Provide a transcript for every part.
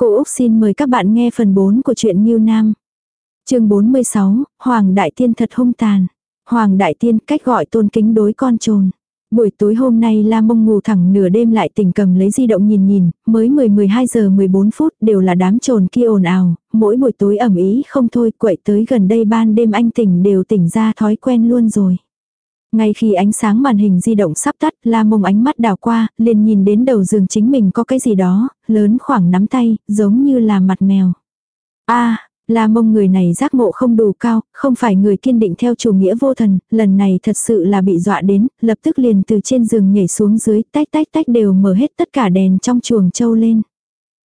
Cô Úc xin mời các bạn nghe phần 4 của truyện Nhiêu Nam. chương 46, Hoàng Đại Tiên thật hung tàn. Hoàng Đại Tiên cách gọi tôn kính đối con trồn. Buổi tối hôm nay La Mông ngủ thẳng nửa đêm lại tỉnh cầm lấy di động nhìn nhìn, mới 10-12 giờ 14 phút đều là đám trồn kia ồn ào, mỗi buổi tối ẩm ý không thôi quậy tới gần đây ban đêm anh tỉnh đều tỉnh ra thói quen luôn rồi. Ngay khi ánh sáng màn hình di động sắp tắt, La Mông ánh mắt đảo qua, liền nhìn đến đầu giường chính mình có cái gì đó, lớn khoảng nắm tay, giống như là mặt mèo. a La Mông người này giác ngộ không đủ cao, không phải người kiên định theo chủ nghĩa vô thần, lần này thật sự là bị dọa đến, lập tức liền từ trên giường nhảy xuống dưới, tách tách tách đều mở hết tất cả đèn trong chuồng châu lên.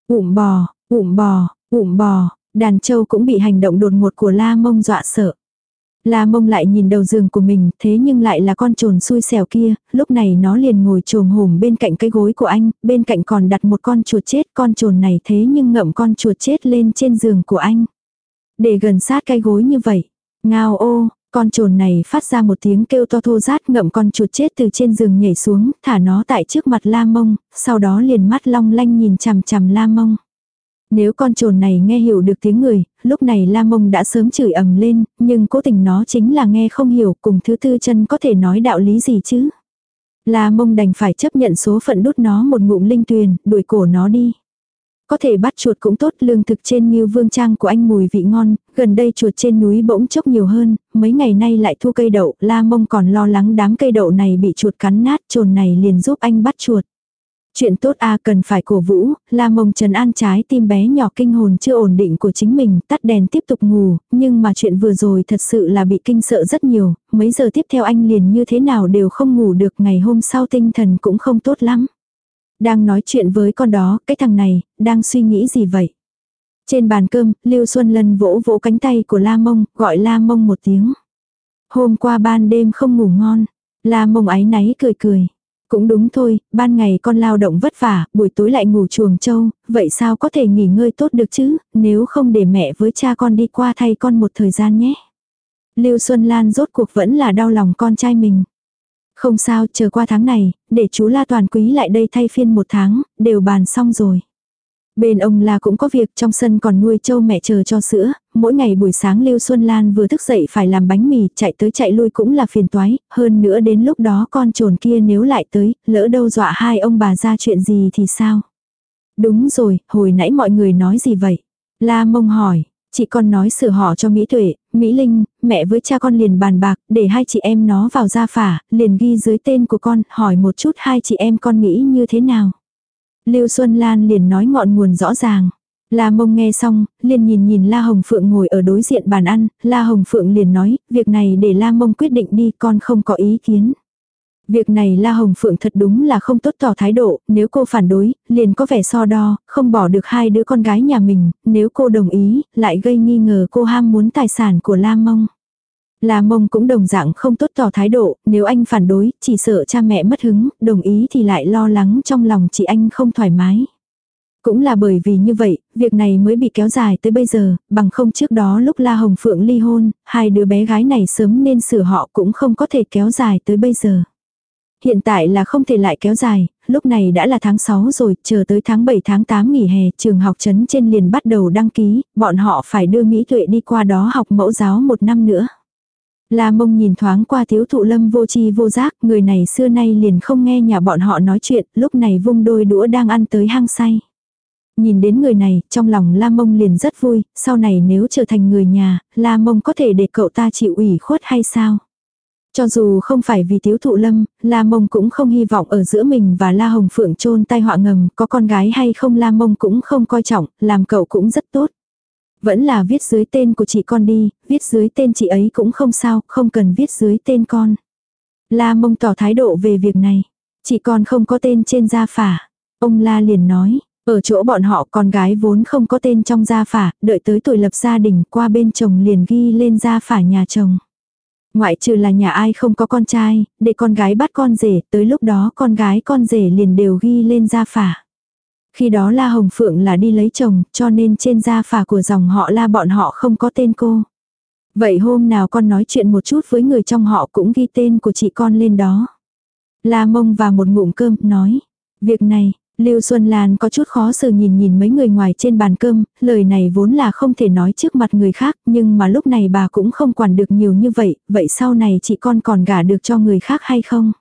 Ụm bò, ụm bò, ụm bò, đàn châu cũng bị hành động đột ngột của La Mông dọa sợ. La mông lại nhìn đầu giường của mình, thế nhưng lại là con trồn xui xẻo kia, lúc này nó liền ngồi trồm hổm bên cạnh cái gối của anh, bên cạnh còn đặt một con chuột chết, con trồn này thế nhưng ngậm con chuột chết lên trên giường của anh. Để gần sát cái gối như vậy, ngao ô, con trồn này phát ra một tiếng kêu to thô rát ngậm con chuột chết từ trên giường nhảy xuống, thả nó tại trước mặt la mông, sau đó liền mắt long lanh nhìn chằm chằm la mông. Nếu con trồn này nghe hiểu được tiếng người, lúc này La Mông đã sớm chửi ầm lên, nhưng cố tình nó chính là nghe không hiểu cùng thứ tư chân có thể nói đạo lý gì chứ. La Mông đành phải chấp nhận số phận đút nó một ngụm linh tuyền, đuổi cổ nó đi. Có thể bắt chuột cũng tốt, lương thực trên như vương trang của anh mùi vị ngon, gần đây chuột trên núi bỗng chốc nhiều hơn, mấy ngày nay lại thu cây đậu, la mông còn lo lắng đám cây đậu này bị chuột cắn nát, trồn này liền giúp anh bắt chuột. Chuyện tốt a cần phải cổ vũ, la mông trần an trái tim bé nhỏ kinh hồn chưa ổn định của chính mình, tắt đèn tiếp tục ngủ, nhưng mà chuyện vừa rồi thật sự là bị kinh sợ rất nhiều, mấy giờ tiếp theo anh liền như thế nào đều không ngủ được, ngày hôm sau tinh thần cũng không tốt lắm. Đang nói chuyện với con đó, cái thằng này, đang suy nghĩ gì vậy? Trên bàn cơm, Lưu Xuân Lân vỗ vỗ cánh tay của La Mông, gọi La Mông một tiếng. Hôm qua ban đêm không ngủ ngon, La Mông áy náy cười cười. Cũng đúng thôi, ban ngày con lao động vất vả, buổi tối lại ngủ chuồng trâu, vậy sao có thể nghỉ ngơi tốt được chứ, nếu không để mẹ với cha con đi qua thay con một thời gian nhé. Lưu Xuân Lan rốt cuộc vẫn là đau lòng con trai mình. Không sao, chờ qua tháng này, để chú La Toàn Quý lại đây thay phiên một tháng, đều bàn xong rồi. Bên ông là cũng có việc trong sân còn nuôi trâu mẹ chờ cho sữa, mỗi ngày buổi sáng Lưu Xuân Lan vừa thức dậy phải làm bánh mì, chạy tới chạy lui cũng là phiền toái, hơn nữa đến lúc đó con trồn kia nếu lại tới, lỡ đâu dọa hai ông bà ra chuyện gì thì sao? Đúng rồi, hồi nãy mọi người nói gì vậy? La mông hỏi, chị con nói sửa họ cho Mỹ Tuệ, Mỹ Linh, mẹ với cha con liền bàn bạc, để hai chị em nó vào gia phả, liền ghi dưới tên của con, hỏi một chút hai chị em con nghĩ như thế nào. Lưu Xuân Lan liền nói ngọn nguồn rõ ràng. La mông nghe xong, liền nhìn nhìn La Hồng Phượng ngồi ở đối diện bàn ăn, La Hồng Phượng liền nói, việc này để La mông quyết định đi, con không có ý kiến. Việc này La Hồng Phượng thật đúng là không tốt tỏ thái độ, nếu cô phản đối, liền có vẻ so đo, không bỏ được hai đứa con gái nhà mình, nếu cô đồng ý, lại gây nghi ngờ cô ham muốn tài sản của La Mông. La Mông cũng đồng dạng không tốt tỏ thái độ, nếu anh phản đối, chỉ sợ cha mẹ mất hứng, đồng ý thì lại lo lắng trong lòng chị anh không thoải mái. Cũng là bởi vì như vậy, việc này mới bị kéo dài tới bây giờ, bằng không trước đó lúc La Hồng Phượng ly hôn, hai đứa bé gái này sớm nên sửa họ cũng không có thể kéo dài tới bây giờ. Hiện tại là không thể lại kéo dài, lúc này đã là tháng 6 rồi, chờ tới tháng 7 tháng 8 nghỉ hè, trường học trấn trên liền bắt đầu đăng ký, bọn họ phải đưa Mỹ Tuệ đi qua đó học mẫu giáo một năm nữa. La mông nhìn thoáng qua thiếu thụ lâm vô chi vô giác, người này xưa nay liền không nghe nhà bọn họ nói chuyện, lúc này vung đôi đũa đang ăn tới hang say. Nhìn đến người này, trong lòng La mông liền rất vui, sau này nếu trở thành người nhà, La mông có thể để cậu ta chịu ủy khuất hay sao? Cho dù không phải vì thiếu thụ lâm, La Mông cũng không hy vọng ở giữa mình và La Hồng Phượng trôn tai họa ngầm, có con gái hay không La Mông cũng không coi trọng, làm cậu cũng rất tốt. Vẫn là viết dưới tên của chị con đi, viết dưới tên chị ấy cũng không sao, không cần viết dưới tên con. La mông tỏ thái độ về việc này. Chị con không có tên trên gia phả. Ông La liền nói, ở chỗ bọn họ con gái vốn không có tên trong gia phả, đợi tới tuổi lập gia đình qua bên chồng liền ghi lên gia phả nhà chồng. Ngoại trừ là nhà ai không có con trai, để con gái bắt con rể, tới lúc đó con gái con rể liền đều ghi lên gia phả. Khi đó La Hồng Phượng là đi lấy chồng, cho nên trên gia phả của dòng họ La bọn họ không có tên cô. Vậy hôm nào con nói chuyện một chút với người trong họ cũng ghi tên của chị con lên đó. La mông và một ngụm cơm, nói. Việc này, Lưu Xuân Lan có chút khó xử nhìn nhìn mấy người ngoài trên bàn cơm, lời này vốn là không thể nói trước mặt người khác, nhưng mà lúc này bà cũng không quản được nhiều như vậy, vậy sau này chị con còn gả được cho người khác hay không?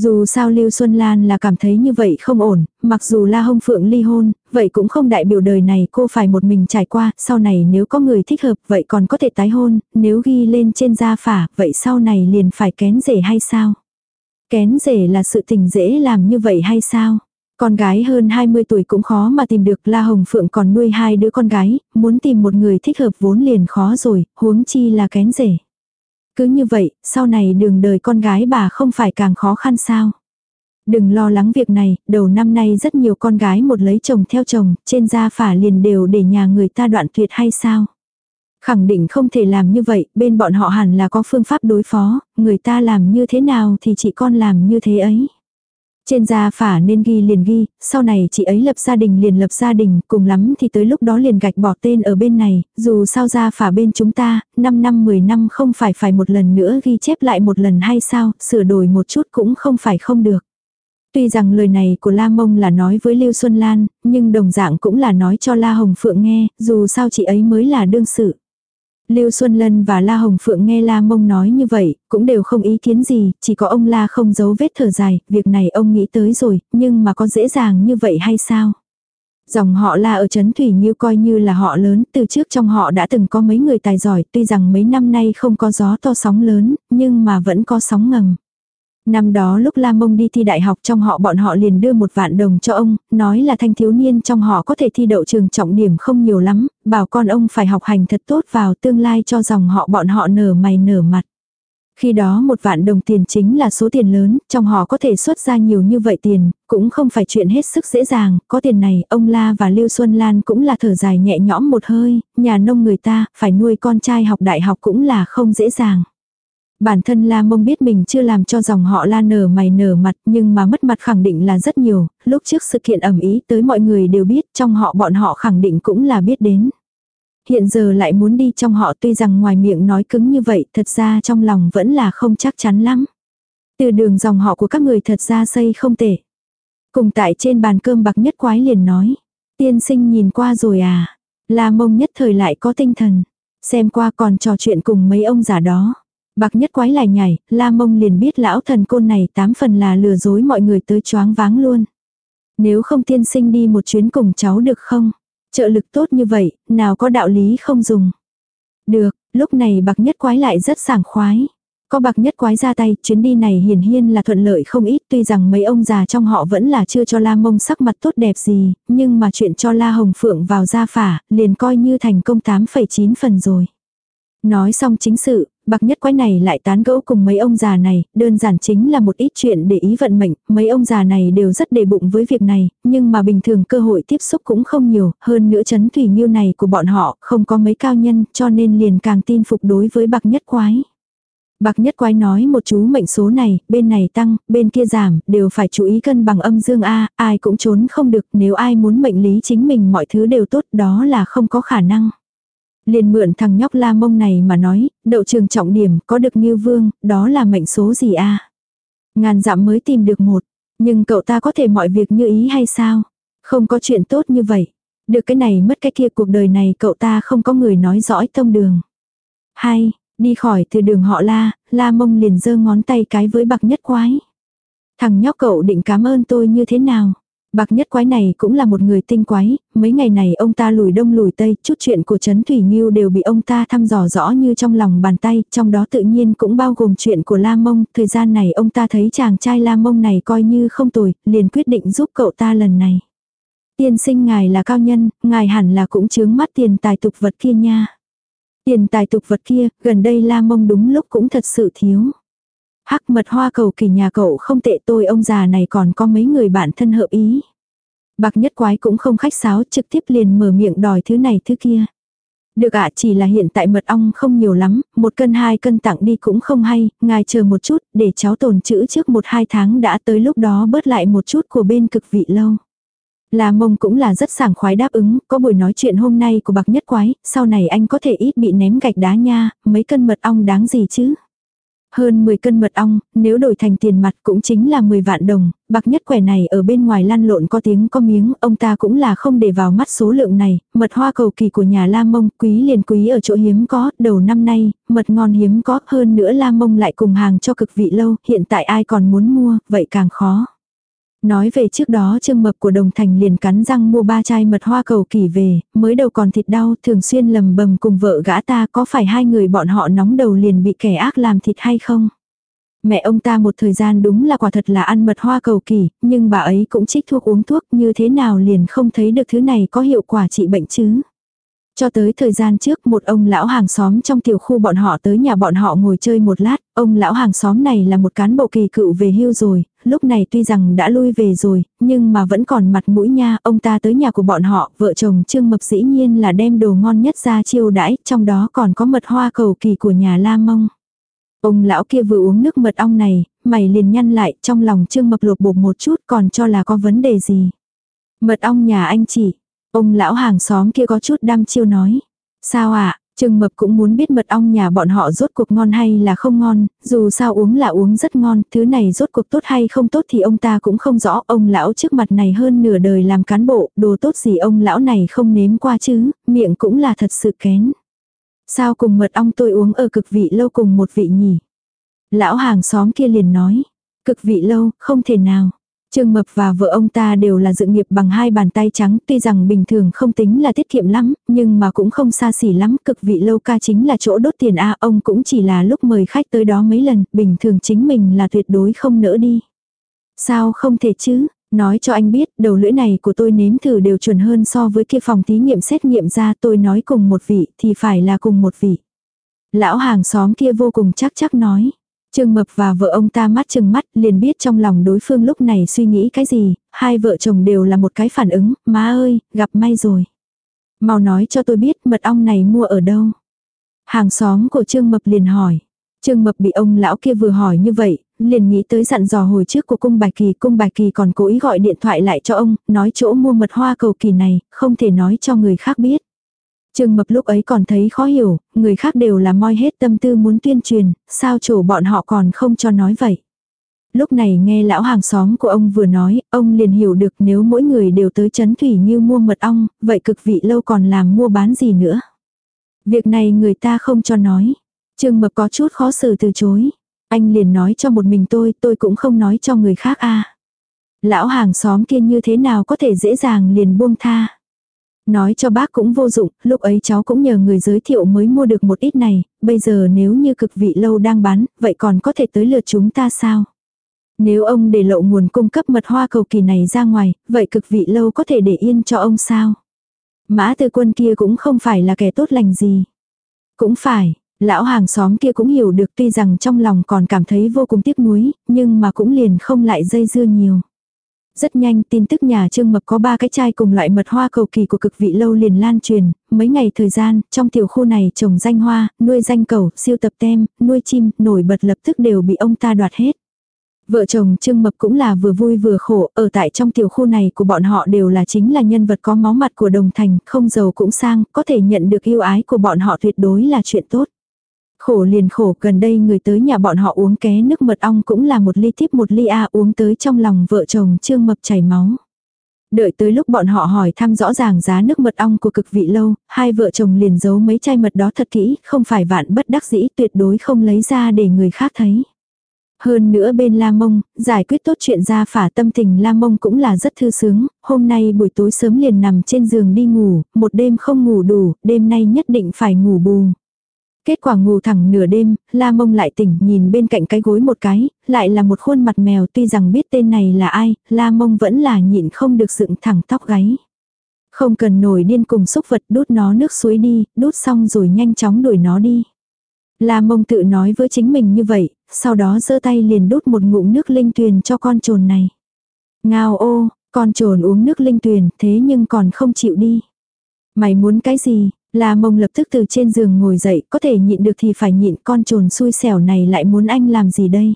Dù sao Lưu Xuân Lan là cảm thấy như vậy không ổn, mặc dù La Hồng Phượng ly hôn, vậy cũng không đại biểu đời này cô phải một mình trải qua, sau này nếu có người thích hợp vậy còn có thể tái hôn, nếu ghi lên trên gia phả, vậy sau này liền phải kén rể hay sao? Kén rể là sự tình dễ làm như vậy hay sao? Con gái hơn 20 tuổi cũng khó mà tìm được La Hồng Phượng còn nuôi hai đứa con gái, muốn tìm một người thích hợp vốn liền khó rồi, huống chi là kén rể. Cứ như vậy, sau này đường đời con gái bà không phải càng khó khăn sao. Đừng lo lắng việc này, đầu năm nay rất nhiều con gái một lấy chồng theo chồng, trên da phả liền đều để nhà người ta đoạn tuyệt hay sao. Khẳng định không thể làm như vậy, bên bọn họ hẳn là có phương pháp đối phó, người ta làm như thế nào thì chị con làm như thế ấy. Trên gia phả nên ghi liền ghi, sau này chị ấy lập gia đình liền lập gia đình, cùng lắm thì tới lúc đó liền gạch bỏ tên ở bên này, dù sao gia phả bên chúng ta, 5 năm 10 năm không phải phải một lần nữa ghi chép lại một lần hay sao, sửa đổi một chút cũng không phải không được. Tuy rằng lời này của La Mông là nói với Lưu Xuân Lan, nhưng đồng dạng cũng là nói cho La Hồng Phượng nghe, dù sao chị ấy mới là đương sự. Lưu Xuân Lân và La Hồng Phượng nghe La Mông nói như vậy, cũng đều không ý kiến gì, chỉ có ông La không giấu vết thở dài, việc này ông nghĩ tới rồi, nhưng mà có dễ dàng như vậy hay sao? Dòng họ La ở Trấn Thủy Nhiêu coi như là họ lớn, từ trước trong họ đã từng có mấy người tài giỏi, tuy rằng mấy năm nay không có gió to sóng lớn, nhưng mà vẫn có sóng ngầm. Năm đó lúc La Mông đi thi đại học trong họ bọn họ liền đưa một vạn đồng cho ông, nói là thanh thiếu niên trong họ có thể thi đậu trường trọng điểm không nhiều lắm, bảo con ông phải học hành thật tốt vào tương lai cho dòng họ bọn họ nở mày nở mặt. Khi đó một vạn đồng tiền chính là số tiền lớn, trong họ có thể xuất ra nhiều như vậy tiền, cũng không phải chuyện hết sức dễ dàng, có tiền này, ông La và Lưu Xuân Lan cũng là thở dài nhẹ nhõm một hơi, nhà nông người ta, phải nuôi con trai học đại học cũng là không dễ dàng. Bản thân La Mông biết mình chưa làm cho dòng họ La nở mày nở mặt nhưng mà mất mặt khẳng định là rất nhiều, lúc trước sự kiện ẩm ý tới mọi người đều biết trong họ bọn họ khẳng định cũng là biết đến. Hiện giờ lại muốn đi trong họ tuy rằng ngoài miệng nói cứng như vậy thật ra trong lòng vẫn là không chắc chắn lắm. Từ đường dòng họ của các người thật ra xây không tệ. Cùng tại trên bàn cơm bạc nhất quái liền nói. Tiên sinh nhìn qua rồi à. La mông nhất thời lại có tinh thần. Xem qua còn trò chuyện cùng mấy ông già đó. Bạc nhất quái lại nhảy, la mông liền biết lão thần côn này tám phần là lừa dối mọi người tới choáng váng luôn. Nếu không tiên sinh đi một chuyến cùng cháu được không? Trợ lực tốt như vậy, nào có đạo lý không dùng. Được, lúc này bạc nhất quái lại rất sảng khoái. Có bạc nhất quái ra tay, chuyến đi này hiển nhiên là thuận lợi không ít, tuy rằng mấy ông già trong họ vẫn là chưa cho La Mông sắc mặt tốt đẹp gì, nhưng mà chuyện cho La Hồng Phượng vào gia phả, liền coi như thành công 8,9 phần rồi. Nói xong chính sự, bạc nhất quái này lại tán gẫu cùng mấy ông già này, đơn giản chính là một ít chuyện để ý vận mệnh, mấy ông già này đều rất đề bụng với việc này, nhưng mà bình thường cơ hội tiếp xúc cũng không nhiều, hơn nữa chấn thủy nghiêu này của bọn họ không có mấy cao nhân cho nên liền càng tin phục đối với bạc nhất quái. Bạc nhất quái nói một chú mệnh số này, bên này tăng, bên kia giảm, đều phải chú ý cân bằng âm dương A, ai cũng trốn không được, nếu ai muốn mệnh lý chính mình mọi thứ đều tốt đó là không có khả năng. Liền mượn thằng nhóc la mông này mà nói, đậu trường trọng điểm có được như vương, đó là mệnh số gì a Ngàn dặm mới tìm được một, nhưng cậu ta có thể mọi việc như ý hay sao? Không có chuyện tốt như vậy. Được cái này mất cái kia cuộc đời này cậu ta không có người nói dõi tông đường. Hay, đi khỏi từ đường họ la, la mông liền giơ ngón tay cái với bạc nhất quái. Thằng nhóc cậu định cảm ơn tôi như thế nào? Bạc nhất quái này cũng là một người tinh quái, mấy ngày này ông ta lùi đông lùi tây, chút chuyện của Trấn Thủy Nghiêu đều bị ông ta thăm dò rõ như trong lòng bàn tay, trong đó tự nhiên cũng bao gồm chuyện của La Mông, thời gian này ông ta thấy chàng trai La Mông này coi như không tồi, liền quyết định giúp cậu ta lần này. Tiên sinh ngài là cao nhân, ngài hẳn là cũng chướng mắt tiền tài tục vật kia nha. Tiền tài tục vật kia, gần đây La Mông đúng lúc cũng thật sự thiếu. Hắc mật hoa cầu kỳ nhà cậu không tệ tôi ông già này còn có mấy người bạn thân hợp ý. Bạc nhất quái cũng không khách sáo trực tiếp liền mở miệng đòi thứ này thứ kia. Được ạ chỉ là hiện tại mật ong không nhiều lắm, một cân hai cân tặng đi cũng không hay, ngài chờ một chút để cháu tồn trữ trước một hai tháng đã tới lúc đó bớt lại một chút của bên cực vị lâu. Là mông cũng là rất sảng khoái đáp ứng, có buổi nói chuyện hôm nay của bạc nhất quái, sau này anh có thể ít bị ném gạch đá nha, mấy cân mật ong đáng gì chứ. Hơn 10 cân mật ong, nếu đổi thành tiền mặt cũng chính là 10 vạn đồng, bạc nhất quẻ này ở bên ngoài lăn lộn có tiếng có miếng, ông ta cũng là không để vào mắt số lượng này, mật hoa cầu kỳ của nhà La Mông quý liền quý ở chỗ hiếm có, đầu năm nay, mật ngon hiếm có, hơn nữa La Mông lại cùng hàng cho cực vị lâu, hiện tại ai còn muốn mua, vậy càng khó. Nói về trước đó trương mập của đồng thành liền cắn răng mua ba chai mật hoa cầu kỳ về, mới đầu còn thịt đau, thường xuyên lầm bầm cùng vợ gã ta có phải hai người bọn họ nóng đầu liền bị kẻ ác làm thịt hay không. Mẹ ông ta một thời gian đúng là quả thật là ăn mật hoa cầu kỳ, nhưng bà ấy cũng trích thuốc uống thuốc như thế nào liền không thấy được thứ này có hiệu quả trị bệnh chứ. Cho tới thời gian trước một ông lão hàng xóm trong tiểu khu bọn họ tới nhà bọn họ ngồi chơi một lát, ông lão hàng xóm này là một cán bộ kỳ cựu về hưu rồi, lúc này tuy rằng đã lui về rồi, nhưng mà vẫn còn mặt mũi nha, ông ta tới nhà của bọn họ, vợ chồng Trương Mập dĩ nhiên là đem đồ ngon nhất ra chiêu đãi, trong đó còn có mật hoa cầu kỳ của nhà La Mông. Ông lão kia vừa uống nước mật ong này, mày liền nhăn lại, trong lòng Trương Mập lột bột một chút còn cho là có vấn đề gì. Mật ong nhà anh chị, Ông lão hàng xóm kia có chút đam chiêu nói. Sao ạ, à? Trương Mập cũng muốn biết mật ong nhà bọn họ rốt cuộc ngon hay là không ngon, dù sao uống là uống rất ngon, thứ này rốt cuộc tốt hay không tốt thì ông ta cũng không rõ, ông lão trước mặt này hơn nửa đời làm cán bộ, đồ tốt gì ông lão này không nếm qua chứ, miệng cũng là thật sự kén. Sao cùng mật ong tôi uống ở cực vị lâu cùng một vị nhỉ? Lão hàng xóm kia liền nói, cực vị lâu, không thể nào. Trương Mập và vợ ông ta đều là dự nghiệp bằng hai bàn tay trắng, tuy rằng bình thường không tính là tiết kiệm lắm, nhưng mà cũng không xa xỉ lắm, cực vị lâu ca chính là chỗ đốt tiền a, ông cũng chỉ là lúc mời khách tới đó mấy lần, bình thường chính mình là tuyệt đối không nỡ đi. Sao không thể chứ? Nói cho anh biết, đầu lưỡi này của tôi nếm thử đều chuẩn hơn so với kia phòng thí nghiệm xét nghiệm ra tôi nói cùng một vị thì phải là cùng một vị. Lão hàng xóm kia vô cùng chắc chắc nói. Trương Mập và vợ ông ta mắt chừng mắt liền biết trong lòng đối phương lúc này suy nghĩ cái gì, hai vợ chồng đều là một cái phản ứng, má ơi, gặp may rồi. Mau nói cho tôi biết mật ong này mua ở đâu. Hàng xóm của Trương Mập liền hỏi. Trương Mập bị ông lão kia vừa hỏi như vậy, liền nghĩ tới dặn dò hồi trước của cung bài kỳ. Cung bài kỳ còn cố ý gọi điện thoại lại cho ông, nói chỗ mua mật hoa cầu kỳ này, không thể nói cho người khác biết. Trương Mập lúc ấy còn thấy khó hiểu, người khác đều là moi hết tâm tư muốn tuyên truyền, sao chủ bọn họ còn không cho nói vậy. Lúc này nghe lão hàng xóm của ông vừa nói, ông liền hiểu được nếu mỗi người đều tới chấn thủy như mua mật ong, vậy cực vị lâu còn làm mua bán gì nữa. Việc này người ta không cho nói. Trương Mập có chút khó xử từ chối. Anh liền nói cho một mình tôi, tôi cũng không nói cho người khác a. Lão hàng xóm kia như thế nào có thể dễ dàng liền buông tha. Nói cho bác cũng vô dụng, lúc ấy cháu cũng nhờ người giới thiệu mới mua được một ít này, bây giờ nếu như cực vị lâu đang bán, vậy còn có thể tới lượt chúng ta sao? Nếu ông để lộ nguồn cung cấp mật hoa cầu kỳ này ra ngoài, vậy cực vị lâu có thể để yên cho ông sao? Mã tư quân kia cũng không phải là kẻ tốt lành gì. Cũng phải, lão hàng xóm kia cũng hiểu được tuy rằng trong lòng còn cảm thấy vô cùng tiếc nuối, nhưng mà cũng liền không lại dây dưa nhiều. Rất nhanh tin tức nhà Trương Mập có ba cái chai cùng loại mật hoa cầu kỳ của cực vị lâu liền lan truyền, mấy ngày thời gian, trong tiểu khu này trồng danh hoa, nuôi danh cầu, siêu tập tem, nuôi chim, nổi bật lập tức đều bị ông ta đoạt hết. Vợ chồng Trương Mập cũng là vừa vui vừa khổ, ở tại trong tiểu khu này của bọn họ đều là chính là nhân vật có máu mặt của đồng thành, không giàu cũng sang, có thể nhận được yêu ái của bọn họ tuyệt đối là chuyện tốt. Khổ liền khổ gần đây người tới nhà bọn họ uống ké nước mật ong cũng là một ly tiếp một ly a uống tới trong lòng vợ chồng trương mập chảy máu. Đợi tới lúc bọn họ hỏi thăm rõ ràng giá nước mật ong của cực vị lâu, hai vợ chồng liền giấu mấy chai mật đó thật kỹ, không phải vạn bất đắc dĩ tuyệt đối không lấy ra để người khác thấy. Hơn nữa bên La Mông, giải quyết tốt chuyện ra phả tâm tình La Mông cũng là rất thư sướng, hôm nay buổi tối sớm liền nằm trên giường đi ngủ, một đêm không ngủ đủ, đêm nay nhất định phải ngủ bù. Kết quả ngủ thẳng nửa đêm, la mông lại tỉnh nhìn bên cạnh cái gối một cái, lại là một khuôn mặt mèo tuy rằng biết tên này là ai, la mông vẫn là nhịn không được dựng thẳng tóc gáy. Không cần nổi điên cùng xúc vật đút nó nước suối đi, đút xong rồi nhanh chóng đuổi nó đi. La mông tự nói với chính mình như vậy, sau đó giơ tay liền đút một ngụm nước linh tuyền cho con trồn này. Ngao ô, con trồn uống nước linh tuyền thế nhưng còn không chịu đi. Mày muốn cái gì, La mông lập tức từ trên giường ngồi dậy, có thể nhịn được thì phải nhịn con trồn xui xẻo này lại muốn anh làm gì đây.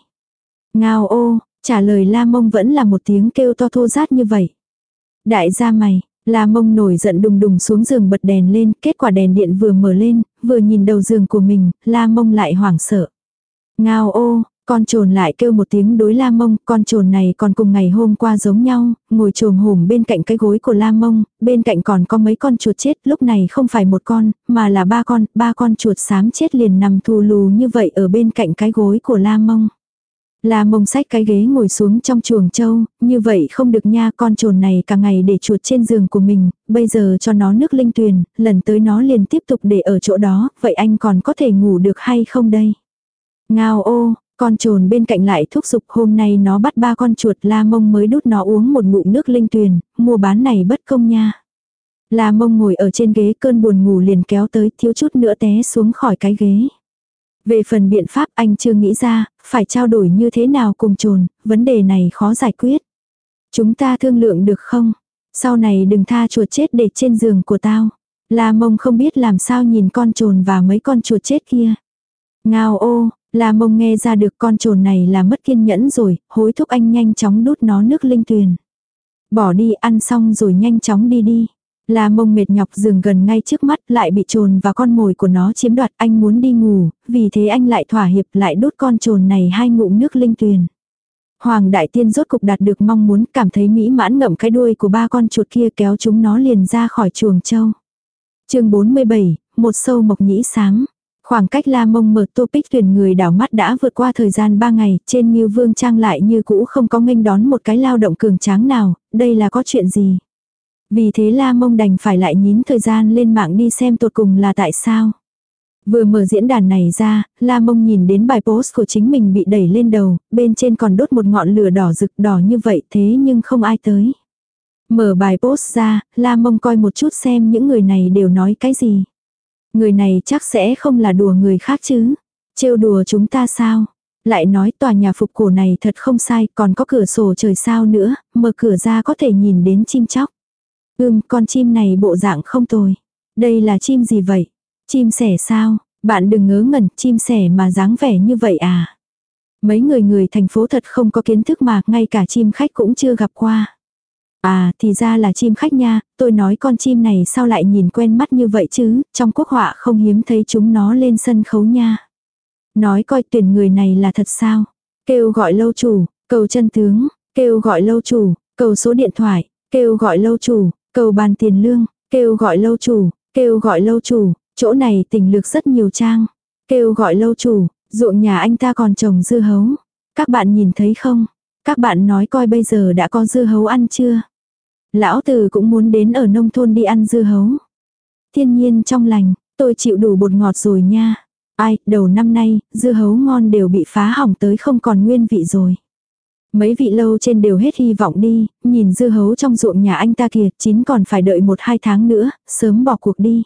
Ngao ô, trả lời la mông vẫn là một tiếng kêu to thô rát như vậy. Đại gia mày, la mông nổi giận đùng đùng xuống giường bật đèn lên, kết quả đèn điện vừa mở lên, vừa nhìn đầu giường của mình, la mông lại hoảng sợ. Ngao ô, con trồn lại kêu một tiếng đối la mông, con trồn này còn cùng ngày hôm qua giống nhau, ngồi trồm hổm bên cạnh cái gối của la mông, bên cạnh còn có mấy con chuột chết, lúc này không phải một con, mà là ba con, ba con chuột xám chết liền nằm thù lù như vậy ở bên cạnh cái gối của la mông. La mông sách cái ghế ngồi xuống trong chuồng trâu, như vậy không được nha con trồn này cả ngày để chuột trên giường của mình, bây giờ cho nó nước linh tuyền, lần tới nó liền tiếp tục để ở chỗ đó, vậy anh còn có thể ngủ được hay không đây? Ngao ô, con trồn bên cạnh lại thúc giục hôm nay nó bắt ba con chuột la mông mới đút nó uống một ngụm nước linh tuyền, mua bán này bất công nha. La mông ngồi ở trên ghế cơn buồn ngủ liền kéo tới thiếu chút nữa té xuống khỏi cái ghế. Về phần biện pháp anh chưa nghĩ ra, phải trao đổi như thế nào cùng trồn, vấn đề này khó giải quyết. Chúng ta thương lượng được không? Sau này đừng tha chuột chết để trên giường của tao. La mông không biết làm sao nhìn con trồn và mấy con chuột chết kia. Ngao ô, La mông nghe ra được con trồn này là mất kiên nhẫn rồi, hối thúc anh nhanh chóng đút nó nước linh tuyền. Bỏ đi ăn xong rồi nhanh chóng đi đi. La mông mệt nhọc giường gần ngay trước mắt lại bị trồn và con mồi của nó chiếm đoạt anh muốn đi ngủ, vì thế anh lại thỏa hiệp lại đốt con trồn này hai ngụm nước linh tuyền. Hoàng đại tiên rốt cục đạt được mong muốn cảm thấy mỹ mãn ngậm cái đuôi của ba con chuột kia kéo chúng nó liền ra khỏi chuồng châu. chương 47, một sâu mộc nhĩ sáng. Khoảng cách La Mông mở topic tuyển người đảo mắt đã vượt qua thời gian 3 ngày, trên như vương trang lại như cũ không có nghênh đón một cái lao động cường tráng nào, đây là có chuyện gì. Vì thế La Mông đành phải lại nhín thời gian lên mạng đi xem tột cùng là tại sao. Vừa mở diễn đàn này ra, La Mông nhìn đến bài post của chính mình bị đẩy lên đầu, bên trên còn đốt một ngọn lửa đỏ rực đỏ như vậy thế nhưng không ai tới. Mở bài post ra, La Mông coi một chút xem những người này đều nói cái gì. Người này chắc sẽ không là đùa người khác chứ. Trêu đùa chúng ta sao? Lại nói tòa nhà phục cổ này thật không sai, còn có cửa sổ trời sao nữa, mở cửa ra có thể nhìn đến chim chóc. Ưm, con chim này bộ dạng không tồi. Đây là chim gì vậy? Chim sẻ sao? Bạn đừng ngớ ngẩn, chim sẻ mà dáng vẻ như vậy à? Mấy người người thành phố thật không có kiến thức mà, ngay cả chim khách cũng chưa gặp qua. À, thì ra là chim khách nha, tôi nói con chim này sao lại nhìn quen mắt như vậy chứ, trong quốc họa không hiếm thấy chúng nó lên sân khấu nha. Nói coi tuyển người này là thật sao? Kêu gọi lâu chủ, cầu chân tướng, kêu gọi lâu chủ, cầu số điện thoại, kêu gọi lâu chủ, cầu bàn tiền lương, kêu gọi lâu chủ, kêu gọi lâu chủ, chỗ này tình lực rất nhiều trang. Kêu gọi lâu chủ, ruộng nhà anh ta còn trồng dưa hấu. Các bạn nhìn thấy không? Các bạn nói coi bây giờ đã có dưa hấu ăn chưa? Lão tử cũng muốn đến ở nông thôn đi ăn dưa hấu. Thiên nhiên trong lành, tôi chịu đủ bột ngọt rồi nha. Ai, đầu năm nay, dưa hấu ngon đều bị phá hỏng tới không còn nguyên vị rồi. Mấy vị lâu trên đều hết hy vọng đi, nhìn dưa hấu trong ruộng nhà anh ta kìa, chín còn phải đợi một hai tháng nữa, sớm bỏ cuộc đi.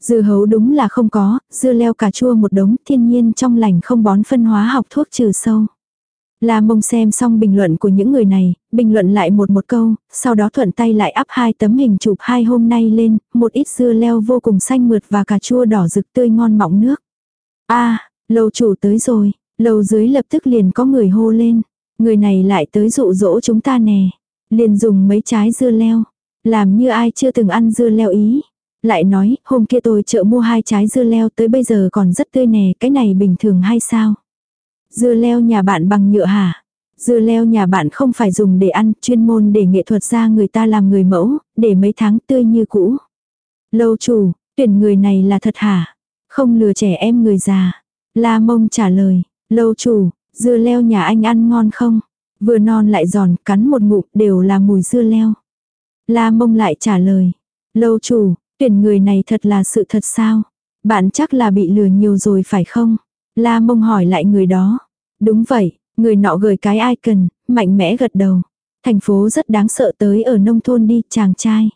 Dưa hấu đúng là không có, dưa leo cà chua một đống thiên nhiên trong lành không bón phân hóa học thuốc trừ sâu. La mông xem xong bình luận của những người này, bình luận lại một một câu, sau đó thuận tay lại up hai tấm hình chụp hai hôm nay lên, một ít dưa leo vô cùng xanh mượt và cà chua đỏ rực tươi ngon mọng nước. a lầu chủ tới rồi, lầu dưới lập tức liền có người hô lên. Người này lại tới dụ dỗ chúng ta nè. Liền dùng mấy trái dưa leo. Làm như ai chưa từng ăn dưa leo ý. Lại nói, hôm kia tôi chợ mua hai trái dưa leo tới bây giờ còn rất tươi nè, cái này bình thường hay sao? Dưa leo nhà bạn bằng nhựa hả? Dưa leo nhà bạn không phải dùng để ăn, chuyên môn để nghệ thuật ra người ta làm người mẫu, để mấy tháng tươi như cũ. Lâu chủ, tuyển người này là thật hả? Không lừa trẻ em người già. La mông trả lời, lâu chủ, dưa leo nhà anh ăn ngon không? Vừa non lại giòn, cắn một ngụm đều là mùi dưa leo. La mông lại trả lời, lâu chủ, tuyển người này thật là sự thật sao? Bạn chắc là bị lừa nhiều rồi phải không? La mông hỏi lại người đó. Đúng vậy, người nọ gửi cái icon, mạnh mẽ gật đầu. Thành phố rất đáng sợ tới ở nông thôn đi, chàng trai.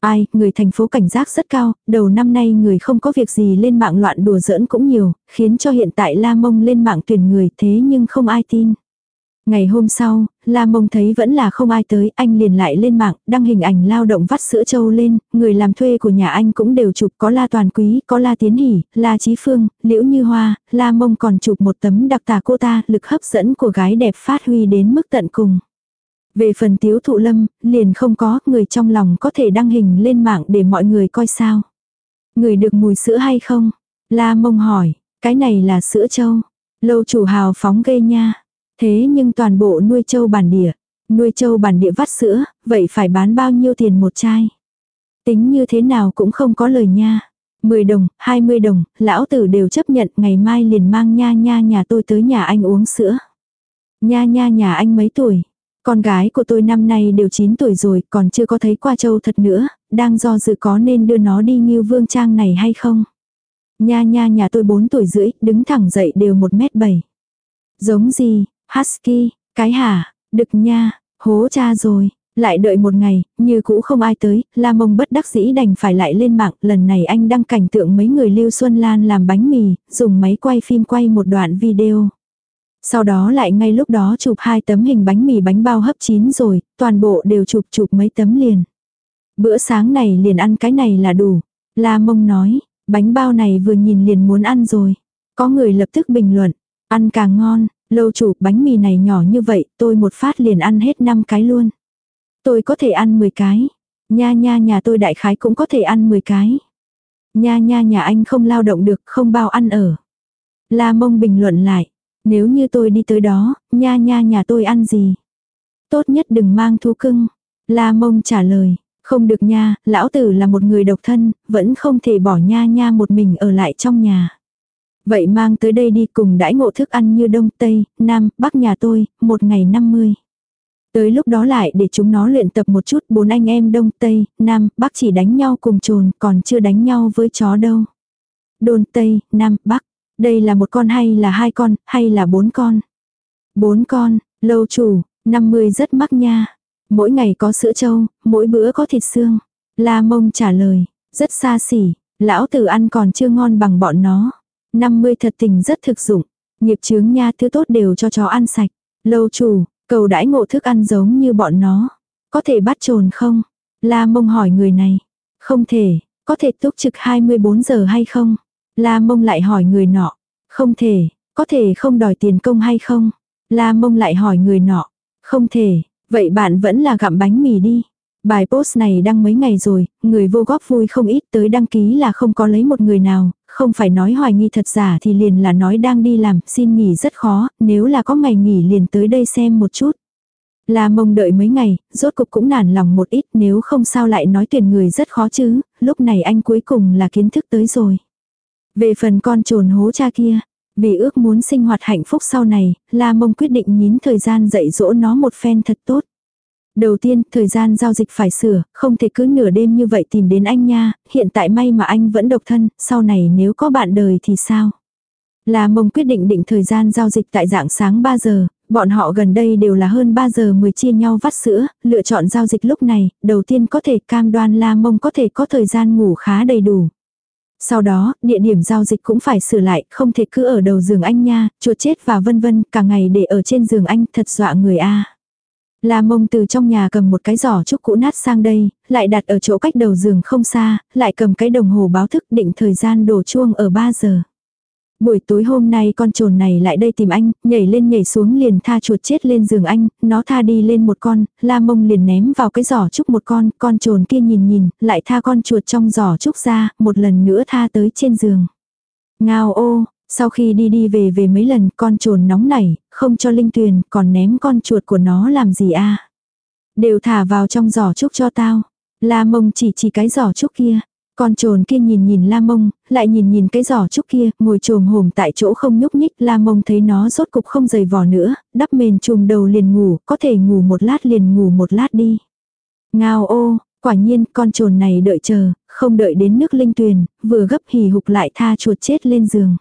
Ai, người thành phố cảnh giác rất cao, đầu năm nay người không có việc gì lên mạng loạn đùa giỡn cũng nhiều, khiến cho hiện tại La Mông lên mạng tuyển người thế nhưng không ai tin. Ngày hôm sau, La Mông thấy vẫn là không ai tới, anh liền lại lên mạng, đăng hình ảnh lao động vắt sữa trâu lên, người làm thuê của nhà anh cũng đều chụp có La Toàn Quý, có La Tiến Hỷ, La Chí Phương, Liễu Như Hoa, La Mông còn chụp một tấm đặc tả cô ta, lực hấp dẫn của gái đẹp phát huy đến mức tận cùng. Về phần tiếu thụ lâm, liền không có, người trong lòng có thể đăng hình lên mạng để mọi người coi sao. Người được mùi sữa hay không? La Mông hỏi, cái này là sữa trâu. Lâu chủ hào phóng gây nha. Thế nhưng toàn bộ nuôi châu bản địa, nuôi châu bản địa vắt sữa, vậy phải bán bao nhiêu tiền một chai? Tính như thế nào cũng không có lời nha. 10 đồng, 20 đồng, lão tử đều chấp nhận ngày mai liền mang nha nha nhà tôi tới nhà anh uống sữa. Nha nha nhà anh mấy tuổi? Con gái của tôi năm nay đều 9 tuổi rồi, còn chưa có thấy qua châu thật nữa, đang do dự có nên đưa nó đi như vương trang này hay không. Nha nha nhà tôi 4 tuổi rưỡi, đứng thẳng dậy đều 1 mét 7. Giống gì, husky, cái hả, đực nha, hố cha rồi. Lại đợi một ngày, như cũ không ai tới, La Mông bất đắc dĩ đành phải lại lên mạng, lần này anh đăng cảnh tượng mấy người Lưu Xuân Lan làm bánh mì, dùng máy quay phim quay một đoạn video. Sau đó lại ngay lúc đó chụp hai tấm hình bánh mì bánh bao hấp chín rồi, toàn bộ đều chụp chụp mấy tấm liền. Bữa sáng này liền ăn cái này là đủ. La mông nói, bánh bao này vừa nhìn liền muốn ăn rồi. Có người lập tức bình luận, ăn càng ngon, lâu chủ bánh mì này nhỏ như vậy, tôi một phát liền ăn hết 5 cái luôn. Tôi có thể ăn 10 cái. Nha nha nhà tôi đại khái cũng có thể ăn 10 cái. Nha nha nhà anh không lao động được, không bao ăn ở. La mông bình luận lại. Nếu như tôi đi tới đó, nha nha nhà tôi ăn gì? Tốt nhất đừng mang thú cưng. La mông trả lời, không được nha, lão tử là một người độc thân, vẫn không thể bỏ nha nha một mình ở lại trong nhà. Vậy mang tới đây đi cùng đãi ngộ thức ăn như Đông Tây, Nam, Bắc nhà tôi, một ngày 50. Tới lúc đó lại để chúng nó luyện tập một chút bốn anh em Đông Tây, Nam, Bắc chỉ đánh nhau cùng trồn còn chưa đánh nhau với chó đâu. Đôn Tây, Nam, Bắc. Đây là một con hay là hai con, hay là bốn con? Bốn con, lâu chủ, 50 rất mắc nha. Mỗi ngày có sữa trâu, mỗi bữa có thịt xương. La mông trả lời, rất xa xỉ, lão tử ăn còn chưa ngon bằng bọn nó. 50 thật tình rất thực dụng, nghiệp chướng nha thứ tốt đều cho chó ăn sạch. Lâu chủ, cầu đãi ngộ thức ăn giống như bọn nó. Có thể bắt trồn không? La mông hỏi người này. Không thể, có thể túc trực 24 giờ hay không? La mông lại hỏi người nọ. Không thể, có thể không đòi tiền công hay không? La mông lại hỏi người nọ. Không thể, vậy bạn vẫn là gặm bánh mì đi. Bài post này đăng mấy ngày rồi, người vô góp vui không ít tới đăng ký là không có lấy một người nào, không phải nói hoài nghi thật giả thì liền là nói đang đi làm, xin nghỉ rất khó, nếu là có ngày nghỉ liền tới đây xem một chút. La mông đợi mấy ngày, rốt cục cũng nản lòng một ít nếu không sao lại nói tuyển người rất khó chứ, lúc này anh cuối cùng là kiến thức tới rồi. Về phần con trồn hố cha kia, vì ước muốn sinh hoạt hạnh phúc sau này, La Mông quyết định nhín thời gian dạy dỗ nó một phen thật tốt. Đầu tiên, thời gian giao dịch phải sửa, không thể cứ nửa đêm như vậy tìm đến anh nha, hiện tại may mà anh vẫn độc thân, sau này nếu có bạn đời thì sao? là Mông quyết định định thời gian giao dịch tại dạng sáng 3 giờ, bọn họ gần đây đều là hơn 3 giờ 10 chia nhau vắt sữa, lựa chọn giao dịch lúc này, đầu tiên có thể cam đoan La Mông có thể có thời gian ngủ khá đầy đủ. Sau đó, địa điểm giao dịch cũng phải sửa lại, không thể cứ ở đầu giường anh nha, chuột chết và vân vân, cả ngày để ở trên giường anh, thật dọa người a. La mông từ trong nhà cầm một cái giỏ trúc cũ nát sang đây, lại đặt ở chỗ cách đầu giường không xa, lại cầm cái đồng hồ báo thức định thời gian đổ chuông ở 3 giờ. Buổi tối hôm nay con trồn này lại đây tìm anh, nhảy lên nhảy xuống liền tha chuột chết lên giường anh, nó tha đi lên một con, la mông liền ném vào cái giỏ trúc một con, con trồn kia nhìn nhìn, lại tha con chuột trong giỏ trúc ra, một lần nữa tha tới trên giường. Ngao ô, sau khi đi đi về về mấy lần con trồn nóng nảy, không cho linh tuyền, còn ném con chuột của nó làm gì a Đều thả vào trong giỏ trúc cho tao. La mông chỉ chỉ cái giỏ trúc kia. Con trồn kia nhìn nhìn la mông, lại nhìn nhìn cái giỏ trúc kia, ngồi trồm hổm tại chỗ không nhúc nhích, la mông thấy nó rốt cục không dày vỏ nữa, đắp mền trùm đầu liền ngủ, có thể ngủ một lát liền ngủ một lát đi. Ngao ô, quả nhiên con trồn này đợi chờ, không đợi đến nước linh tuyền, vừa gấp hì hục lại tha chuột chết lên giường.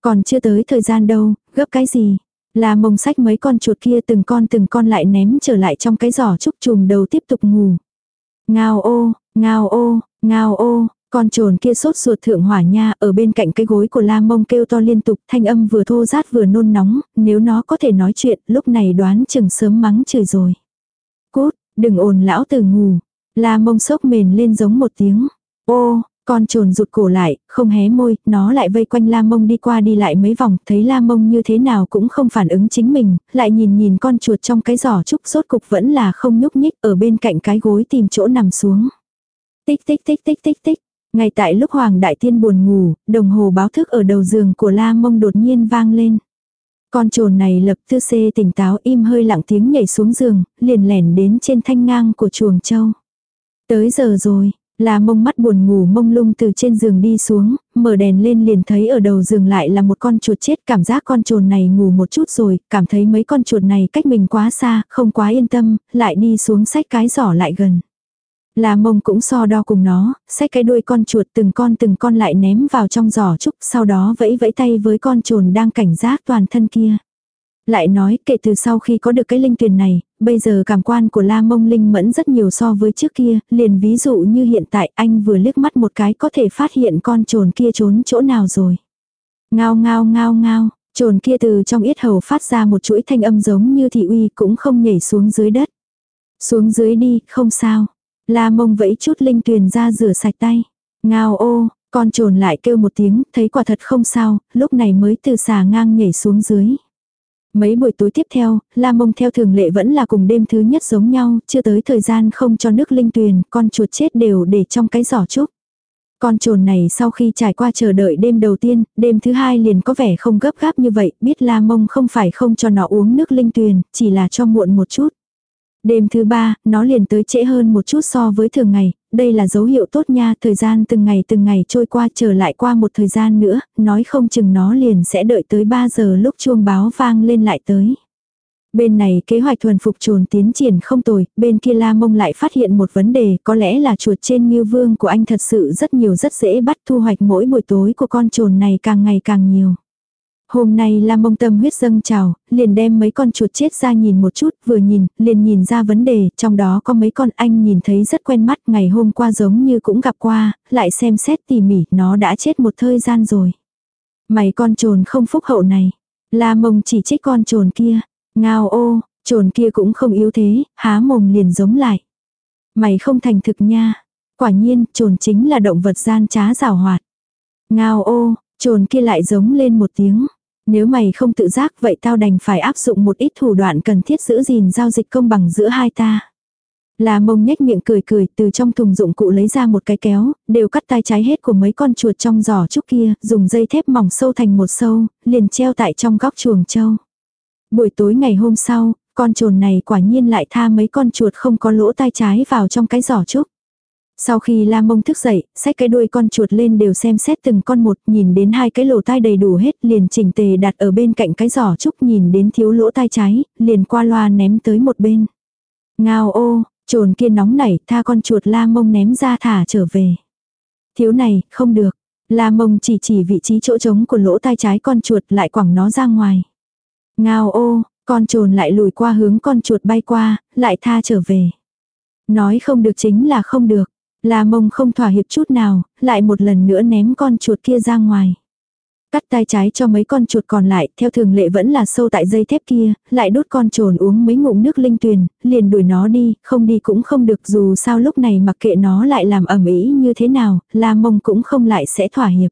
Còn chưa tới thời gian đâu, gấp cái gì? là mông sách mấy con chuột kia từng con từng con lại ném trở lại trong cái giỏ trúc chùm đầu tiếp tục ngủ. Ngao ô, ngao ô, ngao ô, con trồn kia sốt ruột thượng hỏa nha ở bên cạnh cái gối của la mông kêu to liên tục thanh âm vừa thô rát vừa nôn nóng, nếu nó có thể nói chuyện lúc này đoán chừng sớm mắng trời rồi. Cút, đừng ồn lão tử ngủ. La mông sốc mền lên giống một tiếng. Ô, con trồn rụt cổ lại, không hé môi, nó lại vây quanh la mông đi qua đi lại mấy vòng, thấy la mông như thế nào cũng không phản ứng chính mình, lại nhìn nhìn con chuột trong cái giỏ trúc sốt cục vẫn là không nhúc nhích ở bên cạnh cái gối tìm chỗ nằm xuống. Tích tích tích tích tích tích, ngay tại lúc Hoàng Đại Tiên buồn ngủ, đồng hồ báo thức ở đầu giường của la mông đột nhiên vang lên. Con trồn này lập tư xê tỉnh táo im hơi lặng tiếng nhảy xuống giường, liền lẻn đến trên thanh ngang của chuồng châu. Tới giờ rồi, là mông mắt buồn ngủ mông lung từ trên giường đi xuống, mở đèn lên liền thấy ở đầu giường lại là một con chuột chết cảm giác con chuột này ngủ một chút rồi, cảm thấy mấy con chuột này cách mình quá xa, không quá yên tâm, lại đi xuống sách cái giỏ lại gần. Là mông cũng so đo cùng nó, xách cái đuôi con chuột từng con từng con lại ném vào trong giỏ trúc, sau đó vẫy vẫy tay với con chuồn đang cảnh giác toàn thân kia. Lại nói kể từ sau khi có được cái linh tuyển này, bây giờ cảm quan của la mông linh mẫn rất nhiều so với trước kia, liền ví dụ như hiện tại anh vừa liếc mắt một cái có thể phát hiện con trồn kia trốn chỗ nào rồi. Ngao ngao ngao ngao, trồn kia từ trong yết hầu phát ra một chuỗi thanh âm giống như thị uy cũng không nhảy xuống dưới đất. Xuống dưới đi, không sao. La mông vẫy chút linh tuyền ra rửa sạch tay. Ngao ô, con trồn lại kêu một tiếng, thấy quả thật không sao, lúc này mới từ xà ngang nhảy xuống dưới. Mấy buổi tối tiếp theo, La Mông theo thường lệ vẫn là cùng đêm thứ nhất giống nhau, chưa tới thời gian không cho nước linh tuyền, con chuột chết đều để trong cái giỏ trúc. Con trồn này sau khi trải qua chờ đợi đêm đầu tiên, đêm thứ hai liền có vẻ không gấp gáp như vậy, biết La Mông không phải không cho nó uống nước linh tuyền, chỉ là cho muộn một chút. Đêm thứ ba, nó liền tới trễ hơn một chút so với thường ngày, đây là dấu hiệu tốt nha, thời gian từng ngày từng ngày trôi qua trở lại qua một thời gian nữa, nói không chừng nó liền sẽ đợi tới 3 giờ lúc chuông báo vang lên lại tới. Bên này kế hoạch thuần phục trồn tiến triển không tồi, bên kia la mông lại phát hiện một vấn đề, có lẽ là chuột trên như vương của anh thật sự rất nhiều rất dễ bắt thu hoạch mỗi buổi tối của con trồn này càng ngày càng nhiều. Hôm nay Lam mông tâm huyết dâng trào, liền đem mấy con chuột chết ra nhìn một chút, vừa nhìn, liền nhìn ra vấn đề, trong đó có mấy con anh nhìn thấy rất quen mắt, ngày hôm qua giống như cũng gặp qua, lại xem xét tỉ mỉ, nó đã chết một thời gian rồi. Mày con trồn không phúc hậu này. La mông chỉ trích con trồn kia. Ngao ô, trồn kia cũng không yếu thế, há mồm liền giống lại. Mày không thành thực nha. Quả nhiên, trồn chính là động vật gian trá rào hoạt. Ngao ô, trồn kia lại giống lên một tiếng. Nếu mày không tự giác vậy tao đành phải áp dụng một ít thủ đoạn cần thiết giữ gìn giao dịch công bằng giữa hai ta. Là mông nhếch miệng cười cười từ trong thùng dụng cụ lấy ra một cái kéo, đều cắt tay trái hết của mấy con chuột trong giỏ trúc kia, dùng dây thép mỏng sâu thành một sâu, liền treo tại trong góc chuồng trâu. Buổi tối ngày hôm sau, con trồn này quả nhiên lại tha mấy con chuột không có lỗ tai trái vào trong cái giỏ trúc. Sau khi la mông thức dậy, xách cái đuôi con chuột lên đều xem xét từng con một, nhìn đến hai cái lỗ tai đầy đủ hết, liền chỉnh tề đặt ở bên cạnh cái giỏ trúc nhìn đến thiếu lỗ tai trái, liền qua loa ném tới một bên. Ngao ô, trồn kia nóng nảy, tha con chuột la mông ném ra thả trở về. Thiếu này, không được. La mông chỉ chỉ vị trí chỗ trống của lỗ tai trái con chuột lại quẳng nó ra ngoài. Ngao ô, con trồn lại lùi qua hướng con chuột bay qua, lại tha trở về. Nói không được chính là không được. La mông không thỏa hiệp chút nào, lại một lần nữa ném con chuột kia ra ngoài. Cắt tay trái cho mấy con chuột còn lại, theo thường lệ vẫn là sâu tại dây thép kia, lại đốt con trồn uống mấy ngụm nước linh tuyền, liền đuổi nó đi, không đi cũng không được dù sao lúc này mặc kệ nó lại làm ẩm ý như thế nào, la mông cũng không lại sẽ thỏa hiệp.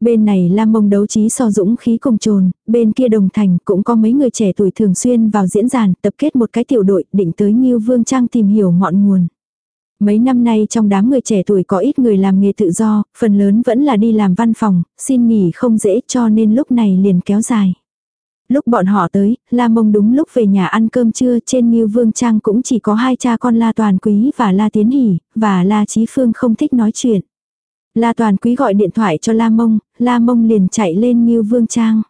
Bên này Lam Mông đấu trí so dũng khí cùng trồn, bên kia đồng thành cũng có mấy người trẻ tuổi thường xuyên vào diễn giàn tập kết một cái tiểu đội định tới Nhiêu Vương Trang tìm hiểu ngọn nguồn. Mấy năm nay trong đám người trẻ tuổi có ít người làm nghề tự do, phần lớn vẫn là đi làm văn phòng, xin nghỉ không dễ cho nên lúc này liền kéo dài. Lúc bọn họ tới, La Mông đúng lúc về nhà ăn cơm trưa trên Nhiêu Vương Trang cũng chỉ có hai cha con La Toàn Quý và La Tiến Hỷ, và La Chí Phương không thích nói chuyện. La Toàn Quý gọi điện thoại cho La Mông, La Mông liền chạy lên Nhiêu Vương Trang.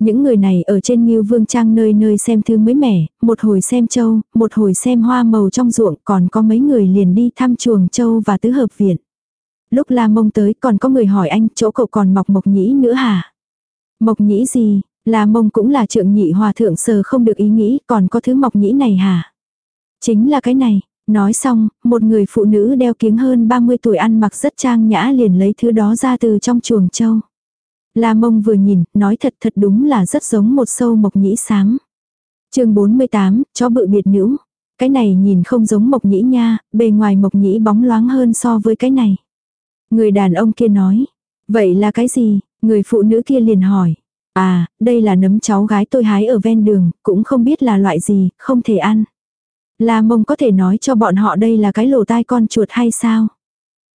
Những người này ở trên Ngưu Vương Trang nơi nơi xem thứ mới mẻ, một hồi xem châu, một hồi xem hoa màu trong ruộng, còn có mấy người liền đi thăm chuồng châu và tứ hợp viện. Lúc La Mông tới còn có người hỏi anh chỗ cậu còn mọc mộc nhĩ nữa hả? Mộc nhĩ gì? La Mông cũng là trượng nhị hòa thượng sờ không được ý nghĩ còn có thứ mộc nhĩ này hả? Chính là cái này. Nói xong, một người phụ nữ đeo kiếng hơn 30 tuổi ăn mặc rất trang nhã liền lấy thứ đó ra từ trong chuồng châu. La mông vừa nhìn, nói thật thật đúng là rất giống một sâu mộc nhĩ sáng. chương 48, chó bự biệt nữ. Cái này nhìn không giống mộc nhĩ nha, bề ngoài mộc nhĩ bóng loáng hơn so với cái này. Người đàn ông kia nói, vậy là cái gì? Người phụ nữ kia liền hỏi, à, đây là nấm cháu gái tôi hái ở ven đường, cũng không biết là loại gì, không thể ăn. La mông có thể nói cho bọn họ đây là cái lỗ tai con chuột hay sao?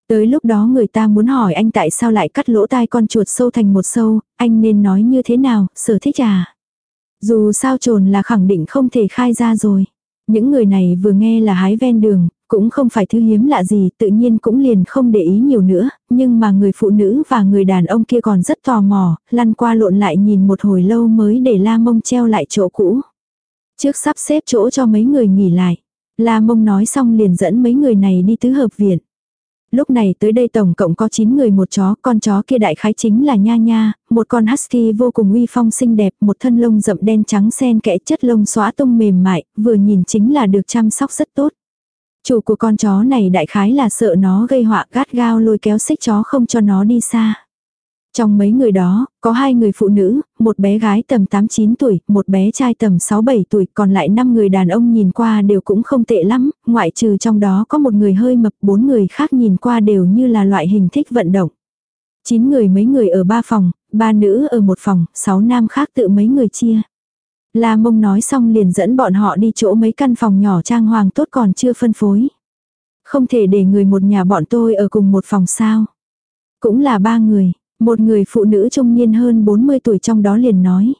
Tới lúc đó người ta muốn hỏi anh tại sao lại cắt lỗ tai con chuột sâu thành một sâu, anh nên nói như thế nào, sở thích à? Dù sao trồn là khẳng định không thể khai ra rồi. Những người này vừa nghe là hái ven đường, cũng không phải thứ hiếm lạ gì, tự nhiên cũng liền không để ý nhiều nữa, nhưng mà người phụ nữ và người đàn ông kia còn rất tò mò, lăn qua lộn lại nhìn một hồi lâu mới để la mông treo lại chỗ cũ. Trước sắp xếp chỗ cho mấy người nghỉ lại, la mông nói xong liền dẫn mấy người này đi tứ hợp viện. Lúc này tới đây tổng cộng có 9 người một chó, con chó kia đại khái chính là Nha Nha, một con husky vô cùng uy phong xinh đẹp, một thân lông rậm đen trắng xen kẽ chất lông xóa tung mềm mại, vừa nhìn chính là được chăm sóc rất tốt. Chủ của con chó này đại khái là sợ nó gây họa gắt gao lôi kéo xích chó không cho nó đi xa. Trong mấy người đó, có hai người phụ nữ, một bé gái tầm 8-9 tuổi, một bé trai tầm 6-7 tuổi, còn lại 5 người đàn ông nhìn qua đều cũng không tệ lắm, ngoại trừ trong đó có một người hơi mập, bốn người khác nhìn qua đều như là loại hình thích vận động. 9 người mấy người ở ba phòng, ba nữ ở một phòng, 6 nam khác tự mấy người chia. La mông nói xong liền dẫn bọn họ đi chỗ mấy căn phòng nhỏ trang hoàng tốt còn chưa phân phối. Không thể để người một nhà bọn tôi ở cùng một phòng sao. Cũng là ba người, một người phụ nữ trung niên hơn 40 tuổi trong đó liền nói.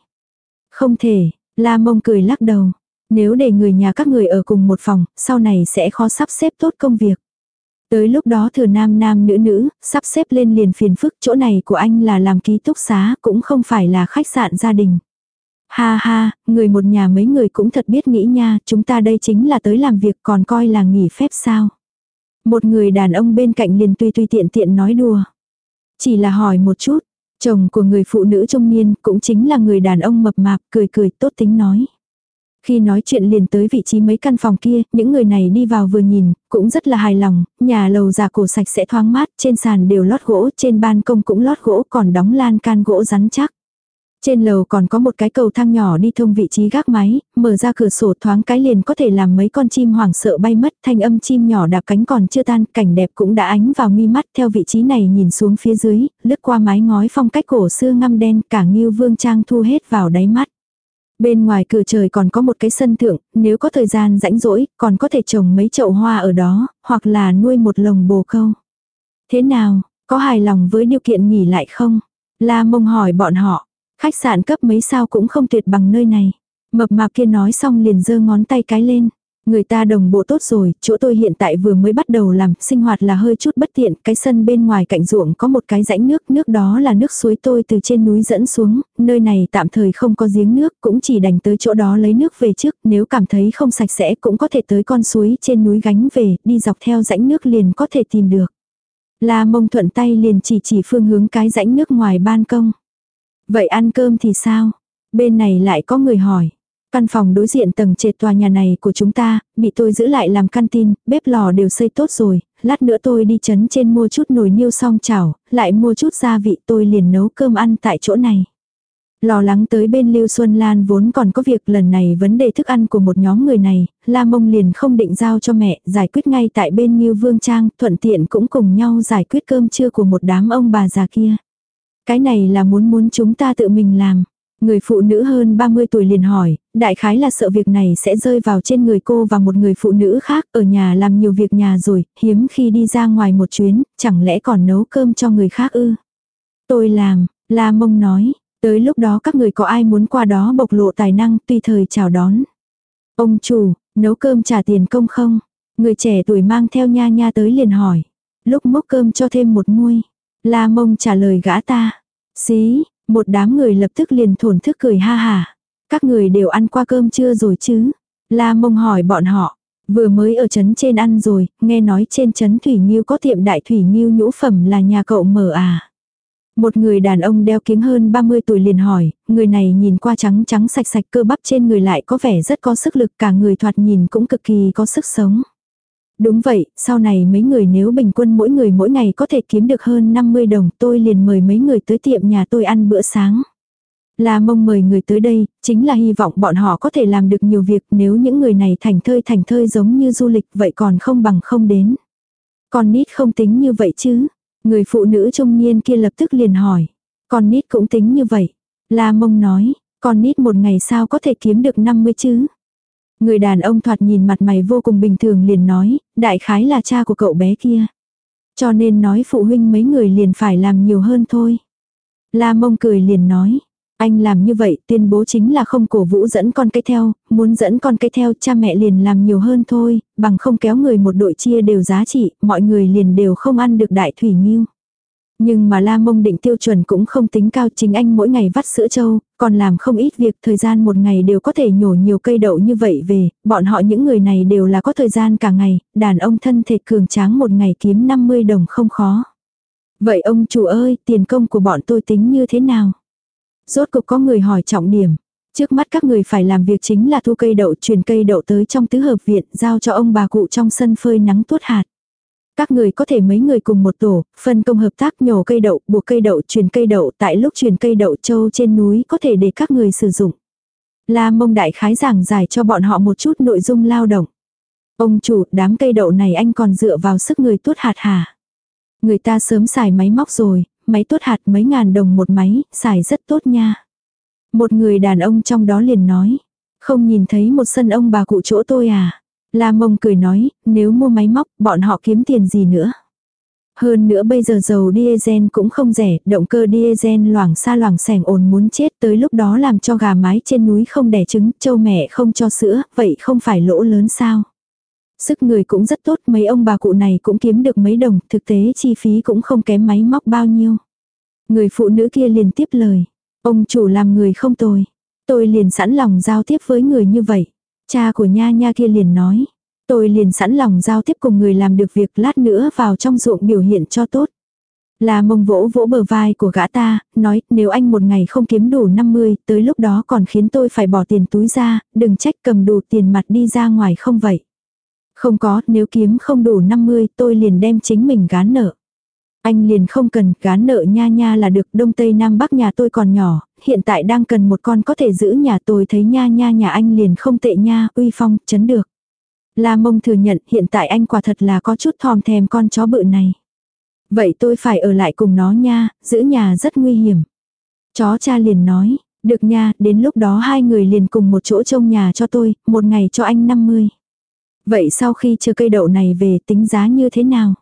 Không thể, La mông cười lắc đầu. Nếu để người nhà các người ở cùng một phòng, sau này sẽ khó sắp xếp tốt công việc. Tới lúc đó thừa nam nam nữ nữ, sắp xếp lên liền phiền phức chỗ này của anh là làm ký túc xá, cũng không phải là khách sạn gia đình. Ha ha, người một nhà mấy người cũng thật biết nghĩ nha, chúng ta đây chính là tới làm việc còn coi là nghỉ phép sao. Một người đàn ông bên cạnh liền tùy tùy tiện tiện nói đùa. Chỉ là hỏi một chút, chồng của người phụ nữ trung niên cũng chính là người đàn ông mập mạp cười cười tốt tính nói. Khi nói chuyện liền tới vị trí mấy căn phòng kia, những người này đi vào vừa nhìn, cũng rất là hài lòng, nhà lầu già cổ sạch sẽ thoáng mát, trên sàn đều lót gỗ, trên ban công cũng lót gỗ còn đóng lan can gỗ rắn chắc. Trên lầu còn có một cái cầu thang nhỏ đi thông vị trí gác máy, mở ra cửa sổ thoáng cái liền có thể làm mấy con chim hoảng sợ bay mất, thanh âm chim nhỏ đạp cánh còn chưa tan, cảnh đẹp cũng đã ánh vào mi mắt theo vị trí này nhìn xuống phía dưới, lướt qua mái ngói phong cách cổ xưa ngăm đen, cả nghiêu vương trang thu hết vào đáy mắt. Bên ngoài cửa trời còn có một cái sân thượng, nếu có thời gian rãnh rỗi, còn có thể trồng mấy chậu hoa ở đó, hoặc là nuôi một lồng bồ câu. Thế nào, có hài lòng với điều kiện nghỉ lại không? La mông hỏi bọn họ, Khách sạn cấp mấy sao cũng không tuyệt bằng nơi này. Mập mạp kia nói xong liền giơ ngón tay cái lên. Người ta đồng bộ tốt rồi, chỗ tôi hiện tại vừa mới bắt đầu làm, sinh hoạt là hơi chút bất tiện, cái sân bên ngoài cạnh ruộng có một cái rãnh nước, nước đó là nước suối tôi từ trên núi dẫn xuống, nơi này tạm thời không có giếng nước, cũng chỉ đành tới chỗ đó lấy nước về trước, nếu cảm thấy không sạch sẽ cũng có thể tới con suối trên núi gánh về, đi dọc theo rãnh nước liền có thể tìm được. La mông thuận tay liền chỉ chỉ phương hướng cái rãnh nước ngoài ban công. Vậy ăn cơm thì sao? Bên này lại có người hỏi. Căn phòng đối diện tầng trệt tòa nhà này của chúng ta, bị tôi giữ lại làm căn tin, bếp lò đều xây tốt rồi, lát nữa tôi đi chấn trên mua chút nồi niêu xong chảo, lại mua chút gia vị tôi liền nấu cơm ăn tại chỗ này. Lo lắng tới bên Lưu Xuân Lan vốn còn có việc lần này vấn đề thức ăn của một nhóm người này, La Mông liền không định giao cho mẹ, giải quyết ngay tại bên Ngưu Vương Trang, thuận tiện cũng cùng nhau giải quyết cơm trưa của một đám ông bà già kia. Cái này là muốn muốn chúng ta tự mình làm. Người phụ nữ hơn 30 tuổi liền hỏi, đại khái là sợ việc này sẽ rơi vào trên người cô và một người phụ nữ khác ở nhà làm nhiều việc nhà rồi, hiếm khi đi ra ngoài một chuyến, chẳng lẽ còn nấu cơm cho người khác ư. Tôi làm, La Mông nói, tới lúc đó các người có ai muốn qua đó bộc lộ tài năng tùy thời chào đón. Ông chủ, nấu cơm trả tiền công không? Người trẻ tuổi mang theo nha nha tới liền hỏi. Lúc mốc cơm cho thêm một muôi. La mông trả lời gã ta. Xí, một đám người lập tức liền thổn thức cười ha hà. Các người đều ăn qua cơm chưa rồi chứ? La mông hỏi bọn họ. Vừa mới ở trấn trên ăn rồi, nghe nói trên trấn Thủy Nhiêu có tiệm đại Thủy Nhiêu nhũ phẩm là nhà cậu mở à. Một người đàn ông đeo kiếng hơn 30 tuổi liền hỏi, người này nhìn qua trắng trắng sạch sạch cơ bắp trên người lại có vẻ rất có sức lực cả người thoạt nhìn cũng cực kỳ có sức sống. Đúng vậy, sau này mấy người nếu bình quân mỗi người mỗi ngày có thể kiếm được hơn 50 đồng tôi liền mời mấy người tới tiệm nhà tôi ăn bữa sáng. Là mong mời người tới đây, chính là hy vọng bọn họ có thể làm được nhiều việc nếu những người này thành thơi thành thơi giống như du lịch vậy còn không bằng không đến. Con nít không tính như vậy chứ. Người phụ nữ trung niên kia lập tức liền hỏi. Con nít cũng tính như vậy. La mông nói, con nít một ngày sao có thể kiếm được 50 chứ. Người đàn ông thoạt nhìn mặt mày vô cùng bình thường liền nói, đại khái là cha của cậu bé kia. Cho nên nói phụ huynh mấy người liền phải làm nhiều hơn thôi. La mông cười liền nói, Anh làm như vậy tuyên bố chính là không cổ vũ dẫn con cái theo, muốn dẫn con cái theo cha mẹ liền làm nhiều hơn thôi, bằng không kéo người một đội chia đều giá trị, mọi người liền đều không ăn được đại thủy nghiêu. Nhưng mà la mông định tiêu chuẩn cũng không tính cao chính anh mỗi ngày vắt sữa trâu, còn làm không ít việc thời gian một ngày đều có thể nhổ nhiều cây đậu như vậy về, bọn họ những người này đều là có thời gian cả ngày, đàn ông thân thể cường tráng một ngày kiếm 50 đồng không khó. Vậy ông chủ ơi, tiền công của bọn tôi tính như thế nào? Rốt cục có người hỏi trọng điểm. Trước mắt các người phải làm việc chính là thu cây đậu truyền cây đậu tới trong tứ hợp viện giao cho ông bà cụ trong sân phơi nắng tuốt hạt. Các người có thể mấy người cùng một tổ, phân công hợp tác nhổ cây đậu, buộc cây đậu, truyền cây đậu, tại lúc truyền cây đậu châu trên núi có thể để các người sử dụng. La mông đại khái giảng giải cho bọn họ một chút nội dung lao động. Ông chủ, đám cây đậu này anh còn dựa vào sức người tuốt hạt hả? Người ta sớm xài máy móc rồi, máy tuốt hạt mấy ngàn đồng một máy, xài rất tốt nha. Một người đàn ông trong đó liền nói, không nhìn thấy một sân ông bà cụ chỗ tôi à? La mông cười nói, nếu mua máy móc, bọn họ kiếm tiền gì nữa. Hơn nữa bây giờ dầu diesel cũng không rẻ, động cơ diesel loảng xa loảng sẻng ồn muốn chết tới lúc đó làm cho gà mái trên núi không đẻ trứng, châu mẹ không cho sữa, vậy không phải lỗ lớn sao. Sức người cũng rất tốt, mấy ông bà cụ này cũng kiếm được mấy đồng, thực tế chi phí cũng không kém máy móc bao nhiêu. Người phụ nữ kia liền tiếp lời, ông chủ làm người không tồi. Tôi liền sẵn lòng giao tiếp với người như vậy. Cha của nha nha kia liền nói. Tôi liền sẵn lòng giao tiếp cùng người làm được việc lát nữa vào trong ruộng biểu hiện cho tốt. Là mông vỗ vỗ bờ vai của gã ta, nói nếu anh một ngày không kiếm đủ 50, tới lúc đó còn khiến tôi phải bỏ tiền túi ra, đừng trách cầm đủ tiền mặt đi ra ngoài không vậy. Không có, nếu kiếm không đủ 50 tôi liền đem chính mình gán nợ. Anh liền không cần gán nợ nha nha là được đông tây nam bắc nhà tôi còn nhỏ, hiện tại đang cần một con có thể giữ nhà tôi thấy nha nha nhà anh liền không tệ nha, uy phong, chấn được. La mông thừa nhận hiện tại anh quả thật là có chút thòm thèm con chó bự này. Vậy tôi phải ở lại cùng nó nha, giữ nhà rất nguy hiểm. Chó cha liền nói, được nha, đến lúc đó hai người liền cùng một chỗ trông nhà cho tôi, một ngày cho anh 50. Vậy sau khi chờ cây đậu này về tính giá như thế nào?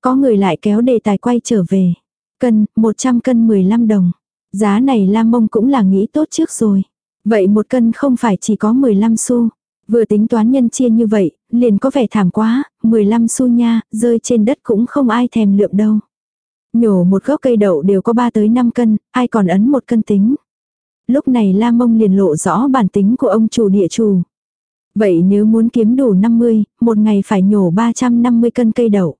Có người lại kéo đề tài quay trở về. Cân, 100 cân 15 đồng. Giá này Lam Mông cũng là nghĩ tốt trước rồi. Vậy một cân không phải chỉ có 15 xu. Vừa tính toán nhân chia như vậy, liền có vẻ thảm quá, 15 xu nha, rơi trên đất cũng không ai thèm lượm đâu. Nhổ một gốc cây đậu đều có 3 tới 5 cân, ai còn ấn một cân tính. Lúc này Lam Mông liền lộ rõ bản tính của ông chủ địa chủ. Vậy nếu muốn kiếm đủ 50, một ngày phải nhổ 350 cân cây đậu.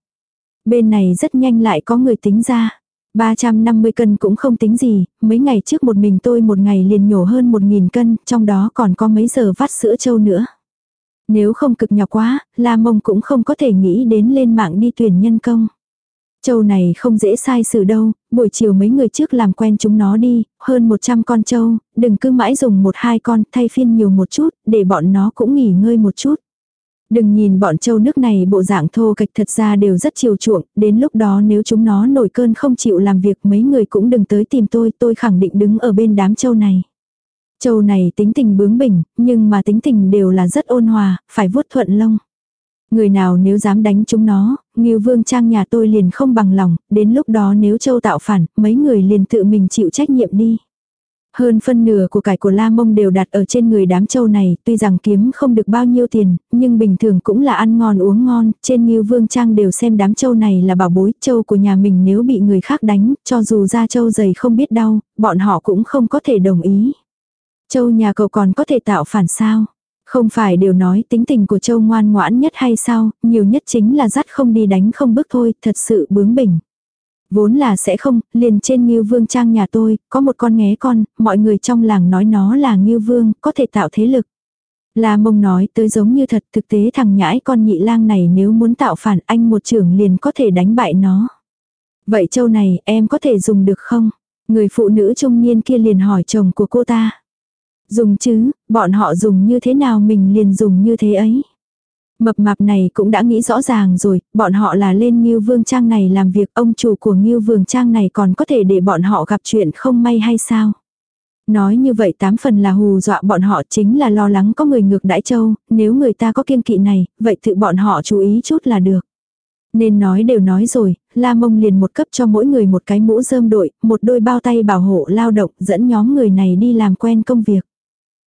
Bên này rất nhanh lại có người tính ra. 350 cân cũng không tính gì, mấy ngày trước một mình tôi một ngày liền nhổ hơn 1.000 cân, trong đó còn có mấy giờ vắt sữa trâu nữa. Nếu không cực nhọc quá, La Mông cũng không có thể nghĩ đến lên mạng đi tuyển nhân công. Châu này không dễ sai xử đâu, buổi chiều mấy người trước làm quen chúng nó đi, hơn 100 con châu, đừng cứ mãi dùng một hai con, thay phiên nhiều một chút, để bọn nó cũng nghỉ ngơi một chút. Đừng nhìn bọn châu nước này bộ dạng thô kịch thật ra đều rất chiều chuộng, đến lúc đó nếu chúng nó nổi cơn không chịu làm việc mấy người cũng đừng tới tìm tôi, tôi khẳng định đứng ở bên đám châu này. Châu này tính tình bướng bỉnh, nhưng mà tính tình đều là rất ôn hòa, phải vuốt thuận lông. Người nào nếu dám đánh chúng nó, Ngưu Vương Trang nhà tôi liền không bằng lòng, đến lúc đó nếu châu tạo phản, mấy người liền tự mình chịu trách nhiệm đi. Hơn phân nửa của cải của La Mông đều đặt ở trên người đám châu này, tuy rằng kiếm không được bao nhiêu tiền, nhưng bình thường cũng là ăn ngon uống ngon, trên Ngưu Vương Trang đều xem đám châu này là bảo bối, châu của nhà mình nếu bị người khác đánh, cho dù ra châu dày không biết đau, bọn họ cũng không có thể đồng ý. Châu nhà cậu còn có thể tạo phản sao? Không phải đều nói tính tình của châu ngoan ngoãn nhất hay sao, nhiều nhất chính là dắt không đi đánh không bước thôi, thật sự bướng bỉnh. Vốn là sẽ không, liền trên Ngưu Vương Trang nhà tôi, có một con nghé con, mọi người trong làng nói nó là Ngưu Vương, có thể tạo thế lực. La mông nói tới giống như thật thực tế thằng nhãi con nhị lang này nếu muốn tạo phản anh một trưởng liền có thể đánh bại nó. Vậy châu này em có thể dùng được không? Người phụ nữ trung niên kia liền hỏi chồng của cô ta. Dùng chứ, bọn họ dùng như thế nào mình liền dùng như thế ấy. Mập mạp này cũng đã nghĩ rõ ràng rồi, bọn họ là lên Ngưu Vương Trang này làm việc, ông chủ của Ngưu Vương Trang này còn có thể để bọn họ gặp chuyện không may hay sao? Nói như vậy tám phần là hù dọa bọn họ chính là lo lắng có người ngược đãi châu, nếu người ta có kiên kỵ này, vậy tự bọn họ chú ý chút là được. Nên nói đều nói rồi, La Mông liền một cấp cho mỗi người một cái mũ rơm đội, một đôi bao tay bảo hộ lao động dẫn nhóm người này đi làm quen công việc.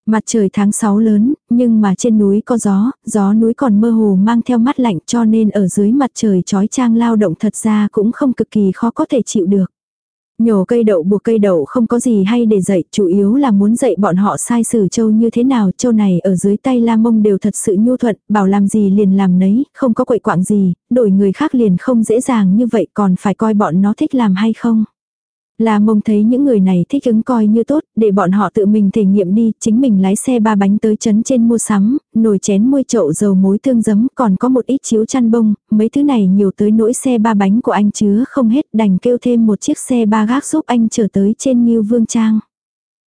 Mặt trời tháng 6 lớn, nhưng mà trên núi có gió, gió núi còn mơ hồ mang theo mắt lạnh cho nên ở dưới mặt trời trói trang lao động thật ra cũng không cực kỳ khó có thể chịu được. Nhổ cây đậu buộc cây đậu không có gì hay để dạy, chủ yếu là muốn dạy bọn họ sai sử châu như thế nào. Châu này ở dưới tay la mông đều thật sự nhu thuận, bảo làm gì liền làm nấy, không có quậy quạng gì, đổi người khác liền không dễ dàng như vậy còn phải coi bọn nó thích làm hay không. La mông thấy những người này thích ứng coi như tốt, để bọn họ tự mình thể nghiệm đi, chính mình lái xe ba bánh tới chấn trên mua sắm, nồi chén muôi chậu dầu mối tương giấm, còn có một ít chiếu chăn bông, mấy thứ này nhiều tới nỗi xe ba bánh của anh chứa không hết, đành kêu thêm một chiếc xe ba gác giúp anh trở tới trên Nhiêu Vương Trang.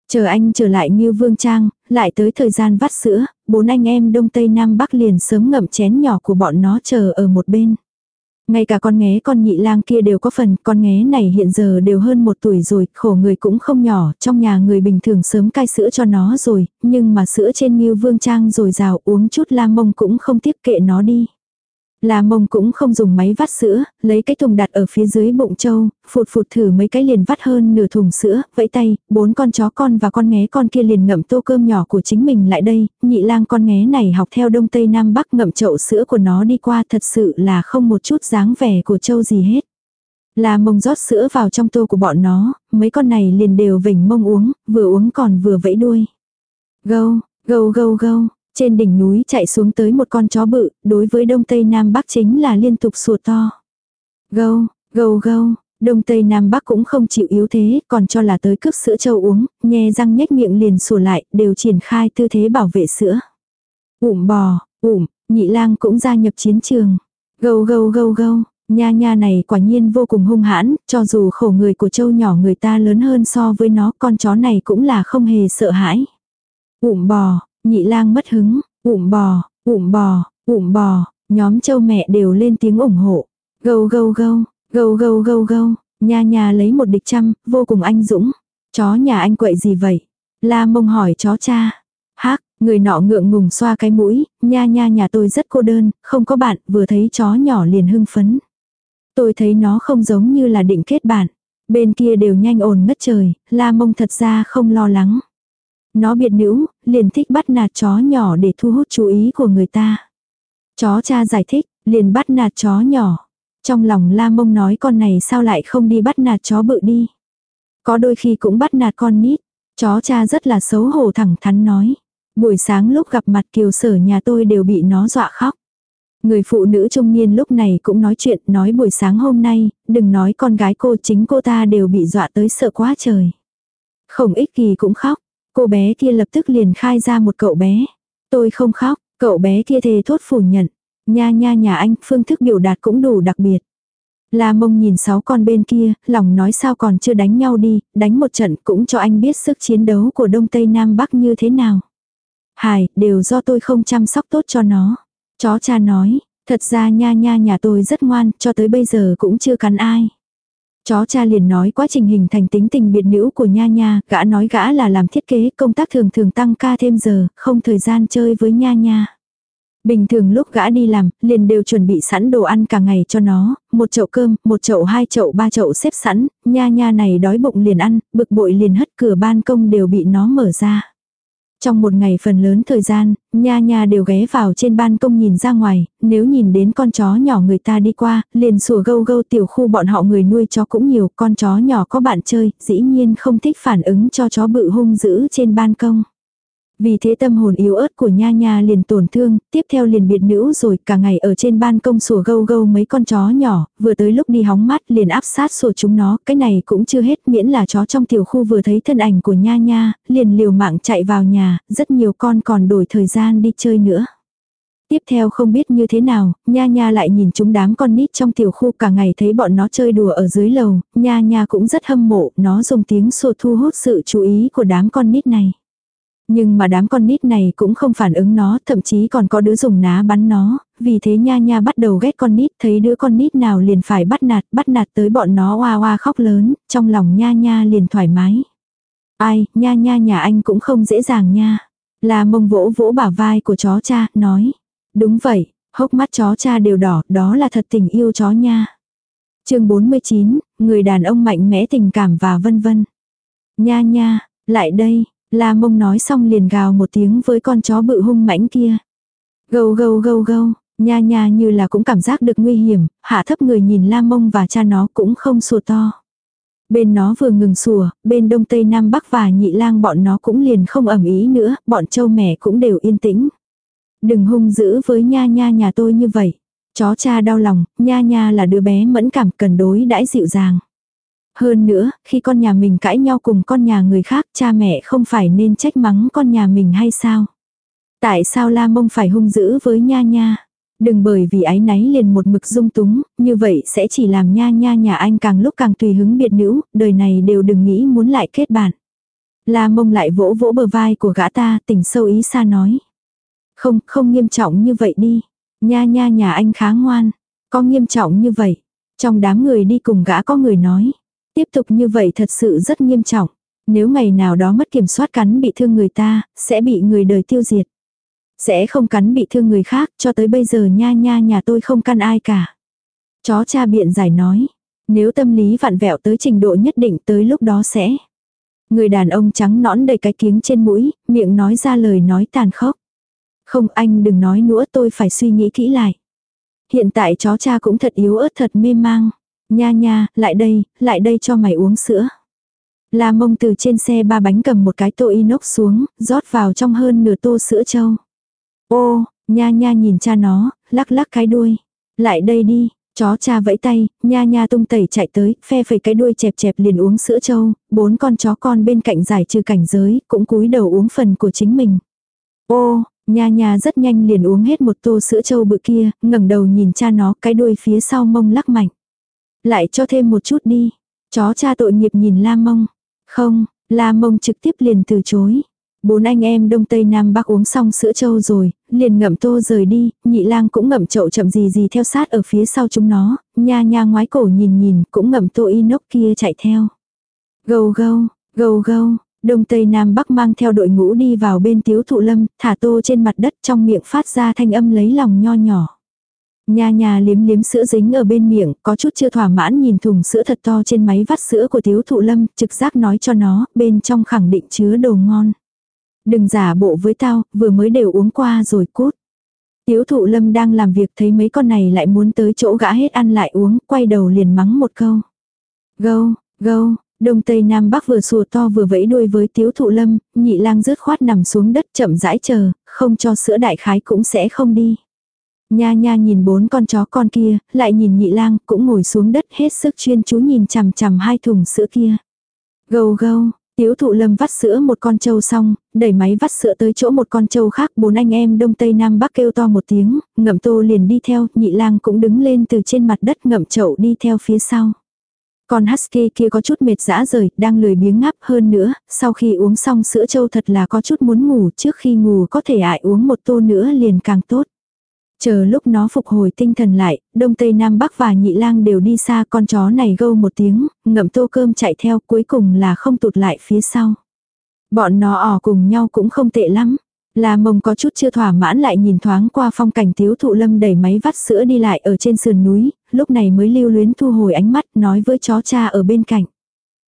Chờ anh trở lại Nhiêu Vương Trang, lại tới thời gian vắt sữa, bốn anh em Đông Tây Nam Bắc liền sớm ngậm chén nhỏ của bọn nó chờ ở một bên. Ngay cả con nghé con nhị lang kia đều có phần, con nghé này hiện giờ đều hơn một tuổi rồi, khổ người cũng không nhỏ, trong nhà người bình thường sớm cai sữa cho nó rồi, nhưng mà sữa trên như vương trang rồi rào uống chút lam mông cũng không tiếp kệ nó đi. La mông cũng không dùng máy vắt sữa, lấy cái thùng đặt ở phía dưới bụng trâu, phụt phụt thử mấy cái liền vắt hơn nửa thùng sữa, vẫy tay, bốn con chó con và con nghé con kia liền ngậm tô cơm nhỏ của chính mình lại đây, nhị lang con nghé này học theo đông tây nam bắc ngậm chậu sữa của nó đi qua thật sự là không một chút dáng vẻ của trâu gì hết. La mông rót sữa vào trong tô của bọn nó, mấy con này liền đều vỉnh mông uống, vừa uống còn vừa vẫy đuôi. Gâu, gâu gâu gâu, trên đỉnh núi chạy xuống tới một con chó bự, đối với đông tây nam bắc chính là liên tục sủa to. Gâu, gâu gâu, đông tây nam bắc cũng không chịu yếu thế, còn cho là tới cướp sữa châu uống, nhe răng nhếch miệng liền sủa lại, đều triển khai tư thế bảo vệ sữa. Ụm bò, ụm, nhị lang cũng gia nhập chiến trường. Gâu gâu gâu gâu, nha nha này quả nhiên vô cùng hung hãn, cho dù khổ người của châu nhỏ người ta lớn hơn so với nó, con chó này cũng là không hề sợ hãi. Ụm bò, Nhị lang mất hứng, ụm bò, ụm bò, ụm bò, nhóm châu mẹ đều lên tiếng ủng hộ. Gâu gâu gâu, gâu gâu gâu gâu, nha nha lấy một địch trăm, vô cùng anh dũng. Chó nhà anh quậy gì vậy? La mông hỏi chó cha. Hác, người nọ ngượng ngùng xoa cái mũi, nha nha nhà tôi rất cô đơn, không có bạn, vừa thấy chó nhỏ liền hưng phấn. Tôi thấy nó không giống như là định kết bạn. Bên kia đều nhanh ồn ngất trời, la mông thật ra không lo lắng. Nó biệt nữ, liền thích bắt nạt chó nhỏ để thu hút chú ý của người ta. Chó cha giải thích, liền bắt nạt chó nhỏ. Trong lòng la mông nói con này sao lại không đi bắt nạt chó bự đi. Có đôi khi cũng bắt nạt con nít. Chó cha rất là xấu hổ thẳng thắn nói. Buổi sáng lúc gặp mặt kiều sở nhà tôi đều bị nó dọa khóc. Người phụ nữ trung niên lúc này cũng nói chuyện, nói buổi sáng hôm nay, đừng nói con gái cô chính cô ta đều bị dọa tới sợ quá trời. khổng ích kỳ cũng khóc, Cô bé kia lập tức liền khai ra một cậu bé. Tôi không khóc, cậu bé kia thề thốt phủ nhận. Nha nha nhà anh, phương thức biểu đạt cũng đủ đặc biệt. La mông nhìn sáu con bên kia, lòng nói sao còn chưa đánh nhau đi, đánh một trận cũng cho anh biết sức chiến đấu của Đông Tây Nam Bắc như thế nào. Hải, đều do tôi không chăm sóc tốt cho nó. Chó cha nói, thật ra nha nha nhà tôi rất ngoan, cho tới bây giờ cũng chưa cắn ai. Chó cha liền nói quá trình hình thành tính tình biệt nữ của nha nha, gã nói gã là làm thiết kế công tác thường thường tăng ca thêm giờ, không thời gian chơi với nha nha. Bình thường lúc gã đi làm, liền đều chuẩn bị sẵn đồ ăn cả ngày cho nó, một chậu cơm, một chậu hai chậu ba chậu xếp sẵn, nha nha này đói bụng liền ăn, bực bội liền hất cửa ban công đều bị nó mở ra. Trong một ngày phần lớn thời gian, nha nha đều ghé vào trên ban công nhìn ra ngoài, nếu nhìn đến con chó nhỏ người ta đi qua, liền sủa gâu gâu tiểu khu bọn họ người nuôi chó cũng nhiều, con chó nhỏ có bạn chơi, dĩ nhiên không thích phản ứng cho chó bự hung dữ trên ban công. Vì thế tâm hồn yếu ớt của nha nha liền tổn thương, tiếp theo liền biệt nữ rồi cả ngày ở trên ban công sủa gâu gâu mấy con chó nhỏ, vừa tới lúc đi hóng mắt liền áp sát sủa chúng nó, cái này cũng chưa hết miễn là chó trong tiểu khu vừa thấy thân ảnh của nha nha, liền liều mạng chạy vào nhà, rất nhiều con còn đổi thời gian đi chơi nữa. Tiếp theo không biết như thế nào, nha nha lại nhìn chúng đám con nít trong tiểu khu cả ngày thấy bọn nó chơi đùa ở dưới lầu, nha nha cũng rất hâm mộ, nó dùng tiếng sủa thu hút sự chú ý của đám con nít này. Nhưng mà đám con nít này cũng không phản ứng nó, thậm chí còn có đứa dùng ná bắn nó, vì thế nha nha bắt đầu ghét con nít, thấy đứa con nít nào liền phải bắt nạt, bắt nạt tới bọn nó oa oa khóc lớn, trong lòng nha nha liền thoải mái. Ai, nha nha nhà anh cũng không dễ dàng nha. Là mông vỗ vỗ bả vai của chó cha, nói. Đúng vậy, hốc mắt chó cha đều đỏ, đó là thật tình yêu chó nha. chương 49, người đàn ông mạnh mẽ tình cảm và vân vân. Nha nha, lại đây, La Mông nói xong liền gào một tiếng với con chó bự hung mãnh kia. Gâu gâu gâu gâu, nha nha như là cũng cảm giác được nguy hiểm, hạ thấp người nhìn La Mông và cha nó cũng không sủa to. Bên nó vừa ngừng sủa, bên đông tây nam bắc và nhị lang bọn nó cũng liền không ẩm ý nữa, bọn châu mẹ cũng đều yên tĩnh. Đừng hung dữ với nha nha nhà tôi như vậy. Chó cha đau lòng, nha nha là đứa bé mẫn cảm cần đối đãi dịu dàng. Hơn nữa, khi con nhà mình cãi nhau cùng con nhà người khác, cha mẹ không phải nên trách mắng con nhà mình hay sao? Tại sao La Mông phải hung dữ với Nha Nha? Đừng bởi vì ái náy liền một mực dung túng, như vậy sẽ chỉ làm Nha Nha nhà anh càng lúc càng tùy hứng biệt nữ, đời này đều đừng nghĩ muốn lại kết bạn. La Mông lại vỗ vỗ bờ vai của gã ta, tỉnh sâu ý xa nói. Không, không nghiêm trọng như vậy đi. Nha Nha nhà anh khá ngoan. Có nghiêm trọng như vậy. Trong đám người đi cùng gã có người nói. Tiếp tục như vậy thật sự rất nghiêm trọng. Nếu ngày nào đó mất kiểm soát cắn bị thương người ta, sẽ bị người đời tiêu diệt. Sẽ không cắn bị thương người khác, cho tới bây giờ nha nha nhà tôi không căn ai cả. Chó cha biện giải nói. Nếu tâm lý vặn vẹo tới trình độ nhất định tới lúc đó sẽ. Người đàn ông trắng nõn đầy cái kiếng trên mũi, miệng nói ra lời nói tàn khốc. Không anh đừng nói nữa tôi phải suy nghĩ kỹ lại. Hiện tại chó cha cũng thật yếu ớt thật mê mang. Nha nha, lại đây, lại đây cho mày uống sữa. La mông từ trên xe ba bánh cầm một cái tô inox xuống, rót vào trong hơn nửa tô sữa trâu. Ô, nha nha nhìn cha nó, lắc lắc cái đuôi. Lại đây đi, chó cha vẫy tay, nha nha tung tẩy chạy tới, phe phẩy cái đuôi chẹp chẹp liền uống sữa trâu, bốn con chó con bên cạnh giải trừ cảnh giới, cũng cúi đầu uống phần của chính mình. Ô, nha nha rất nhanh liền uống hết một tô sữa trâu bự kia, ngẩng đầu nhìn cha nó, cái đuôi phía sau mông lắc mạnh. Lại cho thêm một chút đi. Chó cha tội nghiệp nhìn La Mông. Không, La Mông trực tiếp liền từ chối. Bốn anh em đông tây nam bắc uống xong sữa trâu rồi, liền ngậm tô rời đi, nhị lang cũng ngậm chậu chậm gì gì theo sát ở phía sau chúng nó, nha nha ngoái cổ nhìn nhìn, cũng ngậm tô inox kia chạy theo. Gâu gâu, gâu gâu, đông tây nam bắc mang theo đội ngũ đi vào bên tiếu thụ lâm, thả tô trên mặt đất trong miệng phát ra thanh âm lấy lòng nho nhỏ. Nha nha liếm liếm sữa dính ở bên miệng, có chút chưa thỏa mãn nhìn thùng sữa thật to trên máy vắt sữa của thiếu thụ lâm, trực giác nói cho nó, bên trong khẳng định chứa đồ ngon. Đừng giả bộ với tao, vừa mới đều uống qua rồi cút. Tiếu thụ lâm đang làm việc thấy mấy con này lại muốn tới chỗ gã hết ăn lại uống, quay đầu liền mắng một câu. Gâu, gâu, đông tây nam bắc vừa sùa to vừa vẫy đuôi với tiếu thụ lâm, nhị lang rớt khoát nằm xuống đất chậm rãi chờ, không cho sữa đại khái cũng sẽ không đi. Nha nha nhìn bốn con chó con kia, lại nhìn nhị lang, cũng ngồi xuống đất hết sức chuyên chú nhìn chằm chằm hai thùng sữa kia. Gâu gâu, Tiếu thụ lâm vắt sữa một con trâu xong, đẩy máy vắt sữa tới chỗ một con trâu khác, bốn anh em đông tây nam bắc kêu to một tiếng, ngậm tô liền đi theo, nhị lang cũng đứng lên từ trên mặt đất ngậm chậu đi theo phía sau. Con husky kia có chút mệt dã rời, đang lười biếng ngáp hơn nữa, sau khi uống xong sữa trâu thật là có chút muốn ngủ, trước khi ngủ có thể ại uống một tô nữa liền càng tốt. Chờ lúc nó phục hồi tinh thần lại, đông tây nam bắc và nhị lang đều đi xa con chó này gâu một tiếng, ngậm tô cơm chạy theo cuối cùng là không tụt lại phía sau. Bọn nó ỏ cùng nhau cũng không tệ lắm. Là mông có chút chưa thỏa mãn lại nhìn thoáng qua phong cảnh thiếu thụ lâm đẩy máy vắt sữa đi lại ở trên sườn núi, lúc này mới lưu luyến thu hồi ánh mắt nói với chó cha ở bên cạnh.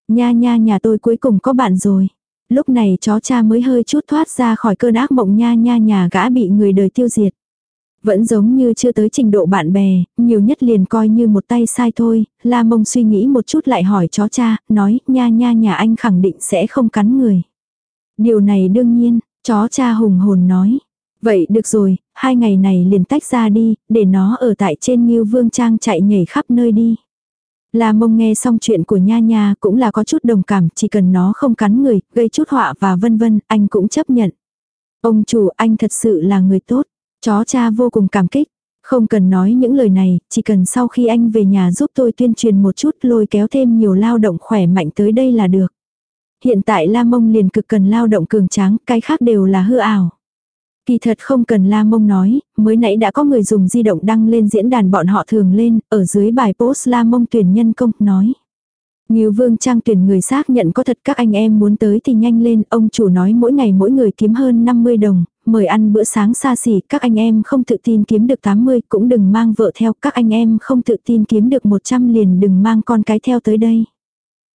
Nha nha nhà tôi cuối cùng có bạn rồi. Lúc này chó cha mới hơi chút thoát ra khỏi cơn ác mộng nha nha nhà gã bị người đời tiêu diệt. Vẫn giống như chưa tới trình độ bạn bè, nhiều nhất liền coi như một tay sai thôi, la mông suy nghĩ một chút lại hỏi chó cha, nói, nha nha nhà anh khẳng định sẽ không cắn người. Điều này đương nhiên, chó cha hùng hồn nói. Vậy được rồi, hai ngày này liền tách ra đi, để nó ở tại trên Nghiêu Vương Trang chạy nhảy khắp nơi đi. La mông nghe xong chuyện của nha nha cũng là có chút đồng cảm, chỉ cần nó không cắn người, gây chút họa và vân vân, anh cũng chấp nhận. Ông chủ anh thật sự là người tốt. Chó cha vô cùng cảm kích. Không cần nói những lời này, chỉ cần sau khi anh về nhà giúp tôi tuyên truyền một chút lôi kéo thêm nhiều lao động khỏe mạnh tới đây là được. Hiện tại La Mông liền cực cần lao động cường tráng, cái khác đều là hư ảo. Kỳ thật không cần La Mông nói, mới nãy đã có người dùng di động đăng lên diễn đàn bọn họ thường lên, ở dưới bài post La Mông tuyển nhân công, nói. Ngưu Vương Trang tuyển người xác nhận có thật các anh em muốn tới thì nhanh lên, ông chủ nói mỗi ngày mỗi người kiếm hơn 50 đồng, mời ăn bữa sáng xa xỉ, các anh em không tự tin kiếm được 80 cũng đừng mang vợ theo, các anh em không tự tin kiếm được 100 liền đừng mang con cái theo tới đây.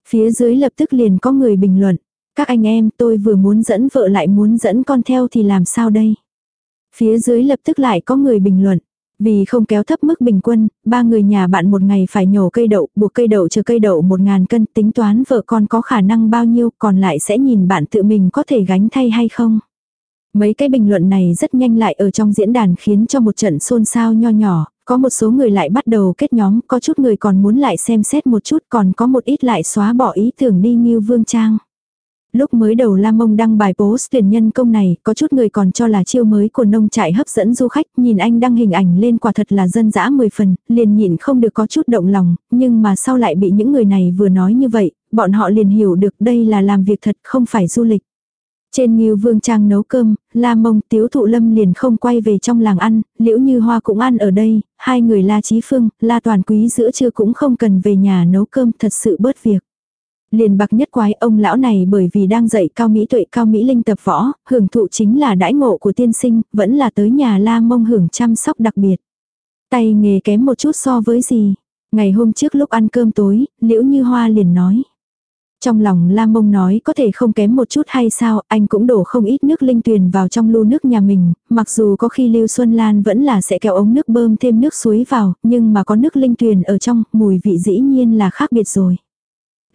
Phía dưới lập tức liền có người bình luận, các anh em tôi vừa muốn dẫn vợ lại muốn dẫn con theo thì làm sao đây? Phía dưới lập tức lại có người bình luận, vì không kéo thấp mức bình quân, ba người nhà bạn một ngày phải nhổ cây đậu, buộc cây đậu chờ cây đậu một ngàn cân, tính toán vợ con có khả năng bao nhiêu, còn lại sẽ nhìn bạn tự mình có thể gánh thay hay không. Mấy cái bình luận này rất nhanh lại ở trong diễn đàn khiến cho một trận xôn xao nho nhỏ, có một số người lại bắt đầu kết nhóm, có chút người còn muốn lại xem xét một chút, còn có một ít lại xóa bỏ ý tưởng đi như vương trang. Lúc mới đầu Lam Mông đăng bài post tuyển nhân công này, có chút người còn cho là chiêu mới của nông trại hấp dẫn du khách, nhìn anh đăng hình ảnh lên quả thật là dân dã 10 phần, liền nhịn không được có chút động lòng, nhưng mà sau lại bị những người này vừa nói như vậy, bọn họ liền hiểu được đây là làm việc thật không phải du lịch. Trên Nghiêu Vương Trang nấu cơm, La Mông Tiếu Thụ Lâm liền không quay về trong làng ăn, Liễu Như Hoa cũng ăn ở đây, hai người La Chí Phương, La Toàn Quý giữa trưa cũng không cần về nhà nấu cơm thật sự bớt việc. Liền bạc nhất quái ông lão này bởi vì đang dạy cao mỹ tuệ cao mỹ linh tập võ, hưởng thụ chính là đãi ngộ của tiên sinh, vẫn là tới nhà la mông hưởng chăm sóc đặc biệt. Tay nghề kém một chút so với gì. Ngày hôm trước lúc ăn cơm tối, liễu như hoa liền nói. Trong lòng la mông nói có thể không kém một chút hay sao, anh cũng đổ không ít nước linh tuyền vào trong lu nước nhà mình, mặc dù có khi Lưu Xuân Lan vẫn là sẽ kéo ống nước bơm thêm nước suối vào, nhưng mà có nước linh tuyền ở trong, mùi vị dĩ nhiên là khác biệt rồi.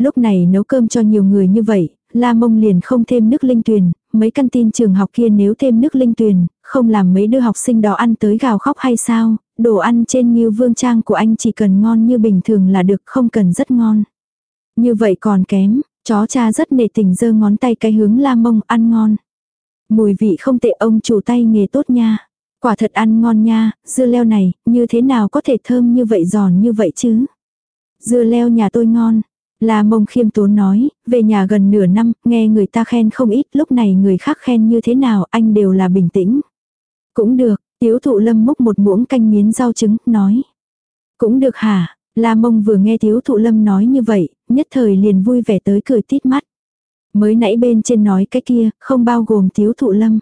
Lúc này nấu cơm cho nhiều người như vậy, La Mông liền không thêm nước linh tuyền, mấy căn tin trường học kia nếu thêm nước linh tuyền, không làm mấy đứa học sinh đó ăn tới gào khóc hay sao, đồ ăn trên như vương trang của anh chỉ cần ngon như bình thường là được không cần rất ngon. Như vậy còn kém, chó cha rất nề tình giơ ngón tay cái hướng La Mông ăn ngon. Mùi vị không tệ ông chủ tay nghề tốt nha. Quả thật ăn ngon nha, dưa leo này, như thế nào có thể thơm như vậy giòn như vậy chứ? Dưa leo nhà tôi ngon, La mông khiêm tốn nói, về nhà gần nửa năm, nghe người ta khen không ít, lúc này người khác khen như thế nào, anh đều là bình tĩnh. Cũng được, tiếu thụ lâm múc một muỗng canh miến rau trứng, nói. Cũng được hả, La mông vừa nghe tiếu thụ lâm nói như vậy, nhất thời liền vui vẻ tới cười tít mắt. Mới nãy bên trên nói cái kia, không bao gồm tiếu thụ lâm.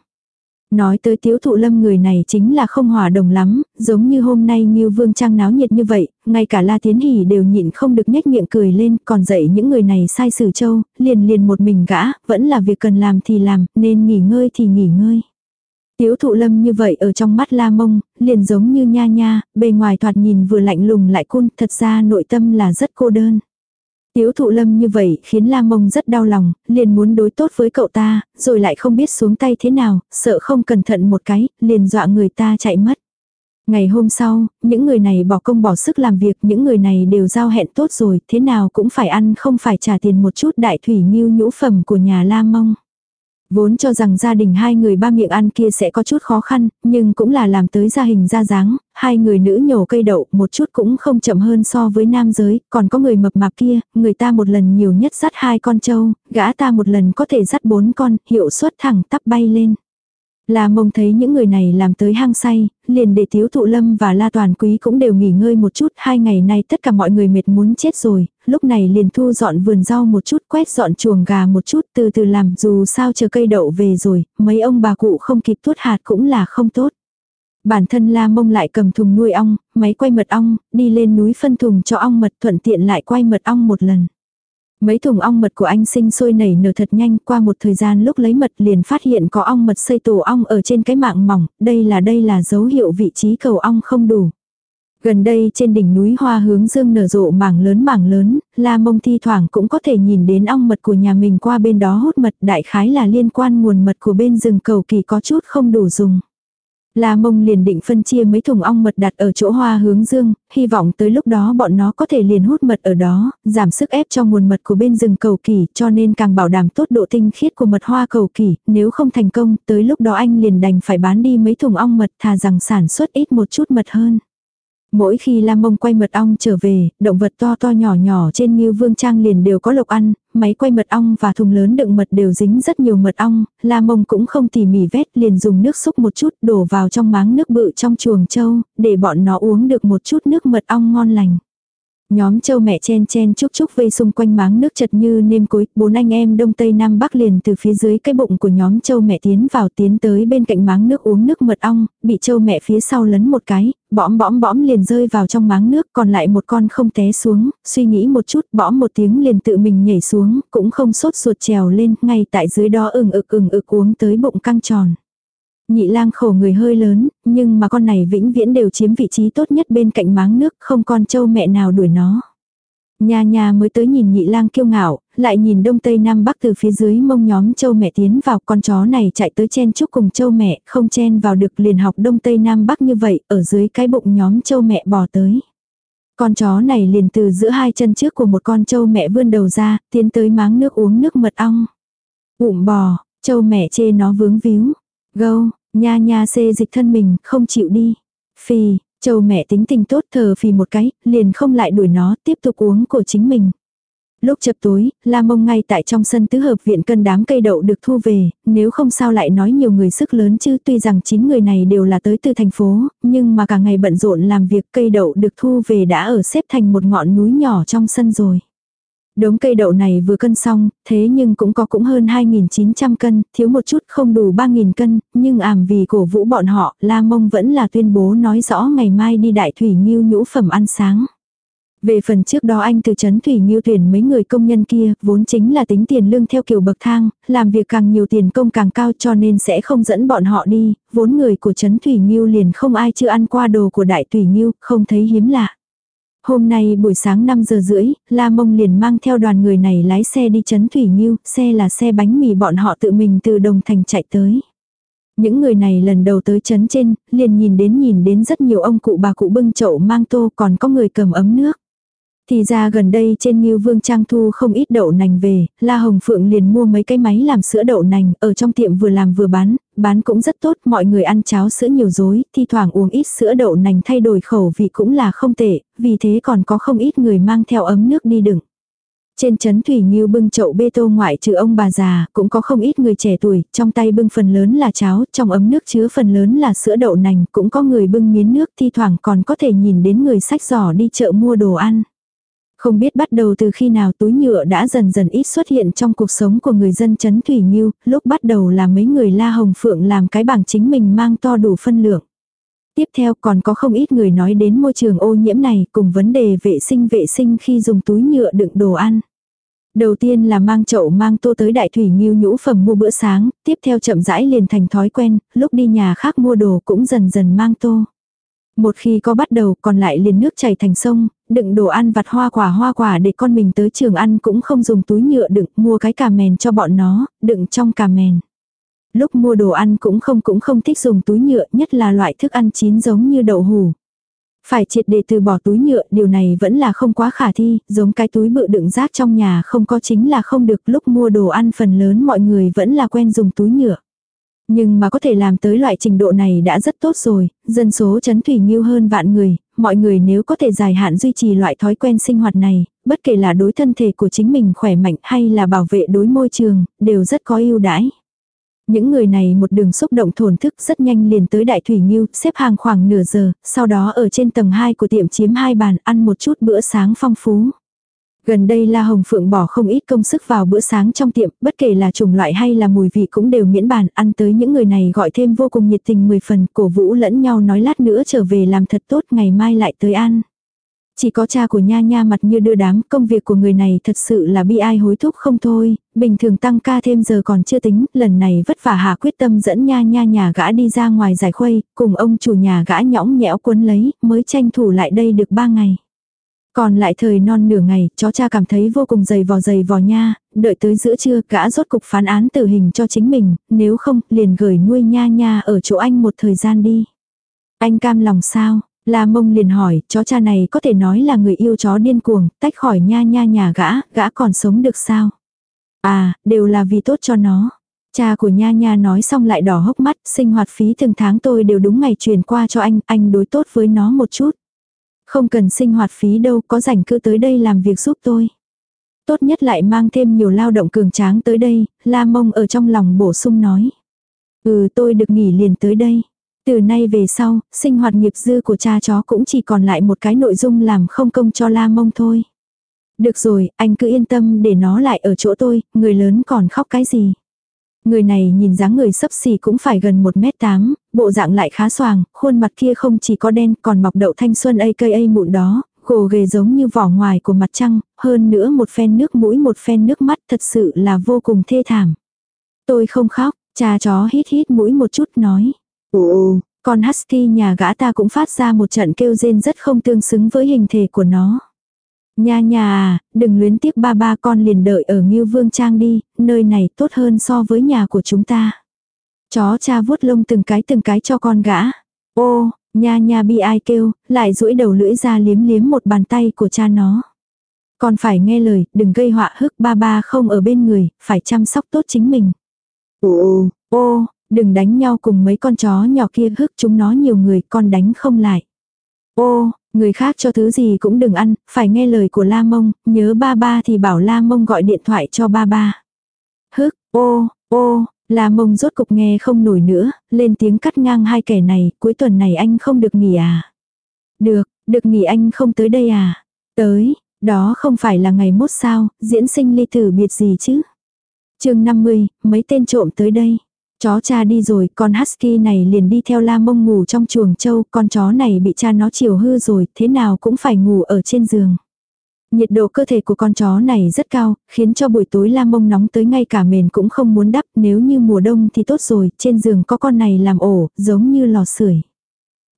Nói tới tiếu thụ lâm người này chính là không hòa đồng lắm, giống như hôm nay như vương trang náo nhiệt như vậy, ngay cả la tiến hỉ đều nhịn không được nhếch miệng cười lên, còn dạy những người này sai sử châu, liền liền một mình gã, vẫn là việc cần làm thì làm, nên nghỉ ngơi thì nghỉ ngơi. Tiếu thụ lâm như vậy ở trong mắt la mông, liền giống như nha nha, bề ngoài thoạt nhìn vừa lạnh lùng lại cun, thật ra nội tâm là rất cô đơn. Tiếu thụ lâm như vậy khiến La Mông rất đau lòng, liền muốn đối tốt với cậu ta, rồi lại không biết xuống tay thế nào, sợ không cẩn thận một cái, liền dọa người ta chạy mất. Ngày hôm sau, những người này bỏ công bỏ sức làm việc, những người này đều giao hẹn tốt rồi, thế nào cũng phải ăn không phải trả tiền một chút đại thủy nghiêu nhũ phẩm của nhà La Mông. Vốn cho rằng gia đình hai người ba miệng ăn kia sẽ có chút khó khăn, nhưng cũng là làm tới gia hình ra dáng, hai người nữ nhổ cây đậu một chút cũng không chậm hơn so với nam giới, còn có người mập mạp kia, người ta một lần nhiều nhất dắt hai con trâu, gã ta một lần có thể dắt bốn con, hiệu suất thẳng tắp bay lên. La mông thấy những người này làm tới hang say, liền để thiếu thụ lâm và la toàn quý cũng đều nghỉ ngơi một chút. Hai ngày nay tất cả mọi người mệt muốn chết rồi, lúc này liền thu dọn vườn rau một chút, quét dọn chuồng gà một chút, từ từ làm dù sao chờ cây đậu về rồi, mấy ông bà cụ không kịp tuốt hạt cũng là không tốt. Bản thân la mông lại cầm thùng nuôi ong, máy quay mật ong, đi lên núi phân thùng cho ong mật thuận tiện lại quay mật ong một lần. Mấy thùng ong mật của anh sinh sôi nảy nở thật nhanh qua một thời gian lúc lấy mật liền phát hiện có ong mật xây tổ ong ở trên cái mạng mỏng, đây là đây là dấu hiệu vị trí cầu ong không đủ. Gần đây trên đỉnh núi hoa hướng dương nở rộ mảng lớn mảng lớn, la mông thi thoảng cũng có thể nhìn đến ong mật của nhà mình qua bên đó hút mật đại khái là liên quan nguồn mật của bên rừng cầu kỳ có chút không đủ dùng. La mông liền định phân chia mấy thùng ong mật đặt ở chỗ hoa hướng dương, hy vọng tới lúc đó bọn nó có thể liền hút mật ở đó, giảm sức ép cho nguồn mật của bên rừng cầu kỳ, cho nên càng bảo đảm tốt độ tinh khiết của mật hoa cầu kỳ, nếu không thành công, tới lúc đó anh liền đành phải bán đi mấy thùng ong mật thà rằng sản xuất ít một chút mật hơn. Mỗi khi Lam Mông quay mật ong trở về, động vật to to nhỏ nhỏ trên Ngưu Vương Trang liền đều có lộc ăn, máy quay mật ong và thùng lớn đựng mật đều dính rất nhiều mật ong, La Mông cũng không tỉ mỉ vét liền dùng nước xúc một chút đổ vào trong máng nước bự trong chuồng trâu, để bọn nó uống được một chút nước mật ong ngon lành. Nhóm châu mẹ chen chen chúc chúc vây xung quanh máng nước chật như nêm cối, bốn anh em đông tây nam bắc liền từ phía dưới cái bụng của nhóm châu mẹ tiến vào tiến tới bên cạnh máng nước uống nước mật ong, bị châu mẹ phía sau lấn một cái, bõm bõm bõm liền rơi vào trong máng nước, còn lại một con không té xuống, suy nghĩ một chút, bõm một tiếng liền tự mình nhảy xuống, cũng không sốt ruột trèo lên, ngay tại dưới đó ừng ực ừng ực uống tới bụng căng tròn. Nhị lang khổ người hơi lớn, nhưng mà con này vĩnh viễn đều chiếm vị trí tốt nhất bên cạnh máng nước, không con trâu mẹ nào đuổi nó. Nhà nhà mới tới nhìn nhị lang kiêu ngạo, lại nhìn đông tây nam bắc từ phía dưới mông nhóm châu mẹ tiến vào con chó này chạy tới chen chúc cùng châu mẹ, không chen vào được liền học đông tây nam bắc như vậy, ở dưới cái bụng nhóm châu mẹ bò tới. Con chó này liền từ giữa hai chân trước của một con trâu mẹ vươn đầu ra, tiến tới máng nước uống nước mật ong. Ụm bò, trâu mẹ chê nó vướng víu. Gâu, nha nha xê dịch thân mình, không chịu đi. Phì, châu mẹ tính tình tốt thờ phì một cái, liền không lại đuổi nó, tiếp tục uống của chính mình. Lúc chập tối, La Mông ngay tại trong sân tứ hợp viện cân đám cây đậu được thu về, nếu không sao lại nói nhiều người sức lớn chứ tuy rằng 9 người này đều là tới từ thành phố, nhưng mà cả ngày bận rộn làm việc cây đậu được thu về đã ở xếp thành một ngọn núi nhỏ trong sân rồi. Đống cây đậu này vừa cân xong, thế nhưng cũng có cũng hơn 2.900 cân, thiếu một chút không đủ 3.000 cân, nhưng ảm vì cổ vũ bọn họ, La Mông vẫn là tuyên bố nói rõ ngày mai đi đại thủy nghiêu nhũ phẩm ăn sáng. Về phần trước đó anh từ chấn thủy nghiêu tuyển mấy người công nhân kia, vốn chính là tính tiền lương theo kiểu bậc thang, làm việc càng nhiều tiền công càng cao cho nên sẽ không dẫn bọn họ đi, vốn người của chấn thủy nghiêu liền không ai chưa ăn qua đồ của đại thủy nghiêu, không thấy hiếm lạ. Hôm nay buổi sáng 5 giờ rưỡi, La Mông liền mang theo đoàn người này lái xe đi chấn Thủy Nhiêu, xe là xe bánh mì bọn họ tự mình từ Đồng Thành chạy tới. Những người này lần đầu tới chấn trên, liền nhìn đến nhìn đến rất nhiều ông cụ bà cụ bưng chậu mang tô còn có người cầm ấm nước. Thì ra gần đây trên Ngưu Vương Trang thu không ít đậu nành về, La Hồng Phượng liền mua mấy cái máy làm sữa đậu nành, ở trong tiệm vừa làm vừa bán, bán cũng rất tốt, mọi người ăn cháo sữa nhiều dối, thi thoảng uống ít sữa đậu nành thay đổi khẩu vị cũng là không tệ, vì thế còn có không ít người mang theo ấm nước đi đựng. Trên chấn thủy nghiêu bưng chậu bê tô ngoại trừ ông bà già, cũng có không ít người trẻ tuổi, trong tay bưng phần lớn là cháo, trong ấm nước chứa phần lớn là sữa đậu nành, cũng có người bưng miến nước thi thoảng còn có thể nhìn đến người sách giỏ đi chợ mua đồ ăn. Không biết bắt đầu từ khi nào túi nhựa đã dần dần ít xuất hiện trong cuộc sống của người dân chấn Thủy Nhiêu, lúc bắt đầu là mấy người La Hồng Phượng làm cái bảng chính mình mang to đủ phân lượng. Tiếp theo còn có không ít người nói đến môi trường ô nhiễm này cùng vấn đề vệ sinh vệ sinh khi dùng túi nhựa đựng đồ ăn. Đầu tiên là mang chậu mang tô tới đại thủy nghiêu nhũ phẩm mua bữa sáng, tiếp theo chậm rãi liền thành thói quen, lúc đi nhà khác mua đồ cũng dần dần mang tô. Một khi có bắt đầu còn lại liền nước chảy thành sông, đựng đồ ăn vặt hoa quả hoa quả để con mình tới trường ăn cũng không dùng túi nhựa đựng, mua cái cà mèn cho bọn nó, đựng trong cà mèn. Lúc mua đồ ăn cũng không cũng không thích dùng túi nhựa, nhất là loại thức ăn chín giống như đậu hủ. Phải triệt để từ bỏ túi nhựa, điều này vẫn là không quá khả thi, giống cái túi bự đựng rác trong nhà không có chính là không được lúc mua đồ ăn phần lớn mọi người vẫn là quen dùng túi nhựa. Nhưng mà có thể làm tới loại trình độ này đã rất tốt rồi, dân số chấn thủy nhiêu hơn vạn người, mọi người nếu có thể dài hạn duy trì loại thói quen sinh hoạt này, bất kể là đối thân thể của chính mình khỏe mạnh hay là bảo vệ đối môi trường, đều rất có ưu đãi. Những người này một đường xúc động thổn thức rất nhanh liền tới Đại Thủy Nghiêu, xếp hàng khoảng nửa giờ, sau đó ở trên tầng 2 của tiệm chiếm hai bàn ăn một chút bữa sáng phong phú. Gần đây La Hồng Phượng bỏ không ít công sức vào bữa sáng trong tiệm, bất kể là chủng loại hay là mùi vị cũng đều miễn bàn, ăn tới những người này gọi thêm vô cùng nhiệt tình 10 phần, cổ vũ lẫn nhau nói lát nữa trở về làm thật tốt, ngày mai lại tới ăn. Chỉ có cha của Nha Nha mặt như đưa đám, công việc của người này thật sự là bi ai hối thúc không thôi, bình thường tăng ca thêm giờ còn chưa tính, lần này vất vả hạ quyết tâm dẫn Nha Nha nhà gã đi ra ngoài giải khuây, cùng ông chủ nhà gã nhõng nhẽo cuốn lấy, mới tranh thủ lại đây được 3 ngày. Còn lại thời non nửa ngày, chó cha cảm thấy vô cùng dày vò dày vò nha, đợi tới giữa trưa gã rốt cục phán án tử hình cho chính mình, nếu không liền gửi nuôi nha nha ở chỗ anh một thời gian đi. Anh cam lòng sao? La mông liền hỏi, chó cha này có thể nói là người yêu chó điên cuồng, tách khỏi nha nha nhà gã, gã còn sống được sao? À, đều là vì tốt cho nó. Cha của nha nha nói xong lại đỏ hốc mắt, sinh hoạt phí từng tháng tôi đều đúng ngày truyền qua cho anh, anh đối tốt với nó một chút. Không cần sinh hoạt phí đâu, có rảnh cứ tới đây làm việc giúp tôi. Tốt nhất lại mang thêm nhiều lao động cường tráng tới đây, La Mông ở trong lòng bổ sung nói. Ừ tôi được nghỉ liền tới đây. Từ nay về sau, sinh hoạt nghiệp dư của cha chó cũng chỉ còn lại một cái nội dung làm không công cho la mông thôi. Được rồi, anh cứ yên tâm để nó lại ở chỗ tôi, người lớn còn khóc cái gì. Người này nhìn dáng người sấp xỉ cũng phải gần 1m8, bộ dạng lại khá xoàng, khuôn mặt kia không chỉ có đen còn mọc đậu thanh xuân AKA mụn đó, gồ ghề giống như vỏ ngoài của mặt trăng, hơn nữa một phen nước mũi một phen nước mắt thật sự là vô cùng thê thảm. Tôi không khóc, cha chó hít hít mũi một chút nói. Ồ, con husky nhà gã ta cũng phát ra một trận kêu rên rất không tương xứng với hình thể của nó. Nha nhà à, đừng luyến tiếc ba ba con liền đợi ở Ngưu Vương Trang đi, nơi này tốt hơn so với nhà của chúng ta. Chó cha vuốt lông từng cái từng cái cho con gã. Ô, nha nha bi ai kêu, lại duỗi đầu lưỡi ra liếm liếm một bàn tay của cha nó. Con phải nghe lời, đừng gây họa hức ba ba không ở bên người, phải chăm sóc tốt chính mình. Ô, ô, đừng đánh nhau cùng mấy con chó nhỏ kia hức chúng nó nhiều người, con đánh không lại. Ô, người khác cho thứ gì cũng đừng ăn, phải nghe lời của La Mông, nhớ ba ba thì bảo La Mông gọi điện thoại cho ba ba. Hức, ô, ô, La Mông rốt cục nghe không nổi nữa, lên tiếng cắt ngang hai kẻ này, cuối tuần này anh không được nghỉ à? Được, được nghỉ anh không tới đây à? Tới, đó không phải là ngày mốt sao, diễn sinh ly tử biệt gì chứ? chương 50, mấy tên trộm tới đây. Chó cha đi rồi, con husky này liền đi theo la mông ngủ trong chuồng trâu, con chó này bị cha nó chiều hư rồi, thế nào cũng phải ngủ ở trên giường. Nhiệt độ cơ thể của con chó này rất cao, khiến cho buổi tối la mông nóng tới ngay cả mền cũng không muốn đắp, nếu như mùa đông thì tốt rồi, trên giường có con này làm ổ, giống như lò sưởi.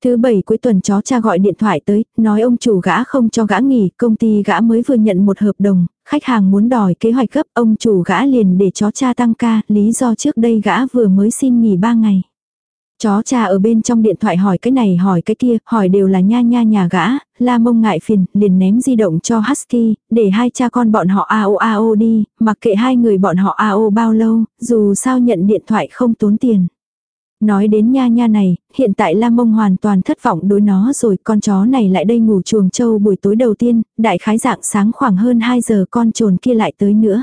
Thứ bảy cuối tuần chó cha gọi điện thoại tới, nói ông chủ gã không cho gã nghỉ, công ty gã mới vừa nhận một hợp đồng, khách hàng muốn đòi kế hoạch gấp, ông chủ gã liền để chó cha tăng ca, lý do trước đây gã vừa mới xin nghỉ 3 ngày. Chó cha ở bên trong điện thoại hỏi cái này hỏi cái kia, hỏi đều là nha nha nhà gã, la mông ngại phiền, liền ném di động cho Husky, để hai cha con bọn họ ao ao đi, mặc kệ hai người bọn họ ao bao lâu, dù sao nhận điện thoại không tốn tiền. Nói đến nha nha này, hiện tại Lam Mông hoàn toàn thất vọng đối nó rồi, con chó này lại đây ngủ chuồng trâu buổi tối đầu tiên, đại khái dạng sáng khoảng hơn 2 giờ con trồn kia lại tới nữa.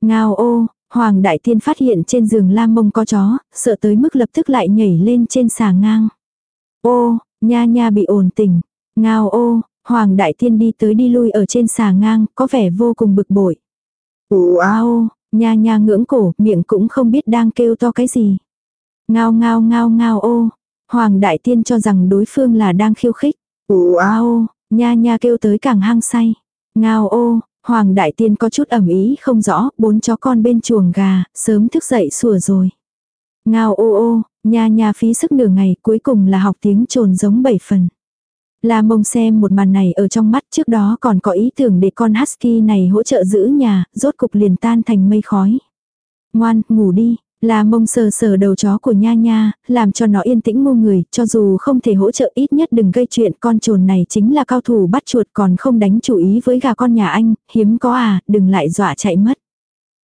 Ngao ô, Hoàng Đại Tiên phát hiện trên giường Lam Mông có chó, sợ tới mức lập tức lại nhảy lên trên xà ngang. Ô, nha nha bị ổn tỉnh. Ngao ô, Hoàng Đại Tiên đi tới đi lui ở trên xà ngang, có vẻ vô cùng bực bội. Ồ ao, nha nha ngưỡng cổ, miệng cũng không biết đang kêu to cái gì. Ngao ngao ngao ngao ô. Hoàng đại tiên cho rằng đối phương là đang khiêu khích. Ồ ô, nha nha kêu tới càng hăng say. Ngao ô, Hoàng đại tiên có chút ẩm ý không rõ, bốn chó con bên chuồng gà, sớm thức dậy sủa rồi. Ngao ô ô, nha nha phí sức nửa ngày, cuối cùng là học tiếng trồn giống bảy phần. La mông xem một màn này ở trong mắt trước đó còn có ý tưởng để con husky này hỗ trợ giữ nhà, rốt cục liền tan thành mây khói. Ngoan, ngủ đi, là mông sờ sờ đầu chó của nha nha, làm cho nó yên tĩnh ngu người, cho dù không thể hỗ trợ ít nhất đừng gây chuyện con trồn này chính là cao thủ bắt chuột còn không đánh chủ ý với gà con nhà anh, hiếm có à, đừng lại dọa chạy mất.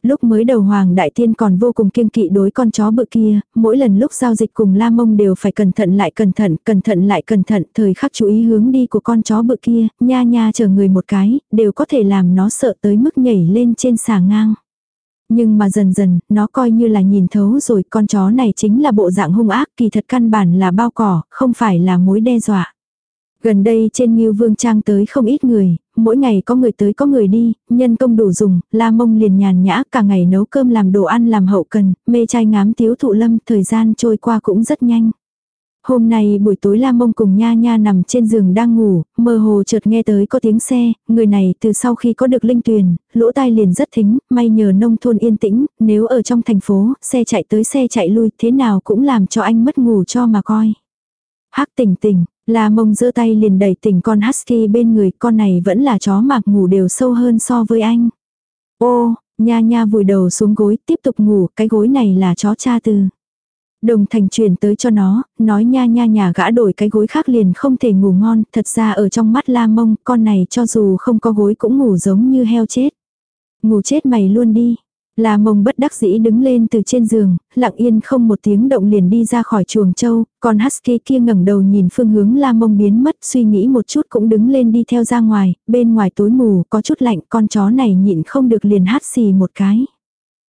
Lúc mới đầu Hoàng Đại Tiên còn vô cùng kiên kỵ đối con chó bự kia, mỗi lần lúc giao dịch cùng La Mông đều phải cẩn thận lại cẩn thận, cẩn thận lại cẩn thận, thời khắc chú ý hướng đi của con chó bự kia, nha nha chờ người một cái, đều có thể làm nó sợ tới mức nhảy lên trên xà ngang. Nhưng mà dần dần, nó coi như là nhìn thấu rồi con chó này chính là bộ dạng hung ác kỳ thật căn bản là bao cỏ, không phải là mối đe dọa. Gần đây trên Ngưu Vương Trang tới không ít người, mỗi ngày có người tới có người đi, nhân công đủ dùng, la mông liền nhàn nhã cả ngày nấu cơm làm đồ ăn làm hậu cần, mê trai ngám tiếu thụ lâm, thời gian trôi qua cũng rất nhanh. Hôm nay buổi tối La Mông cùng Nha Nha nằm trên giường đang ngủ, mơ hồ chợt nghe tới có tiếng xe, người này từ sau khi có được linh tuyền, lỗ tai liền rất thính, may nhờ nông thôn yên tĩnh, nếu ở trong thành phố, xe chạy tới xe chạy lui thế nào cũng làm cho anh mất ngủ cho mà coi. Hắc tỉnh tỉnh, La Mông giơ tay liền đẩy tỉnh con Husky bên người, con này vẫn là chó mạc ngủ đều sâu hơn so với anh. Ô, Nha Nha vùi đầu xuống gối tiếp tục ngủ, cái gối này là chó cha từ. Đồng thành truyền tới cho nó, nói nha nha nhà gã đổi cái gối khác liền không thể ngủ ngon, thật ra ở trong mắt la mông, con này cho dù không có gối cũng ngủ giống như heo chết. Ngủ chết mày luôn đi. La mông bất đắc dĩ đứng lên từ trên giường, lặng yên không một tiếng động liền đi ra khỏi chuồng châu, còn husky kia ngẩng đầu nhìn phương hướng la mông biến mất suy nghĩ một chút cũng đứng lên đi theo ra ngoài, bên ngoài tối mù có chút lạnh con chó này nhịn không được liền hát xì một cái.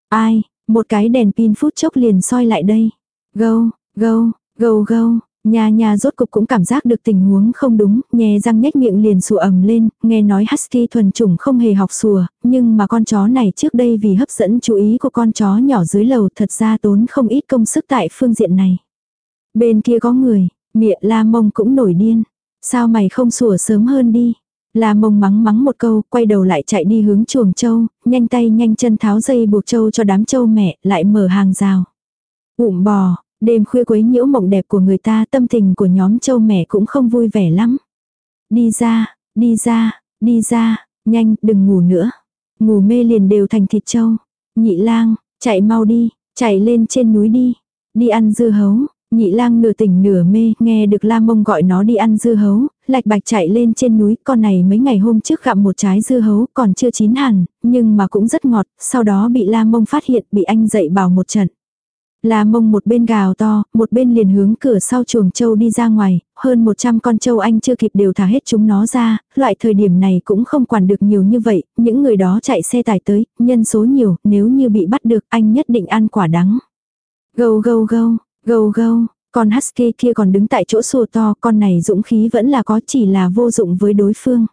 Ai, một cái đèn pin phút chốc liền soi lại đây. Gâu, gâu, Gâu gâu, nhà nhà rốt cục cũng cảm giác được tình huống không đúng, nhè răng nhếch miệng liền sủa ầm lên, nghe nói husky thuần chủng không hề học sủa, nhưng mà con chó này trước đây vì hấp dẫn chú ý của con chó nhỏ dưới lầu thật ra tốn không ít công sức tại phương diện này. Bên kia có người, miệng la mông cũng nổi điên. Sao mày không sủa sớm hơn đi? La mông mắng mắng một câu, quay đầu lại chạy đi hướng chuồng châu, nhanh tay nhanh chân tháo dây buộc châu cho đám châu mẹ, lại mở hàng rào. Ụm bò, Đêm khuya quấy nhiễu mộng đẹp của người ta tâm tình của nhóm châu mẹ cũng không vui vẻ lắm. Đi ra, đi ra, đi ra, nhanh, đừng ngủ nữa. Ngủ mê liền đều thành thịt châu. Nhị lang, chạy mau đi, chạy lên trên núi đi. Đi ăn dưa hấu, nhị lang nửa tỉnh nửa mê, nghe được la mông gọi nó đi ăn dưa hấu, lạch bạch chạy lên trên núi, con này mấy ngày hôm trước gặm một trái dưa hấu, còn chưa chín hẳn, nhưng mà cũng rất ngọt, sau đó bị la mông phát hiện, bị anh dậy bảo một trận. La mông một bên gào to, một bên liền hướng cửa sau chuồng châu đi ra ngoài, hơn 100 con châu anh chưa kịp đều thả hết chúng nó ra, loại thời điểm này cũng không quản được nhiều như vậy, những người đó chạy xe tải tới, nhân số nhiều, nếu như bị bắt được anh nhất định ăn quả đắng. Gâu gâu gâu, gâu gâu, con husky kia còn đứng tại chỗ sùa to, con này dũng khí vẫn là có chỉ là vô dụng với đối phương.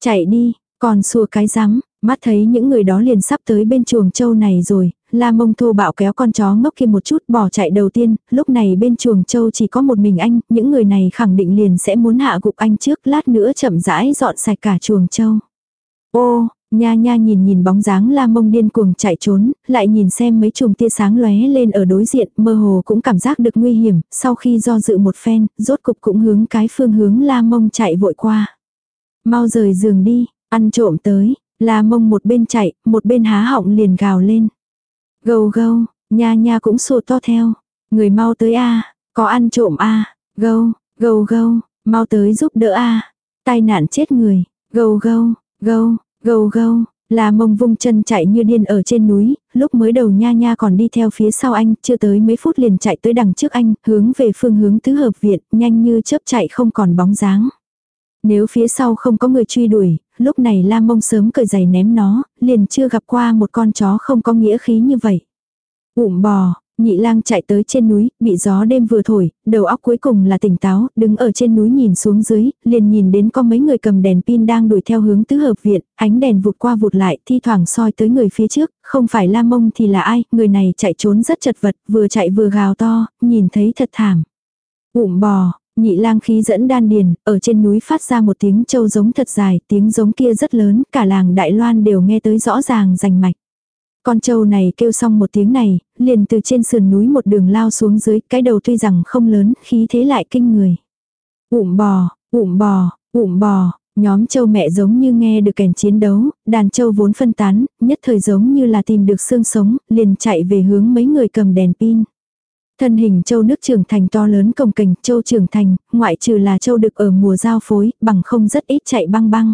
Chạy đi, còn sùa cái rắm mắt thấy những người đó liền sắp tới bên chuồng châu này rồi, La mông thô bạo kéo con chó ngốc kia một chút bỏ chạy đầu tiên, lúc này bên chuồng châu chỉ có một mình anh, những người này khẳng định liền sẽ muốn hạ gục anh trước, lát nữa chậm rãi dọn sạch cả chuồng châu. Ô, nha nha nhìn nhìn bóng dáng la mông điên cuồng chạy trốn, lại nhìn xem mấy chùm tia sáng lóe lên ở đối diện, mơ hồ cũng cảm giác được nguy hiểm, sau khi do dự một phen, rốt cục cũng hướng cái phương hướng la mông chạy vội qua. Mau rời giường đi, ăn trộm tới, la mông một bên chạy, một bên há họng liền gào lên. Gâu gâu, nha nha cũng sụt to theo. Người mau tới a có ăn trộm a gâu, gâu gâu, mau tới giúp đỡ a Tai nạn chết người, gâu gâu, gâu, gâu gâu. Là mông vung chân chạy như điên ở trên núi, lúc mới đầu nha nha còn đi theo phía sau anh, chưa tới mấy phút liền chạy tới đằng trước anh, hướng về phương hướng tứ hợp viện, nhanh như chớp chạy không còn bóng dáng. Nếu phía sau không có người truy đuổi, lúc này la mông sớm cởi giày ném nó, liền chưa gặp qua một con chó không có nghĩa khí như vậy. Ụm bò, nhị lang chạy tới trên núi, bị gió đêm vừa thổi, đầu óc cuối cùng là tỉnh táo, đứng ở trên núi nhìn xuống dưới, liền nhìn đến có mấy người cầm đèn pin đang đuổi theo hướng tứ hợp viện, ánh đèn vụt qua vụt lại, thi thoảng soi tới người phía trước, không phải la mông thì là ai, người này chạy trốn rất chật vật, vừa chạy vừa gào to, nhìn thấy thật thảm. Ụm bò, Nhị lang khí dẫn đan điền, ở trên núi phát ra một tiếng châu giống thật dài, tiếng giống kia rất lớn, cả làng Đại Loan đều nghe tới rõ ràng rành mạch. Con trâu này kêu xong một tiếng này, liền từ trên sườn núi một đường lao xuống dưới, cái đầu tuy rằng không lớn, khí thế lại kinh người. Ụm bò, ụm bò, ụm bò, nhóm trâu mẹ giống như nghe được kèn chiến đấu, đàn trâu vốn phân tán, nhất thời giống như là tìm được xương sống, liền chạy về hướng mấy người cầm đèn pin. Thân hình châu nước trưởng thành to lớn cồng cành châu trưởng thành, ngoại trừ là châu được ở mùa giao phối, bằng không rất ít chạy băng băng.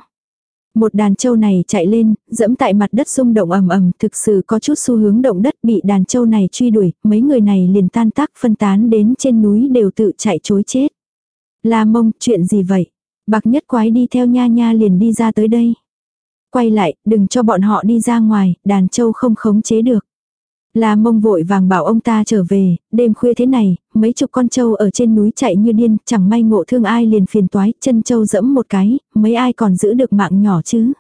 Một đàn châu này chạy lên, dẫm tại mặt đất rung động ầm ầm, thực sự có chút xu hướng động đất bị đàn châu này truy đuổi, mấy người này liền tan tác phân tán đến trên núi đều tự chạy chối chết. La mông, chuyện gì vậy? Bạc nhất quái đi theo nha nha liền đi ra tới đây. Quay lại, đừng cho bọn họ đi ra ngoài, đàn châu không khống chế được. La mông vội vàng bảo ông ta trở về, đêm khuya thế này, mấy chục con trâu ở trên núi chạy như điên, chẳng may ngộ thương ai liền phiền toái, chân trâu dẫm một cái, mấy ai còn giữ được mạng nhỏ chứ.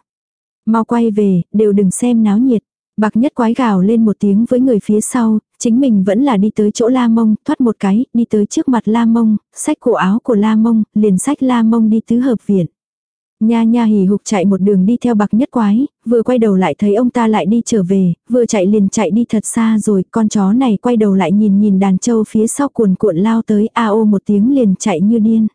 Mau quay về, đều đừng xem náo nhiệt. Bạc nhất quái gào lên một tiếng với người phía sau, chính mình vẫn là đi tới chỗ la mông, thoát một cái, đi tới trước mặt la mông, xách cổ áo của la mông, liền xách la mông đi tứ hợp viện. Nha nha hì hục chạy một đường đi theo bạc nhất quái, vừa quay đầu lại thấy ông ta lại đi trở về, vừa chạy liền chạy đi thật xa rồi, con chó này quay đầu lại nhìn nhìn đàn trâu phía sau cuồn cuộn lao tới a ô một tiếng liền chạy như điên.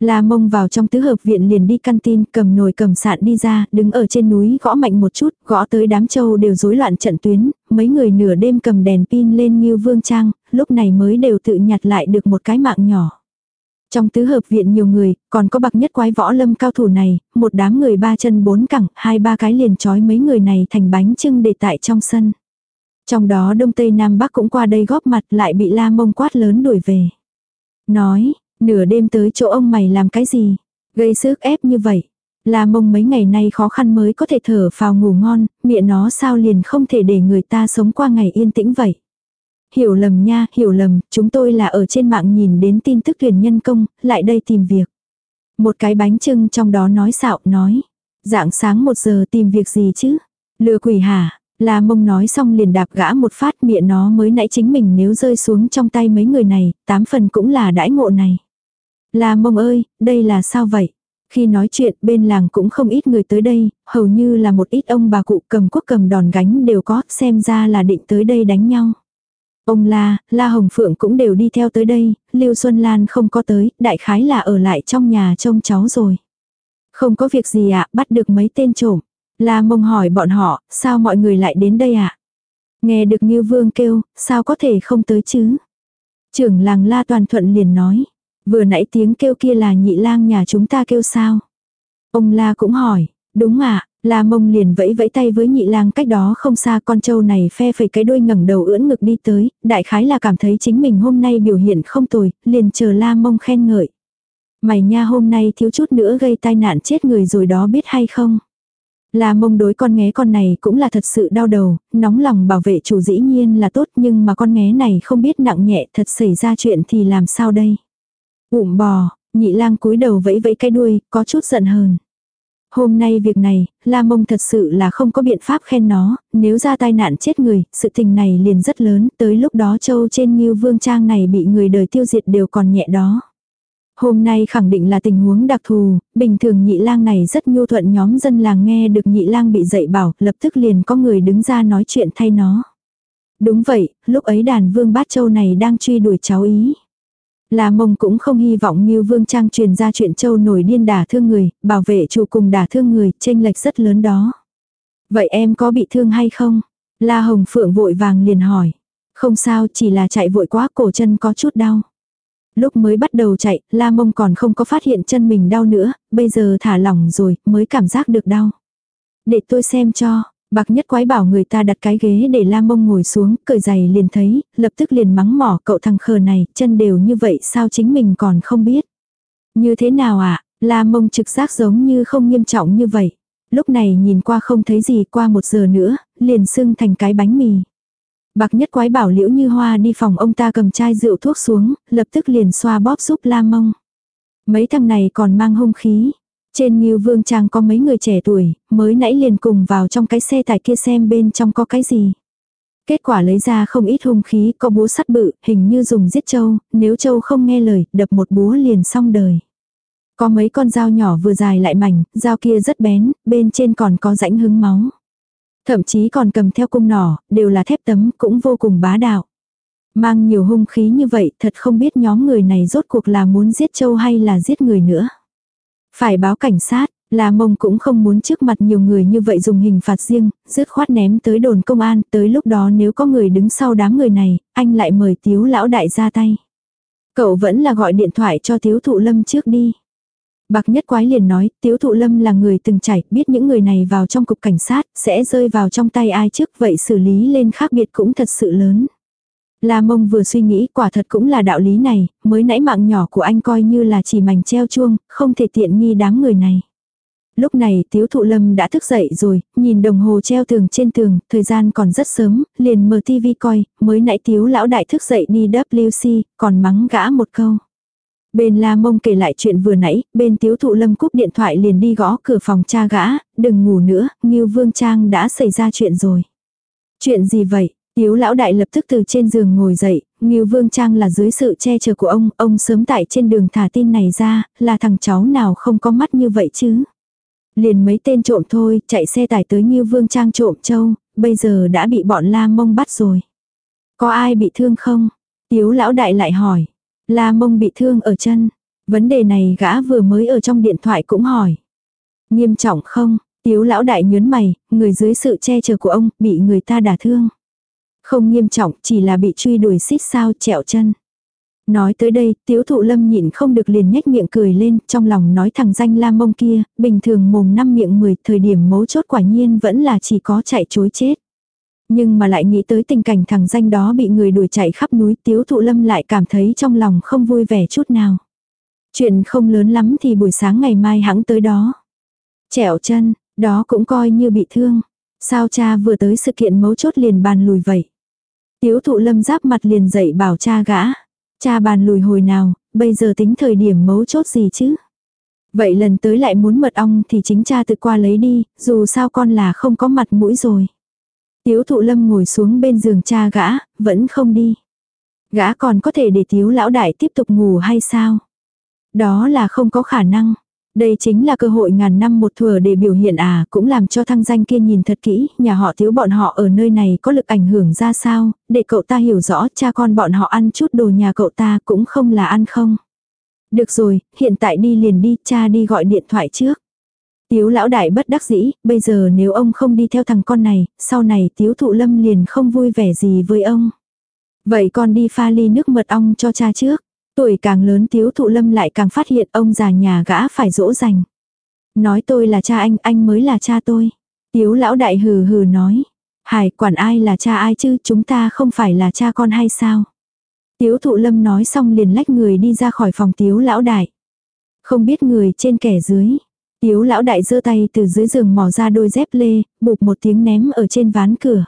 La mông vào trong tứ hợp viện liền đi căn tin, cầm nồi cầm sạn đi ra, đứng ở trên núi gõ mạnh một chút, gõ tới đám trâu đều rối loạn trận tuyến, mấy người nửa đêm cầm đèn pin lên như vương trang, lúc này mới đều tự nhặt lại được một cái mạng nhỏ. Trong tứ hợp viện nhiều người, còn có bậc nhất quái võ lâm cao thủ này, một đám người ba chân bốn cẳng, hai ba cái liền trói mấy người này thành bánh trưng để tại trong sân. Trong đó đông tây nam bắc cũng qua đây góp mặt lại bị la mông quát lớn đuổi về. Nói, nửa đêm tới chỗ ông mày làm cái gì? Gây sức ép như vậy. La mông mấy ngày nay khó khăn mới có thể thở phào ngủ ngon, miệng nó sao liền không thể để người ta sống qua ngày yên tĩnh vậy hiểu lầm nha, hiểu lầm, chúng tôi là ở trên mạng nhìn đến tin tức tuyển nhân công, lại đây tìm việc. Một cái bánh trưng trong đó nói xạo, nói. Dạng sáng một giờ tìm việc gì chứ? Lừa quỷ hả? là mông nói xong liền đạp gã một phát miệng nó mới nãy chính mình nếu rơi xuống trong tay mấy người này, tám phần cũng là đãi ngộ này. là mông ơi, đây là sao vậy? Khi nói chuyện bên làng cũng không ít người tới đây, hầu như là một ít ông bà cụ cầm quốc cầm đòn gánh đều có, xem ra là định tới đây đánh nhau. Ông La, La Hồng Phượng cũng đều đi theo tới đây, Lưu Xuân Lan không có tới, đại khái là ở lại trong nhà trông cháu rồi. Không có việc gì ạ, bắt được mấy tên trộm. La mông hỏi bọn họ, sao mọi người lại đến đây ạ? Nghe được Ngưu Vương kêu, sao có thể không tới chứ? Trưởng làng La Toàn Thuận liền nói, vừa nãy tiếng kêu kia là nhị lang nhà chúng ta kêu sao? Ông La cũng hỏi, đúng ạ, La mông liền vẫy vẫy tay với nhị lang cách đó không xa con trâu này phe phẩy cái đuôi ngẩng đầu ưỡn ngực đi tới, đại khái là cảm thấy chính mình hôm nay biểu hiện không tồi, liền chờ la mông khen ngợi. Mày nha hôm nay thiếu chút nữa gây tai nạn chết người rồi đó biết hay không. La mông đối con nghé con này cũng là thật sự đau đầu, nóng lòng bảo vệ chủ dĩ nhiên là tốt nhưng mà con nghé này không biết nặng nhẹ thật xảy ra chuyện thì làm sao đây. Ụm bò, nhị lang cúi đầu vẫy vẫy cái đuôi, có chút giận hờn. Hôm nay việc này, La Mông thật sự là không có biện pháp khen nó, nếu ra tai nạn chết người, sự tình này liền rất lớn, tới lúc đó châu trên như vương trang này bị người đời tiêu diệt đều còn nhẹ đó. Hôm nay khẳng định là tình huống đặc thù, bình thường nhị lang này rất nhu thuận nhóm dân làng nghe được nhị lang bị dạy bảo, lập tức liền có người đứng ra nói chuyện thay nó. Đúng vậy, lúc ấy đàn vương bát châu này đang truy đuổi cháu ý. La mông cũng không hy vọng như vương trang truyền ra chuyện châu nổi điên đả thương người, bảo vệ chủ cùng đả thương người, tranh lệch rất lớn đó. Vậy em có bị thương hay không? La hồng phượng vội vàng liền hỏi. Không sao, chỉ là chạy vội quá cổ chân có chút đau. Lúc mới bắt đầu chạy, la mông còn không có phát hiện chân mình đau nữa, bây giờ thả lỏng rồi, mới cảm giác được đau. Để tôi xem cho, Bạc nhất quái bảo người ta đặt cái ghế để la mông ngồi xuống, cởi giày liền thấy, lập tức liền mắng mỏ cậu thằng khờ này, chân đều như vậy sao chính mình còn không biết. Như thế nào ạ, à? la mông trực giác giống như không nghiêm trọng như vậy. Lúc này nhìn qua không thấy gì qua một giờ nữa, liền sưng thành cái bánh mì. Bạc nhất quái bảo liễu như hoa đi phòng ông ta cầm chai rượu thuốc xuống, lập tức liền xoa bóp giúp la mông. Mấy thằng này còn mang hung khí, trên Ngưu Vương Trang có mấy người trẻ tuổi, mới nãy liền cùng vào trong cái xe tải kia xem bên trong có cái gì. Kết quả lấy ra không ít hung khí, có búa sắt bự, hình như dùng giết châu, nếu châu không nghe lời, đập một búa liền xong đời. Có mấy con dao nhỏ vừa dài lại mảnh, dao kia rất bén, bên trên còn có rãnh hứng máu. Thậm chí còn cầm theo cung nỏ, đều là thép tấm, cũng vô cùng bá đạo. Mang nhiều hung khí như vậy, thật không biết nhóm người này rốt cuộc là muốn giết châu hay là giết người nữa. Phải báo cảnh sát, là mông cũng không muốn trước mặt nhiều người như vậy dùng hình phạt riêng, dứt khoát ném tới đồn công an, tới lúc đó nếu có người đứng sau đám người này, anh lại mời tiếu lão đại ra tay. Cậu vẫn là gọi điện thoại cho tiếu thụ lâm trước đi. Bạc nhất quái liền nói, tiếu thụ lâm là người từng chảy, biết những người này vào trong cục cảnh sát, sẽ rơi vào trong tay ai trước, vậy xử lý lên khác biệt cũng thật sự lớn. La mông vừa suy nghĩ quả thật cũng là đạo lý này, mới nãy mạng nhỏ của anh coi như là chỉ mảnh treo chuông, không thể tiện nghi đám người này. Lúc này tiếu thụ lâm đã thức dậy rồi, nhìn đồng hồ treo tường trên tường, thời gian còn rất sớm, liền mở tivi coi, mới nãy tiếu lão đại thức dậy đi WC, còn mắng gã một câu. Bên la mông kể lại chuyện vừa nãy, bên tiếu thụ lâm cúp điện thoại liền đi gõ cửa phòng cha gã, đừng ngủ nữa, Ngưu Vương Trang đã xảy ra chuyện rồi. Chuyện gì vậy? Tiếu lão đại lập tức từ trên giường ngồi dậy, Ngưu Vương Trang là dưới sự che chở của ông, ông sớm tại trên đường thả tin này ra, là thằng cháu nào không có mắt như vậy chứ. Liền mấy tên trộm thôi, chạy xe tải tới Ngưu Vương Trang trộm châu, bây giờ đã bị bọn La Mông bắt rồi. Có ai bị thương không? Tiếu lão đại lại hỏi. La Mông bị thương ở chân. Vấn đề này gã vừa mới ở trong điện thoại cũng hỏi. Nghiêm trọng không? Tiếu lão đại nhớn mày, người dưới sự che chở của ông, bị người ta đả thương. Không nghiêm trọng, chỉ là bị truy đuổi xít sao trẹo chân. Nói tới đây, tiếu thụ lâm nhịn không được liền nhếch miệng cười lên, trong lòng nói thằng danh la mông kia, bình thường mồm năm miệng mười, thời điểm mấu chốt quả nhiên vẫn là chỉ có chạy chối chết. Nhưng mà lại nghĩ tới tình cảnh thằng danh đó bị người đuổi chạy khắp núi, tiếu thụ lâm lại cảm thấy trong lòng không vui vẻ chút nào. Chuyện không lớn lắm thì buổi sáng ngày mai hãng tới đó. Chẻo chân, đó cũng coi như bị thương. Sao cha vừa tới sự kiện mấu chốt liền bàn lùi vậy? Tiếu thụ lâm giáp mặt liền dậy bảo cha gã. Cha bàn lùi hồi nào, bây giờ tính thời điểm mấu chốt gì chứ? Vậy lần tới lại muốn mật ong thì chính cha tự qua lấy đi, dù sao con là không có mặt mũi rồi. Tiếu thụ lâm ngồi xuống bên giường cha gã, vẫn không đi. Gã còn có thể để tiếu lão đại tiếp tục ngủ hay sao? Đó là không có khả năng. Đây chính là cơ hội ngàn năm một thừa để biểu hiện à, cũng làm cho thăng danh kia nhìn thật kỹ, nhà họ thiếu bọn họ ở nơi này có lực ảnh hưởng ra sao, để cậu ta hiểu rõ cha con bọn họ ăn chút đồ nhà cậu ta cũng không là ăn không. Được rồi, hiện tại đi liền đi, cha đi gọi điện thoại trước. Tiếu lão đại bất đắc dĩ, bây giờ nếu ông không đi theo thằng con này, sau này tiếu thụ lâm liền không vui vẻ gì với ông. Vậy con đi pha ly nước mật ong cho cha trước. Tuổi càng lớn tiếu thụ lâm lại càng phát hiện ông già nhà gã phải dỗ dành. Nói tôi là cha anh, anh mới là cha tôi. Tiếu lão đại hừ hừ nói. Hải quản ai là cha ai chứ, chúng ta không phải là cha con hay sao? Tiếu thụ lâm nói xong liền lách người đi ra khỏi phòng tiếu lão đại. Không biết người trên kẻ dưới. Tiếu lão đại giơ tay từ dưới giường mò ra đôi dép lê, bụp một tiếng ném ở trên ván cửa.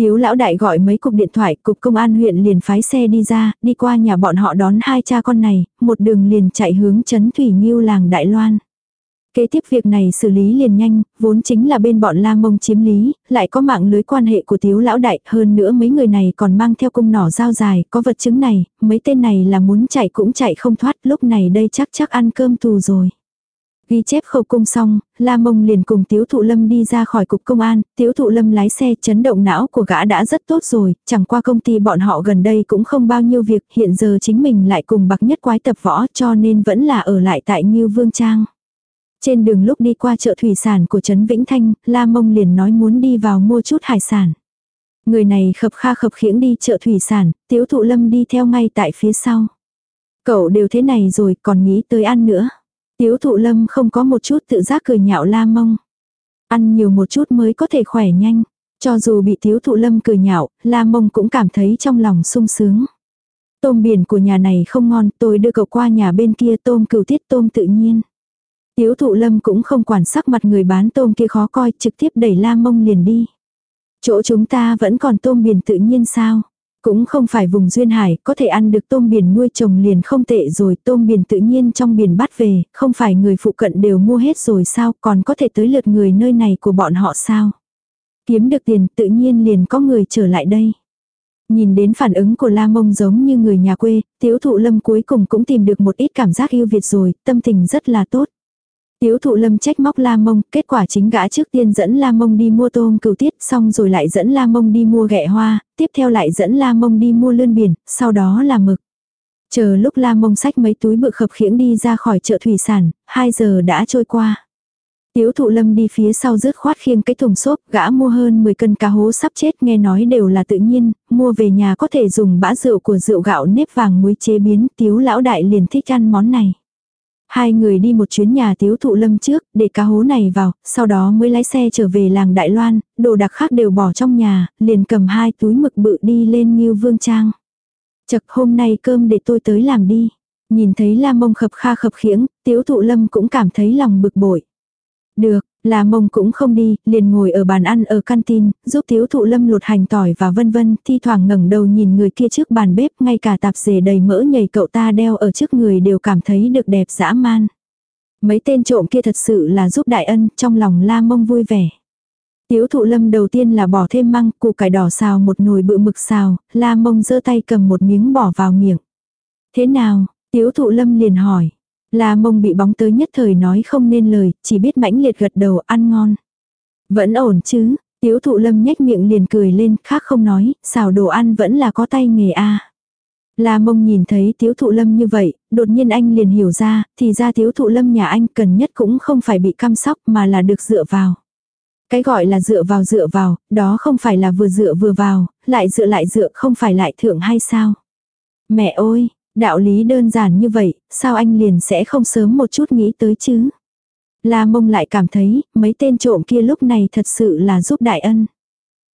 Tiếu lão đại gọi mấy cục điện thoại, cục công an huyện liền phái xe đi ra, đi qua nhà bọn họ đón hai cha con này, một đường liền chạy hướng chấn Thủy nghiêu làng Đại Loan. Kế tiếp việc này xử lý liền nhanh, vốn chính là bên bọn La Mông chiếm lý, lại có mạng lưới quan hệ của Tiếu lão đại, hơn nữa mấy người này còn mang theo cung nỏ dao dài, có vật chứng này, mấy tên này là muốn chạy cũng chạy không thoát, lúc này đây chắc chắc ăn cơm tù rồi. Ghi chép khẩu cung xong, La Mông liền cùng Tiếu Thụ Lâm đi ra khỏi cục công an, Tiếu Thụ Lâm lái xe chấn động não của gã đã rất tốt rồi, chẳng qua công ty bọn họ gần đây cũng không bao nhiêu việc, hiện giờ chính mình lại cùng bạc nhất quái tập võ cho nên vẫn là ở lại tại Nhiêu Vương Trang. Trên đường lúc đi qua chợ thủy sản của Trấn Vĩnh Thanh, La Mông liền nói muốn đi vào mua chút hải sản. Người này khập kha khập khiễng đi chợ thủy sản, Tiếu Thụ Lâm đi theo ngay tại phía sau. Cậu đều thế này rồi còn nghĩ tới ăn nữa. Tiếu thụ lâm không có một chút tự giác cười nhạo la mông. Ăn nhiều một chút mới có thể khỏe nhanh. Cho dù bị tiếu thụ lâm cười nhạo, la mông cũng cảm thấy trong lòng sung sướng. Tôm biển của nhà này không ngon, tôi đưa cậu qua nhà bên kia tôm cừu tiết tôm tự nhiên. Tiếu thụ lâm cũng không quản sắc mặt người bán tôm kia khó coi, trực tiếp đẩy la mông liền đi. Chỗ chúng ta vẫn còn tôm biển tự nhiên sao? Cũng không phải vùng duyên hải, có thể ăn được tôm biển nuôi trồng liền không tệ rồi, tôm biển tự nhiên trong biển bắt về, không phải người phụ cận đều mua hết rồi sao, còn có thể tới lượt người nơi này của bọn họ sao. Kiếm được tiền tự nhiên liền có người trở lại đây. Nhìn đến phản ứng của La Mông giống như người nhà quê, tiếu thụ lâm cuối cùng cũng tìm được một ít cảm giác yêu Việt rồi, tâm tình rất là tốt. Tiếu thụ lâm trách móc la mông, kết quả chính gã trước tiên dẫn la mông đi mua tôm cửu tiết, xong rồi lại dẫn la mông đi mua ghẹ hoa, tiếp theo lại dẫn la mông đi mua lươn biển, sau đó là mực. Chờ lúc la mông sách mấy túi bự khập khiễng đi ra khỏi chợ thủy sản, 2 giờ đã trôi qua. Tiếu thụ lâm đi phía sau rớt khoát khiêng cái thùng xốp, gã mua hơn 10 cân cá hố sắp chết nghe nói đều là tự nhiên, mua về nhà có thể dùng bã rượu của rượu gạo nếp vàng muối chế biến, tiếu lão đại liền thích ăn món này. Hai người đi một chuyến nhà tiếu thụ lâm trước, để cá hố này vào, sau đó mới lái xe trở về làng Đại Loan, đồ đặc khác đều bỏ trong nhà, liền cầm hai túi mực bự đi lên như vương trang. Chật hôm nay cơm để tôi tới làm đi. Nhìn thấy la mông khập kha khập khiễng, tiếu thụ lâm cũng cảm thấy lòng bực bội. Được, là mông cũng không đi, liền ngồi ở bàn ăn ở canteen, giúp thiếu thụ lâm lột hành tỏi và vân vân, thi thoảng ngẩng đầu nhìn người kia trước bàn bếp, ngay cả tạp dề đầy mỡ nhầy cậu ta đeo ở trước người đều cảm thấy được đẹp dã man. Mấy tên trộm kia thật sự là giúp đại ân, trong lòng la mông vui vẻ. Tiếu thụ lâm đầu tiên là bỏ thêm măng, củ cải đỏ xào một nồi bự mực xào, la mông giơ tay cầm một miếng bỏ vào miệng. Thế nào, tiếu thụ lâm liền hỏi. La mông bị bóng tới nhất thời nói không nên lời, chỉ biết mãnh liệt gật đầu ăn ngon. Vẫn ổn chứ, tiếu thụ lâm nhếch miệng liền cười lên, khác không nói, xào đồ ăn vẫn là có tay nghề a. La mông nhìn thấy tiếu thụ lâm như vậy, đột nhiên anh liền hiểu ra, thì ra tiếu thụ lâm nhà anh cần nhất cũng không phải bị chăm sóc mà là được dựa vào. Cái gọi là dựa vào dựa vào, đó không phải là vừa dựa vừa vào, lại dựa lại dựa không phải lại thượng hay sao. Mẹ ơi, Đạo lý đơn giản như vậy, sao anh liền sẽ không sớm một chút nghĩ tới chứ? La mông lại cảm thấy, mấy tên trộm kia lúc này thật sự là giúp đại ân.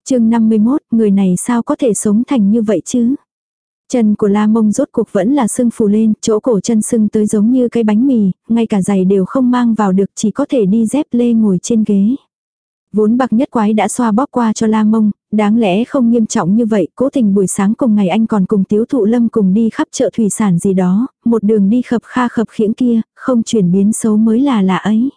chương 51, người này sao có thể sống thành như vậy chứ? Chân của la mông rốt cuộc vẫn là sưng phù lên, chỗ cổ chân sưng tới giống như cái bánh mì, ngay cả giày đều không mang vào được chỉ có thể đi dép lê ngồi trên ghế. Vốn bạc nhất quái đã xoa bóp qua cho la mông, đáng lẽ không nghiêm trọng như vậy, cố tình buổi sáng cùng ngày anh còn cùng tiếu thụ lâm cùng đi khắp chợ thủy sản gì đó, một đường đi khập kha khập khiễng kia, không chuyển biến xấu mới là lạ ấy.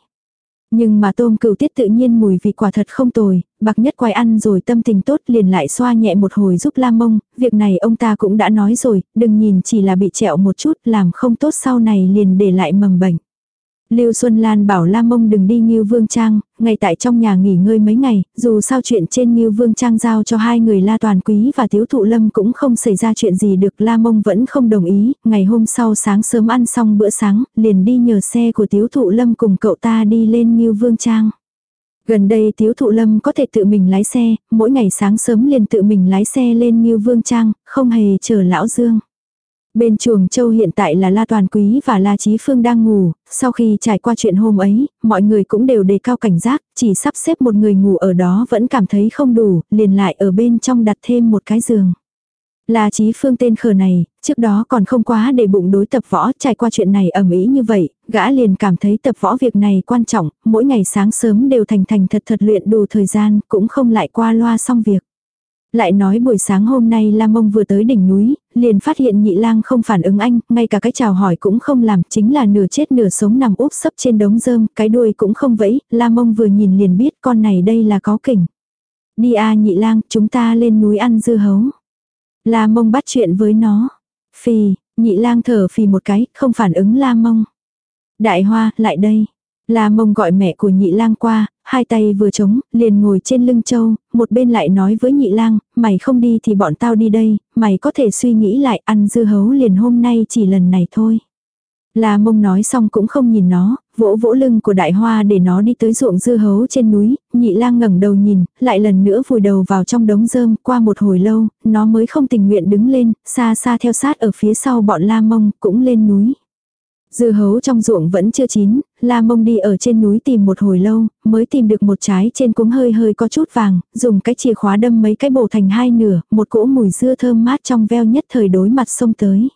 Nhưng mà tôm cừu tiết tự nhiên mùi vị quả thật không tồi, bạc nhất quái ăn rồi tâm tình tốt liền lại xoa nhẹ một hồi giúp la mông, việc này ông ta cũng đã nói rồi, đừng nhìn chỉ là bị trẹo một chút làm không tốt sau này liền để lại mầm bệnh. Lưu Xuân Lan bảo La Mông đừng đi Ngưu Vương Trang, ngay tại trong nhà nghỉ ngơi mấy ngày, dù sao chuyện trên Ngưu Vương Trang giao cho hai người La Toàn Quý và Tiếu Thụ Lâm cũng không xảy ra chuyện gì được La Mông vẫn không đồng ý, ngày hôm sau sáng sớm ăn xong bữa sáng, liền đi nhờ xe của Tiếu Thụ Lâm cùng cậu ta đi lên Ngưu Vương Trang. Gần đây Tiếu Thụ Lâm có thể tự mình lái xe, mỗi ngày sáng sớm liền tự mình lái xe lên Ngưu Vương Trang, không hề chờ Lão Dương. Bên chuồng châu hiện tại là La Toàn Quý và La Chí Phương đang ngủ, sau khi trải qua chuyện hôm ấy, mọi người cũng đều đề cao cảnh giác, chỉ sắp xếp một người ngủ ở đó vẫn cảm thấy không đủ, liền lại ở bên trong đặt thêm một cái giường. La Chí Phương tên khờ này, trước đó còn không quá để bụng đối tập võ, trải qua chuyện này ẩm ý như vậy, gã liền cảm thấy tập võ việc này quan trọng, mỗi ngày sáng sớm đều thành thành thật thật luyện đủ thời gian, cũng không lại qua loa xong việc. Lại nói buổi sáng hôm nay lam Mông vừa tới đỉnh núi, liền phát hiện nhị lang không phản ứng anh, ngay cả cái chào hỏi cũng không làm, chính là nửa chết nửa sống nằm úp sấp trên đống rơm, cái đuôi cũng không vẫy, lam Mông vừa nhìn liền biết con này đây là có kỉnh. Đi a nhị lang, chúng ta lên núi ăn dưa hấu. lam Mông bắt chuyện với nó. Phì, nhị lang thở phì một cái, không phản ứng lam Mông. Đại Hoa, lại đây. La Mông gọi mẹ của nhị lang qua, hai tay vừa trống, liền ngồi trên lưng châu, một bên lại nói với nhị lang, mày không đi thì bọn tao đi đây, mày có thể suy nghĩ lại ăn dưa hấu liền hôm nay chỉ lần này thôi. La mông nói xong cũng không nhìn nó, vỗ vỗ lưng của đại hoa để nó đi tới ruộng dưa hấu trên núi, nhị lang ngẩng đầu nhìn, lại lần nữa vùi đầu vào trong đống rơm, qua một hồi lâu, nó mới không tình nguyện đứng lên, xa xa theo sát ở phía sau bọn la mông, cũng lên núi. Dưa hấu trong ruộng vẫn chưa chín, La Mông đi ở trên núi tìm một hồi lâu, mới tìm được một trái trên cuống hơi hơi có chút vàng, dùng cái chìa khóa đâm mấy cái bổ thành hai nửa, một cỗ mùi dưa thơm mát trong veo nhất thời đối mặt sông tới.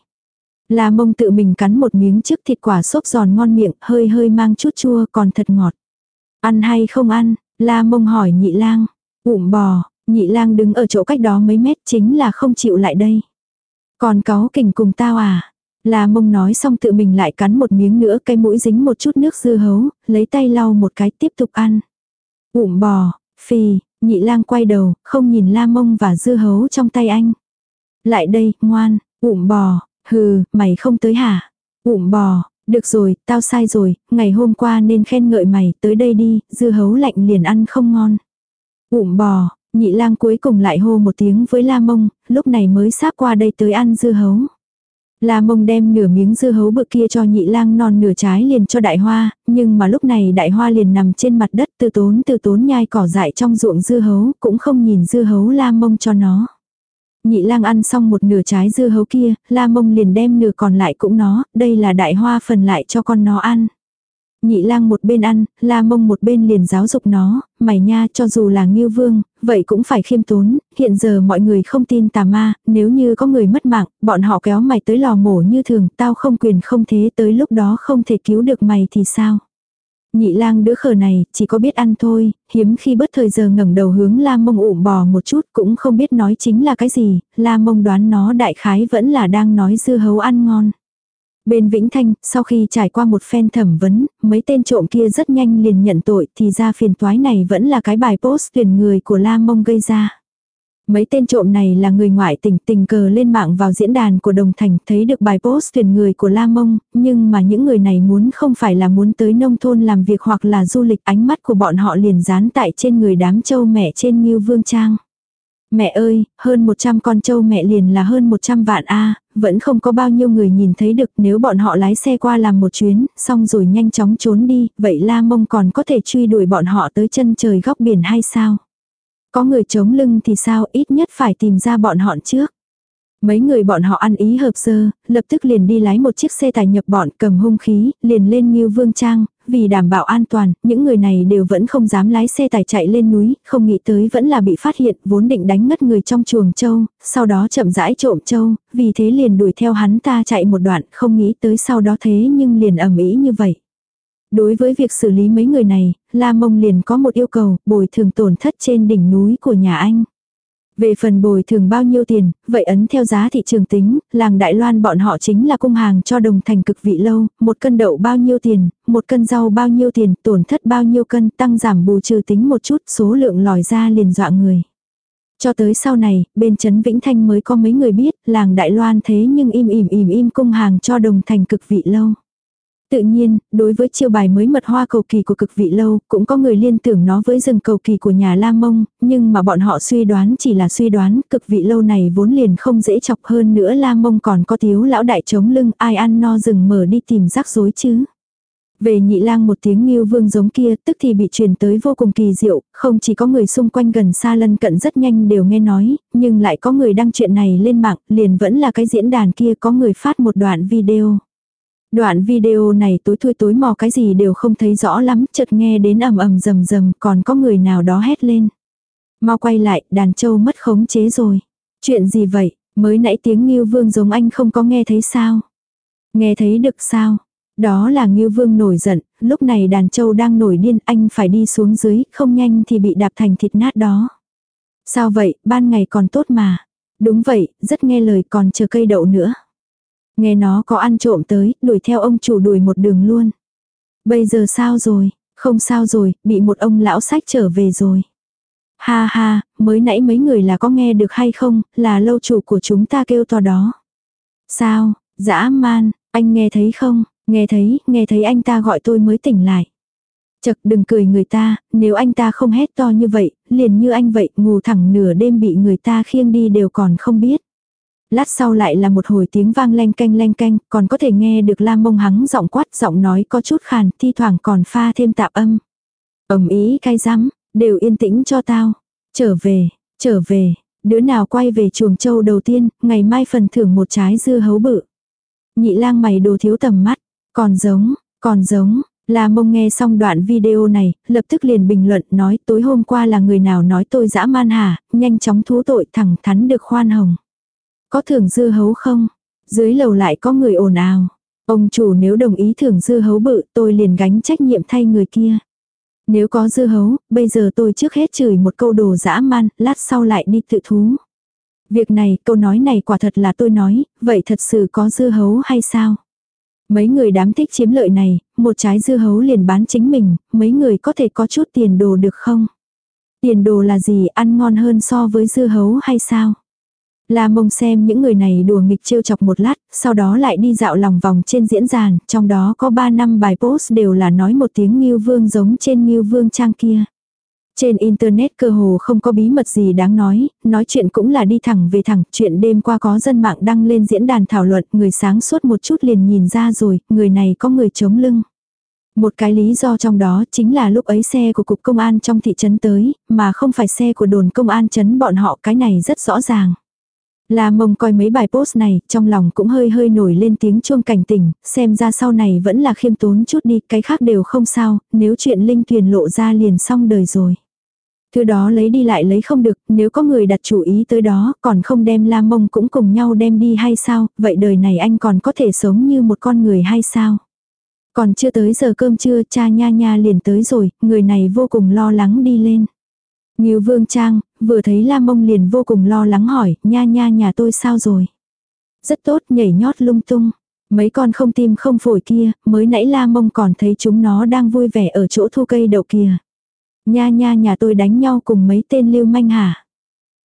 La Mông tự mình cắn một miếng trước thịt quả xốp giòn ngon miệng, hơi hơi mang chút chua còn thật ngọt. Ăn hay không ăn? La Mông hỏi nhị lang. Ụm bò, nhị lang đứng ở chỗ cách đó mấy mét chính là không chịu lại đây. Còn có kình cùng tao à? La mông nói xong tự mình lại cắn một miếng nữa cái mũi dính một chút nước dưa hấu, lấy tay lau một cái tiếp tục ăn. Ụm bò, phì, nhị lang quay đầu, không nhìn la mông và dưa hấu trong tay anh. Lại đây, ngoan, ụm bò, hừ, mày không tới hả? Ụm bò, được rồi, tao sai rồi, ngày hôm qua nên khen ngợi mày, tới đây đi, dưa hấu lạnh liền ăn không ngon. Ụm bò, nhị lang cuối cùng lại hô một tiếng với la mông, lúc này mới sáp qua đây tới ăn dưa hấu. La mông đem nửa miếng dưa hấu bự kia cho nhị lang non nửa trái liền cho đại hoa, nhưng mà lúc này đại hoa liền nằm trên mặt đất từ tốn từ tốn nhai cỏ dại trong ruộng dưa hấu, cũng không nhìn dưa hấu la mông cho nó. Nhị lang ăn xong một nửa trái dưa hấu kia, la mông liền đem nửa còn lại cũng nó, đây là đại hoa phần lại cho con nó ăn. Nhị lang một bên ăn, la mông một bên liền giáo dục nó, mày nha cho dù là nghiêu vương, vậy cũng phải khiêm tốn, hiện giờ mọi người không tin tà ma, nếu như có người mất mạng, bọn họ kéo mày tới lò mổ như thường, tao không quyền không thế tới lúc đó không thể cứu được mày thì sao. Nhị lang đứa khờ này, chỉ có biết ăn thôi, hiếm khi bất thời giờ ngẩng đầu hướng la mông ụm bò một chút cũng không biết nói chính là cái gì, la mông đoán nó đại khái vẫn là đang nói dưa hấu ăn ngon. Bên Vĩnh Thanh, sau khi trải qua một phen thẩm vấn, mấy tên trộm kia rất nhanh liền nhận tội thì ra phiền toái này vẫn là cái bài post tuyển người của La Mông gây ra. Mấy tên trộm này là người ngoại tỉnh tình cờ lên mạng vào diễn đàn của Đồng Thành thấy được bài post tuyển người của La Mông, nhưng mà những người này muốn không phải là muốn tới nông thôn làm việc hoặc là du lịch ánh mắt của bọn họ liền dán tại trên người đám châu mẹ trên như Vương Trang. Mẹ ơi, hơn 100 con trâu mẹ liền là hơn 100 vạn a vẫn không có bao nhiêu người nhìn thấy được nếu bọn họ lái xe qua làm một chuyến, xong rồi nhanh chóng trốn đi, vậy la mông còn có thể truy đuổi bọn họ tới chân trời góc biển hay sao? Có người chống lưng thì sao ít nhất phải tìm ra bọn họ trước. Mấy người bọn họ ăn ý hợp sơ, lập tức liền đi lái một chiếc xe tải nhập bọn cầm hung khí, liền lên như Vương Trang, vì đảm bảo an toàn, những người này đều vẫn không dám lái xe tải chạy lên núi, không nghĩ tới vẫn là bị phát hiện, vốn định đánh ngất người trong chuồng châu, sau đó chậm rãi trộm châu, vì thế liền đuổi theo hắn ta chạy một đoạn, không nghĩ tới sau đó thế nhưng liền ầm ĩ như vậy. Đối với việc xử lý mấy người này, La Mông liền có một yêu cầu, bồi thường tổn thất trên đỉnh núi của nhà anh. Về phần bồi thường bao nhiêu tiền, vậy ấn theo giá thị trường tính, làng Đại Loan bọn họ chính là cung hàng cho đồng thành cực vị lâu, một cân đậu bao nhiêu tiền, một cân rau bao nhiêu tiền, tổn thất bao nhiêu cân, tăng giảm bù trừ tính một chút, số lượng lòi ra liền dọa người. Cho tới sau này, bên Trấn Vĩnh Thanh mới có mấy người biết, làng Đại Loan thế nhưng im ỉm im im cung hàng cho đồng thành cực vị lâu. Tự nhiên, đối với chiêu bài mới mật hoa cầu kỳ của cực vị lâu, cũng có người liên tưởng nó với rừng cầu kỳ của nhà La Mông, nhưng mà bọn họ suy đoán chỉ là suy đoán, cực vị lâu này vốn liền không dễ chọc hơn nữa La Mông còn có thiếu lão đại chống lưng, ai ăn no rừng mở đi tìm rắc rối chứ. Về nhị lang một tiếng nghiêu vương giống kia, tức thì bị truyền tới vô cùng kỳ diệu, không chỉ có người xung quanh gần xa lân cận rất nhanh đều nghe nói, nhưng lại có người đăng chuyện này lên mạng, liền vẫn là cái diễn đàn kia có người phát một đoạn video. Đoạn video này tối thui tối mò cái gì đều không thấy rõ lắm, chợt nghe đến ầm ầm rầm rầm, còn có người nào đó hét lên. Mau quay lại, đàn trâu mất khống chế rồi. Chuyện gì vậy, mới nãy tiếng Ngưu Vương giống anh không có nghe thấy sao? Nghe thấy được sao? Đó là Ngưu Vương nổi giận, lúc này đàn trâu đang nổi điên, anh phải đi xuống dưới, không nhanh thì bị đạp thành thịt nát đó. Sao vậy, ban ngày còn tốt mà. Đúng vậy, rất nghe lời còn chờ cây đậu nữa. Nghe nó có ăn trộm tới, đuổi theo ông chủ đuổi một đường luôn. Bây giờ sao rồi? Không sao rồi, bị một ông lão sách trở về rồi. Ha ha, mới nãy mấy người là có nghe được hay không, là lâu chủ của chúng ta kêu to đó. Sao, dã man, anh nghe thấy không, nghe thấy, nghe thấy anh ta gọi tôi mới tỉnh lại. Chật đừng cười người ta, nếu anh ta không hét to như vậy, liền như anh vậy, ngủ thẳng nửa đêm bị người ta khiêng đi đều còn không biết lát sau lại là một hồi tiếng vang leng canh leng canh, còn có thể nghe được Lam Mông hắng giọng quát giọng nói có chút khàn, thi thoảng còn pha thêm tạp âm. Ẩm ý cay rắm, đều yên tĩnh cho tao. Trở về, trở về, đứa nào quay về chuồng châu đầu tiên, ngày mai phần thưởng một trái dưa hấu bự. Nhị lang mày đồ thiếu tầm mắt, còn giống, còn giống, La mông nghe xong đoạn video này, lập tức liền bình luận nói tối hôm qua là người nào nói tôi dã man hả, nhanh chóng thú tội thẳng thắn được khoan hồng. Có thưởng dưa hấu không? Dưới lầu lại có người ồn ào. Ông chủ nếu đồng ý thưởng dưa hấu bự tôi liền gánh trách nhiệm thay người kia. Nếu có dưa hấu, bây giờ tôi trước hết chửi một câu đồ dã man, lát sau lại đi tự thú. Việc này, câu nói này quả thật là tôi nói, vậy thật sự có dưa hấu hay sao? Mấy người đám thích chiếm lợi này, một trái dưa hấu liền bán chính mình, mấy người có thể có chút tiền đồ được không? Tiền đồ là gì ăn ngon hơn so với dưa hấu hay sao? La mông xem những người này đùa nghịch trêu chọc một lát, sau đó lại đi dạo lòng vòng trên diễn đàn, trong đó có 3 năm bài post đều là nói một tiếng Ngưu Vương giống trên Ngưu Vương trang kia. Trên Internet cơ hồ không có bí mật gì đáng nói, nói chuyện cũng là đi thẳng về thẳng, chuyện đêm qua có dân mạng đăng lên diễn đàn thảo luận, người sáng suốt một chút liền nhìn ra rồi, người này có người chống lưng. Một cái lý do trong đó chính là lúc ấy xe của cục công an trong thị trấn tới, mà không phải xe của đồn công an trấn bọn họ cái này rất rõ ràng. La mông coi mấy bài post này, trong lòng cũng hơi hơi nổi lên tiếng chuông cảnh tỉnh, xem ra sau này vẫn là khiêm tốn chút đi, cái khác đều không sao, nếu chuyện linh thuyền lộ ra liền xong đời rồi. Thứ đó lấy đi lại lấy không được, nếu có người đặt chủ ý tới đó, còn không đem la mông cũng cùng nhau đem đi hay sao, vậy đời này anh còn có thể sống như một con người hay sao? Còn chưa tới giờ cơm trưa, cha nha nha liền tới rồi, người này vô cùng lo lắng đi lên. như Vương Trang, vừa thấy La Mông liền vô cùng lo lắng hỏi, nha nha nhà tôi sao rồi? Rất tốt nhảy nhót lung tung. Mấy con không tim không phổi kia, mới nãy La Mông còn thấy chúng nó đang vui vẻ ở chỗ thu cây đậu kia. Nha nha nhà tôi đánh nhau cùng mấy tên lưu manh hả?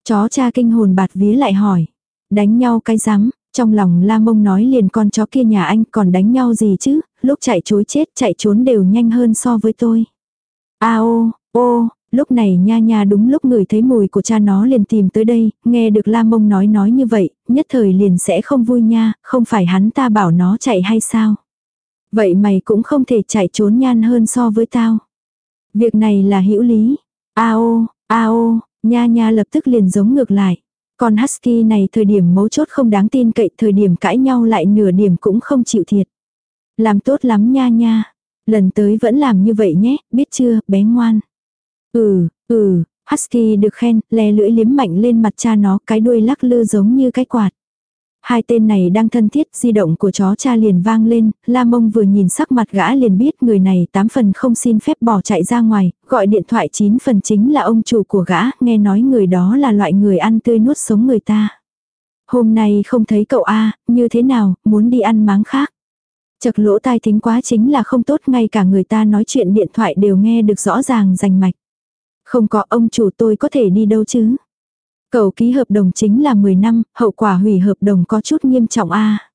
Chó cha kinh hồn bạt vía lại hỏi. Đánh nhau cái rắm trong lòng La Mông nói liền con chó kia nhà anh còn đánh nhau gì chứ, lúc chạy chối chết chạy trốn đều nhanh hơn so với tôi. A ô, ô, Lúc này nha nha đúng lúc người thấy mùi của cha nó liền tìm tới đây, nghe được la mông nói nói như vậy, nhất thời liền sẽ không vui nha, không phải hắn ta bảo nó chạy hay sao. Vậy mày cũng không thể chạy trốn nhan hơn so với tao. Việc này là hữu lý. a ô a ô nha nha lập tức liền giống ngược lại. còn husky này thời điểm mấu chốt không đáng tin cậy, thời điểm cãi nhau lại nửa điểm cũng không chịu thiệt. Làm tốt lắm nha nha. Lần tới vẫn làm như vậy nhé, biết chưa, bé ngoan. Ừ, ừ, Husky được khen, lè lưỡi liếm mạnh lên mặt cha nó, cái đuôi lắc lư giống như cái quạt. Hai tên này đang thân thiết, di động của chó cha liền vang lên, La Mông vừa nhìn sắc mặt gã liền biết người này tám phần không xin phép bỏ chạy ra ngoài, gọi điện thoại chín phần chính là ông chủ của gã, nghe nói người đó là loại người ăn tươi nuốt sống người ta. Hôm nay không thấy cậu A, như thế nào, muốn đi ăn máng khác. Chật lỗ tai thính quá chính là không tốt ngay cả người ta nói chuyện điện thoại đều nghe được rõ ràng rành mạch. Không có ông chủ tôi có thể đi đâu chứ. Cậu ký hợp đồng chính là 10 năm, hậu quả hủy hợp đồng có chút nghiêm trọng a.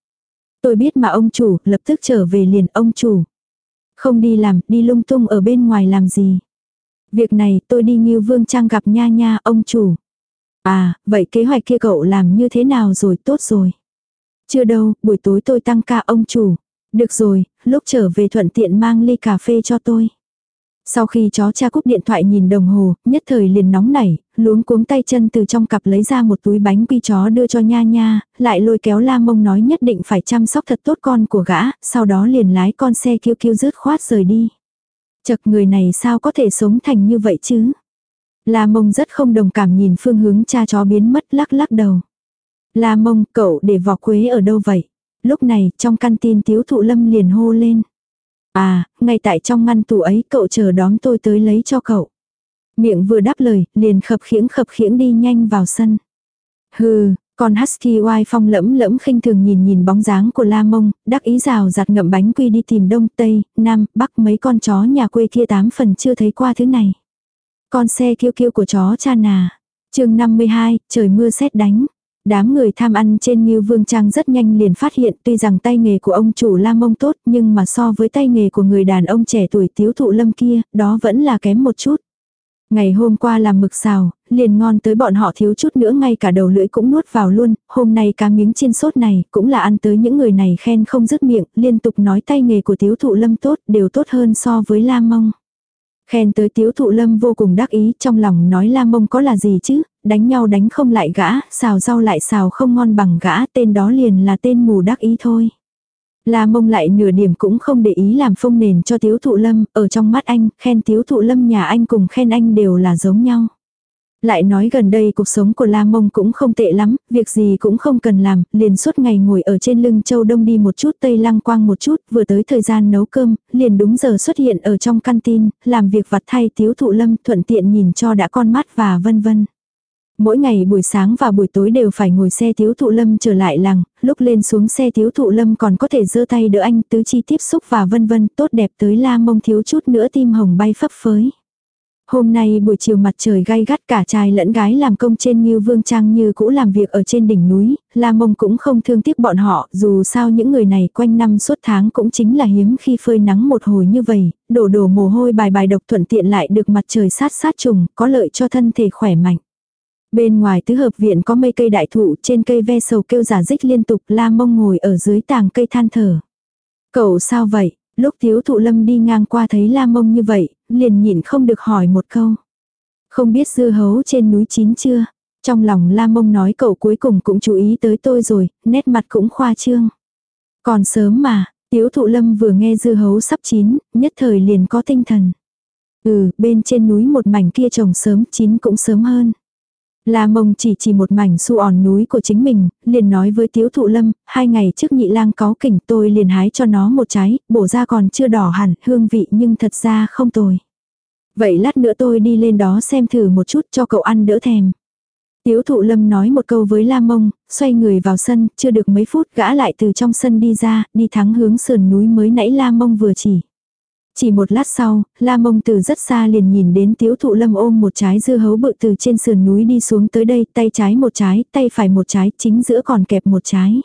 Tôi biết mà ông chủ, lập tức trở về liền ông chủ. Không đi làm, đi lung tung ở bên ngoài làm gì. Việc này tôi đi như Vương Trang gặp nha nha ông chủ. À, vậy kế hoạch kia cậu làm như thế nào rồi tốt rồi. Chưa đâu, buổi tối tôi tăng ca ông chủ. Được rồi, lúc trở về thuận tiện mang ly cà phê cho tôi. Sau khi chó cha cúp điện thoại nhìn đồng hồ, nhất thời liền nóng nảy, luống cuống tay chân từ trong cặp lấy ra một túi bánh quy chó đưa cho nha nha, lại lôi kéo la mông nói nhất định phải chăm sóc thật tốt con của gã, sau đó liền lái con xe kêu kêu rớt khoát rời đi. Chật người này sao có thể sống thành như vậy chứ? La mông rất không đồng cảm nhìn phương hướng cha chó biến mất lắc lắc đầu. La mông cậu để vỏ quế ở đâu vậy? Lúc này trong căn tin tiếu thụ lâm liền hô lên. À, ngay tại trong ngăn tủ ấy cậu chờ đón tôi tới lấy cho cậu. Miệng vừa đáp lời, liền khập khiễng khập khiễng đi nhanh vào sân. Hừ, con Husky oai phong lẫm lẫm khinh thường nhìn nhìn bóng dáng của La Mông, đắc ý rào giặt ngậm bánh quy đi tìm đông, tây, nam, bắc mấy con chó nhà quê kia tám phần chưa thấy qua thứ này. Con xe kiêu kiêu của chó cha nà. chương 52, trời mưa xét đánh. Đám người tham ăn trên Ngưu Vương Trang rất nhanh liền phát hiện tuy rằng tay nghề của ông chủ la mông tốt nhưng mà so với tay nghề của người đàn ông trẻ tuổi tiếu thụ lâm kia, đó vẫn là kém một chút. Ngày hôm qua làm mực xào, liền ngon tới bọn họ thiếu chút nữa ngay cả đầu lưỡi cũng nuốt vào luôn, hôm nay cá miếng chiên sốt này cũng là ăn tới những người này khen không dứt miệng, liên tục nói tay nghề của tiếu thụ lâm tốt, đều tốt hơn so với la mông. Khen tới tiếu thụ lâm vô cùng đắc ý trong lòng nói la mông có là gì chứ, đánh nhau đánh không lại gã, xào rau lại xào không ngon bằng gã, tên đó liền là tên mù đắc ý thôi. La mông lại nửa điểm cũng không để ý làm phông nền cho tiếu thụ lâm, ở trong mắt anh, khen tiếu thụ lâm nhà anh cùng khen anh đều là giống nhau. Lại nói gần đây cuộc sống của La Mông cũng không tệ lắm, việc gì cũng không cần làm, liền suốt ngày ngồi ở trên lưng châu đông đi một chút tây lăng quang một chút, vừa tới thời gian nấu cơm, liền đúng giờ xuất hiện ở trong căn tin, làm việc vặt thay tiếu thụ lâm thuận tiện nhìn cho đã con mắt và vân vân. Mỗi ngày buổi sáng và buổi tối đều phải ngồi xe thiếu thụ lâm trở lại làng, lúc lên xuống xe thiếu thụ lâm còn có thể giơ tay đỡ anh tứ chi tiếp xúc và vân vân tốt đẹp tới la mông thiếu chút nữa tim hồng bay phấp phới. Hôm nay buổi chiều mặt trời gai gắt cả trai lẫn gái làm công trên như vương trang như cũ làm việc ở trên đỉnh núi, La Mông cũng không thương tiếc bọn họ, dù sao những người này quanh năm suốt tháng cũng chính là hiếm khi phơi nắng một hồi như vậy, đổ đổ mồ hôi bài bài độc thuận tiện lại được mặt trời sát sát trùng, có lợi cho thân thể khỏe mạnh. Bên ngoài tứ hợp viện có mây cây đại thụ trên cây ve sầu kêu giả dích liên tục la mông ngồi ở dưới tàng cây than thở. Cậu sao vậy? Lúc thiếu thụ lâm đi ngang qua thấy la mông như vậy, liền nhịn không được hỏi một câu. Không biết dưa hấu trên núi chín chưa? Trong lòng la mông nói cậu cuối cùng cũng chú ý tới tôi rồi, nét mặt cũng khoa trương. Còn sớm mà, tiếu thụ lâm vừa nghe dưa hấu sắp chín, nhất thời liền có tinh thần. Ừ, bên trên núi một mảnh kia trồng sớm chín cũng sớm hơn. La mông chỉ chỉ một mảnh su òn núi của chính mình, liền nói với tiếu thụ lâm, hai ngày trước nhị lang có kỉnh tôi liền hái cho nó một trái, bổ ra còn chưa đỏ hẳn, hương vị nhưng thật ra không tồi. Vậy lát nữa tôi đi lên đó xem thử một chút cho cậu ăn đỡ thèm. Tiếu thụ lâm nói một câu với La Mông, xoay người vào sân, chưa được mấy phút gã lại từ trong sân đi ra, đi thắng hướng sườn núi mới nãy La Mông vừa chỉ. Chỉ một lát sau, La Mông từ rất xa liền nhìn đến tiếu thụ lâm ôm một trái dưa hấu bự từ trên sườn núi đi xuống tới đây, tay trái một trái, tay phải một trái, chính giữa còn kẹp một trái.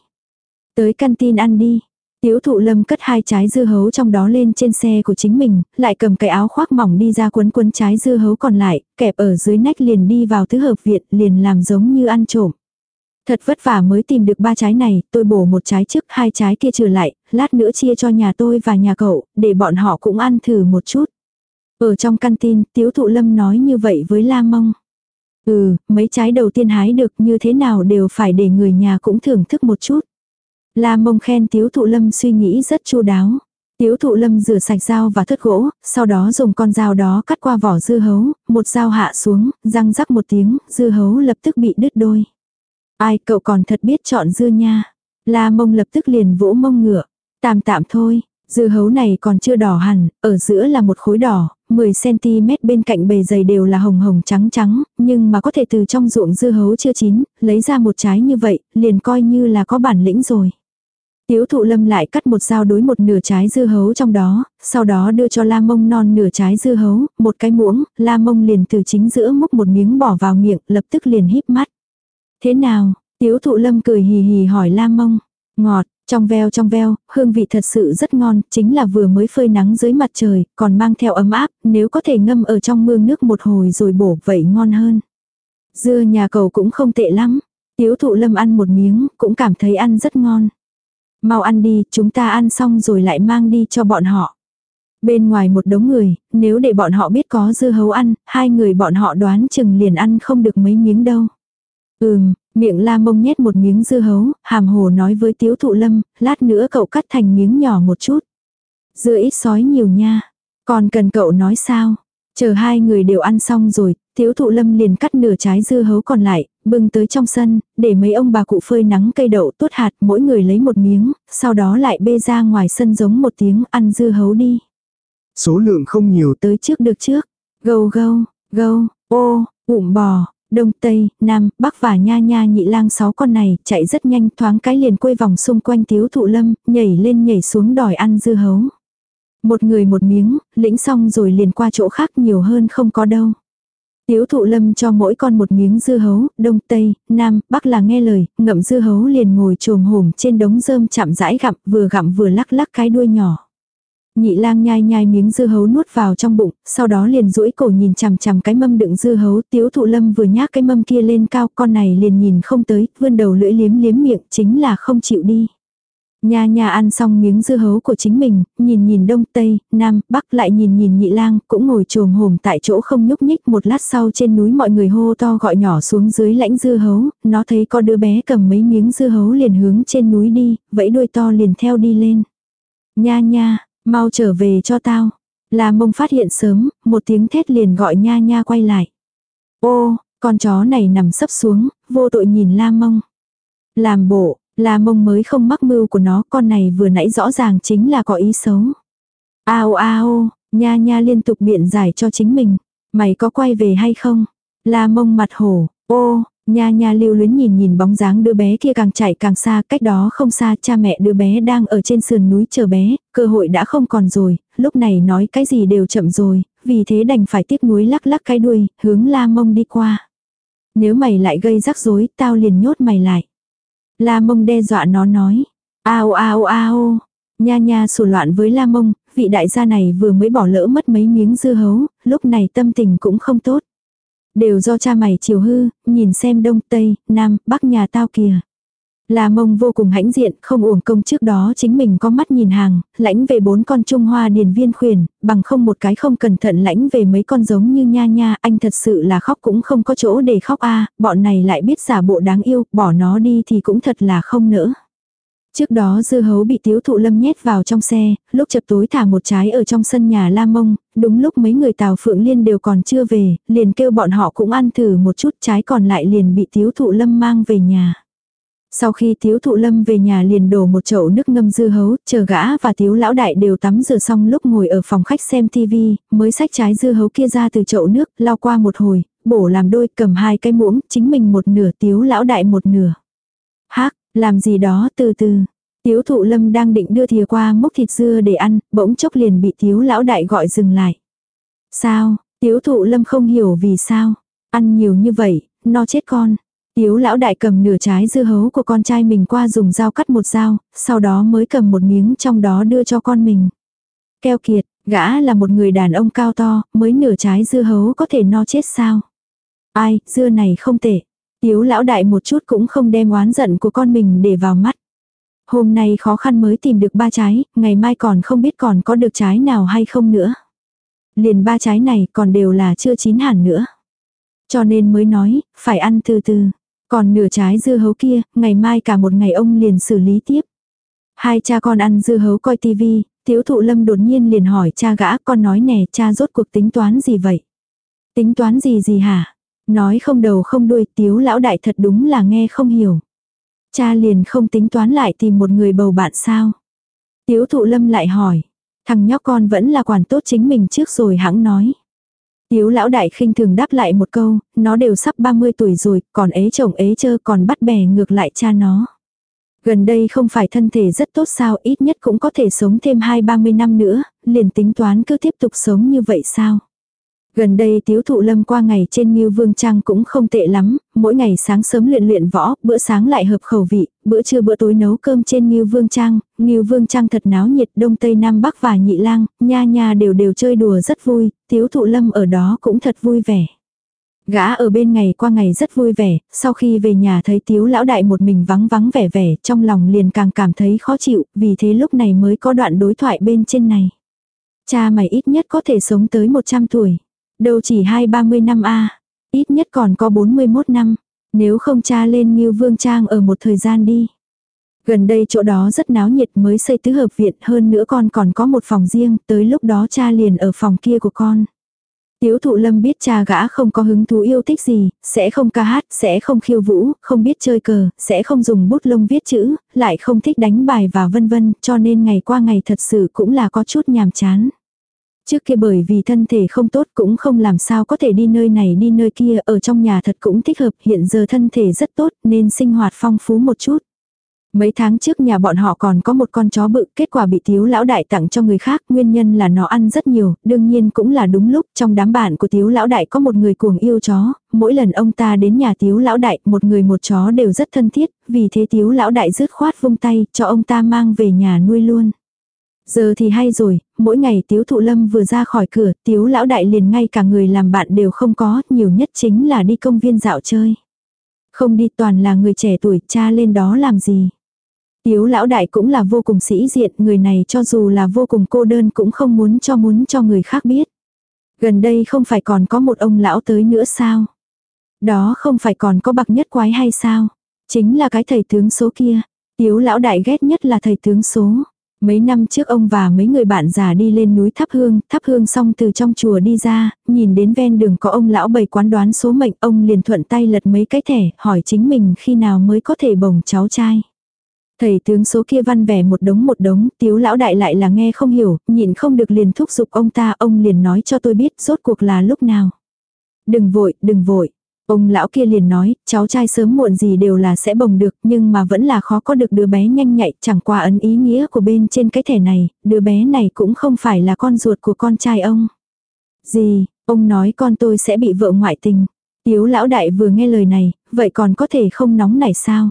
Tới căn tin ăn đi. Tiếu thụ lâm cất hai trái dưa hấu trong đó lên trên xe của chính mình, lại cầm cái áo khoác mỏng đi ra quấn quấn trái dưa hấu còn lại, kẹp ở dưới nách liền đi vào thứ hợp viện liền làm giống như ăn trộm. Thật vất vả mới tìm được ba trái này, tôi bổ một trái trước, hai trái kia trừ lại, lát nữa chia cho nhà tôi và nhà cậu, để bọn họ cũng ăn thử một chút. Ở trong căn tin, Tiếu Thụ Lâm nói như vậy với La Mông. Ừ, mấy trái đầu tiên hái được như thế nào đều phải để người nhà cũng thưởng thức một chút. La Mông khen Tiếu Thụ Lâm suy nghĩ rất chu đáo. Tiếu thụ lâm rửa sạch dao và thất gỗ, sau đó dùng con dao đó cắt qua vỏ dưa hấu, một dao hạ xuống, răng rắc một tiếng, dưa hấu lập tức bị đứt đôi. Ai cậu còn thật biết chọn dưa nha. La mông lập tức liền vỗ mông ngựa. Tạm tạm thôi, dưa hấu này còn chưa đỏ hẳn, ở giữa là một khối đỏ, 10cm bên cạnh bề dày đều là hồng hồng trắng trắng, nhưng mà có thể từ trong ruộng dưa hấu chưa chín, lấy ra một trái như vậy, liền coi như là có bản lĩnh rồi. Tiếu thụ lâm lại cắt một dao đối một nửa trái dưa hấu trong đó, sau đó đưa cho la mông non nửa trái dưa hấu, một cái muỗng, la mông liền từ chính giữa múc một miếng bỏ vào miệng, lập tức liền híp mắt. Thế nào, tiếu thụ lâm cười hì hì hỏi la mông, ngọt, trong veo trong veo, hương vị thật sự rất ngon, chính là vừa mới phơi nắng dưới mặt trời, còn mang theo ấm áp, nếu có thể ngâm ở trong mương nước một hồi rồi bổ vậy ngon hơn. Dưa nhà cầu cũng không tệ lắm, tiếu thụ lâm ăn một miếng, cũng cảm thấy ăn rất ngon. Mau ăn đi, chúng ta ăn xong rồi lại mang đi cho bọn họ. Bên ngoài một đống người, nếu để bọn họ biết có dưa hấu ăn, hai người bọn họ đoán chừng liền ăn không được mấy miếng đâu. Ừm, miệng la mông nhét một miếng dưa hấu, hàm hồ nói với tiếu thụ lâm, lát nữa cậu cắt thành miếng nhỏ một chút. Dưa ít sói nhiều nha. Còn cần cậu nói sao? Chờ hai người đều ăn xong rồi, tiếu thụ lâm liền cắt nửa trái dưa hấu còn lại, bưng tới trong sân, để mấy ông bà cụ phơi nắng cây đậu tuốt hạt, mỗi người lấy một miếng, sau đó lại bê ra ngoài sân giống một tiếng ăn dưa hấu đi. Số lượng không nhiều. Tới trước được trước. Gâu gâu, gâu, ô, ụm bò, đông tây, nam, bắc và nha nha nhị lang sáu con này chạy rất nhanh thoáng cái liền quây vòng xung quanh tiếu thụ lâm, nhảy lên nhảy xuống đòi ăn dưa hấu. Một người một miếng, lĩnh xong rồi liền qua chỗ khác nhiều hơn không có đâu. Tiếu thụ lâm cho mỗi con một miếng dưa hấu, đông tây, nam, bắc là nghe lời, ngậm dưa hấu liền ngồi trồm hổm trên đống rơm chạm rãi gặm, vừa gặm vừa lắc lắc cái đuôi nhỏ. Nhị lang nhai nhai miếng dưa hấu nuốt vào trong bụng, sau đó liền duỗi cổ nhìn chằm chằm cái mâm đựng dưa hấu, tiếu thụ lâm vừa nhác cái mâm kia lên cao, con này liền nhìn không tới, vươn đầu lưỡi liếm liếm miệng, chính là không chịu đi. Nha nha ăn xong miếng dưa hấu của chính mình, nhìn nhìn đông tây, nam, bắc lại nhìn nhìn nhị lang, cũng ngồi trồm hồm tại chỗ không nhúc nhích một lát sau trên núi mọi người hô to gọi nhỏ xuống dưới lãnh dưa hấu, nó thấy có đứa bé cầm mấy miếng dưa hấu liền hướng trên núi đi, vẫy đuôi to liền theo đi lên. Nha nha, mau trở về cho tao. Là mông phát hiện sớm, một tiếng thét liền gọi nha nha quay lại. Ô, con chó này nằm sấp xuống, vô tội nhìn la mông. Làm bộ, La mông mới không mắc mưu của nó, con này vừa nãy rõ ràng chính là có ý xấu. Ao ao, nha nha liên tục biện giải cho chính mình. Mày có quay về hay không? La mông mặt hổ, ô, nha nha lưu luyến nhìn nhìn bóng dáng đứa bé kia càng chạy càng xa, cách đó không xa cha mẹ đứa bé đang ở trên sườn núi chờ bé, cơ hội đã không còn rồi, lúc này nói cái gì đều chậm rồi, vì thế đành phải tiếc nuối lắc lắc cái đuôi, hướng la mông đi qua. Nếu mày lại gây rắc rối, tao liền nhốt mày lại. La mông đe dọa nó nói. Ao ao ao. Nha nha sổ loạn với la mông, vị đại gia này vừa mới bỏ lỡ mất mấy miếng dưa hấu, lúc này tâm tình cũng không tốt. Đều do cha mày chiều hư, nhìn xem đông tây, nam, bắc nhà tao kìa. là mông vô cùng hãnh diện, không uổng công trước đó chính mình có mắt nhìn hàng, lãnh về bốn con trung hoa điền viên khuyển, bằng không một cái không cẩn thận lãnh về mấy con giống như nha nha, anh thật sự là khóc cũng không có chỗ để khóc a bọn này lại biết giả bộ đáng yêu, bỏ nó đi thì cũng thật là không nỡ. Trước đó dưa hấu bị tiếu thụ lâm nhét vào trong xe, lúc chập tối thả một trái ở trong sân nhà La Mông, đúng lúc mấy người Tào Phượng Liên đều còn chưa về, liền kêu bọn họ cũng ăn thử một chút trái còn lại liền bị tiếu thụ lâm mang về nhà. Sau khi tiếu thụ lâm về nhà liền đổ một chậu nước ngâm dưa hấu, chờ gã và tiếu lão đại đều tắm rửa xong lúc ngồi ở phòng khách xem tivi, mới xách trái dưa hấu kia ra từ chậu nước, lao qua một hồi, bổ làm đôi cầm hai cái muỗng, chính mình một nửa tiếu lão đại một nửa. Hác, làm gì đó từ từ. Tiếu thụ lâm đang định đưa thìa qua mốc thịt dưa để ăn, bỗng chốc liền bị tiếu lão đại gọi dừng lại. Sao, tiếu thụ lâm không hiểu vì sao. Ăn nhiều như vậy, no chết con. Tiếu lão đại cầm nửa trái dưa hấu của con trai mình qua dùng dao cắt một dao, sau đó mới cầm một miếng trong đó đưa cho con mình. Keo kiệt, gã là một người đàn ông cao to, mới nửa trái dưa hấu có thể no chết sao. Ai, dưa này không tệ. Tiếu lão đại một chút cũng không đem oán giận của con mình để vào mắt. Hôm nay khó khăn mới tìm được ba trái, ngày mai còn không biết còn có được trái nào hay không nữa. Liền ba trái này còn đều là chưa chín hẳn nữa. Cho nên mới nói, phải ăn từ từ. Còn nửa trái dưa hấu kia, ngày mai cả một ngày ông liền xử lý tiếp. Hai cha con ăn dưa hấu coi tivi, tiếu thụ lâm đột nhiên liền hỏi cha gã con nói nè cha rốt cuộc tính toán gì vậy? Tính toán gì gì hả? Nói không đầu không đuôi tiếu lão đại thật đúng là nghe không hiểu. Cha liền không tính toán lại tìm một người bầu bạn sao. Tiếu thụ lâm lại hỏi. Thằng nhóc con vẫn là quản tốt chính mình trước rồi hãng nói. Tiếu lão đại khinh thường đáp lại một câu, nó đều sắp 30 tuổi rồi, còn ế chồng ế chơ còn bắt bè ngược lại cha nó. Gần đây không phải thân thể rất tốt sao ít nhất cũng có thể sống thêm 2-30 năm nữa, liền tính toán cứ tiếp tục sống như vậy sao. Gần đây tiếu thụ lâm qua ngày trên Nhiêu Vương Trang cũng không tệ lắm, mỗi ngày sáng sớm luyện luyện võ, bữa sáng lại hợp khẩu vị, bữa trưa bữa tối nấu cơm trên Nhiêu Vương Trang, Nhiêu Vương Trang thật náo nhiệt Đông Tây Nam Bắc và Nhị Lang, nha nha đều đều chơi đùa rất vui, tiếu thụ lâm ở đó cũng thật vui vẻ. Gã ở bên ngày qua ngày rất vui vẻ, sau khi về nhà thấy tiếu lão đại một mình vắng vắng vẻ vẻ, trong lòng liền càng cảm thấy khó chịu, vì thế lúc này mới có đoạn đối thoại bên trên này. Cha mày ít nhất có thể sống tới 100 tuổi. Đâu chỉ hai ba mươi năm a Ít nhất còn có 41 năm. Nếu không cha lên như vương trang ở một thời gian đi. Gần đây chỗ đó rất náo nhiệt mới xây tứ hợp viện hơn nữa con còn có một phòng riêng, tới lúc đó cha liền ở phòng kia của con. Tiếu thụ lâm biết cha gã không có hứng thú yêu thích gì, sẽ không ca hát, sẽ không khiêu vũ, không biết chơi cờ, sẽ không dùng bút lông viết chữ, lại không thích đánh bài và vân vân, cho nên ngày qua ngày thật sự cũng là có chút nhàm chán. Trước kia bởi vì thân thể không tốt cũng không làm sao có thể đi nơi này đi nơi kia, ở trong nhà thật cũng thích hợp, hiện giờ thân thể rất tốt nên sinh hoạt phong phú một chút. Mấy tháng trước nhà bọn họ còn có một con chó bự, kết quả bị tiếu lão đại tặng cho người khác, nguyên nhân là nó ăn rất nhiều, đương nhiên cũng là đúng lúc, trong đám bạn của tiếu lão đại có một người cuồng yêu chó, mỗi lần ông ta đến nhà tiếu lão đại, một người một chó đều rất thân thiết, vì thế tiếu lão đại rứt khoát vung tay, cho ông ta mang về nhà nuôi luôn. Giờ thì hay rồi, mỗi ngày tiếu thụ lâm vừa ra khỏi cửa, tiếu lão đại liền ngay cả người làm bạn đều không có, nhiều nhất chính là đi công viên dạo chơi. Không đi toàn là người trẻ tuổi, cha lên đó làm gì. Tiếu lão đại cũng là vô cùng sĩ diện, người này cho dù là vô cùng cô đơn cũng không muốn cho muốn cho người khác biết. Gần đây không phải còn có một ông lão tới nữa sao? Đó không phải còn có bậc nhất quái hay sao? Chính là cái thầy tướng số kia. Tiếu lão đại ghét nhất là thầy tướng số. Mấy năm trước ông và mấy người bạn già đi lên núi thắp hương, thắp hương xong từ trong chùa đi ra, nhìn đến ven đường có ông lão bày quán đoán số mệnh, ông liền thuận tay lật mấy cái thẻ, hỏi chính mình khi nào mới có thể bồng cháu trai. Thầy tướng số kia văn vẻ một đống một đống, tiếu lão đại lại là nghe không hiểu, nhịn không được liền thúc giục ông ta, ông liền nói cho tôi biết rốt cuộc là lúc nào. Đừng vội, đừng vội. Ông lão kia liền nói, cháu trai sớm muộn gì đều là sẽ bồng được, nhưng mà vẫn là khó có được đứa bé nhanh nhạy, chẳng qua ấn ý nghĩa của bên trên cái thẻ này, đứa bé này cũng không phải là con ruột của con trai ông. Gì, ông nói con tôi sẽ bị vợ ngoại tình. Tiếu lão đại vừa nghe lời này, vậy còn có thể không nóng này sao?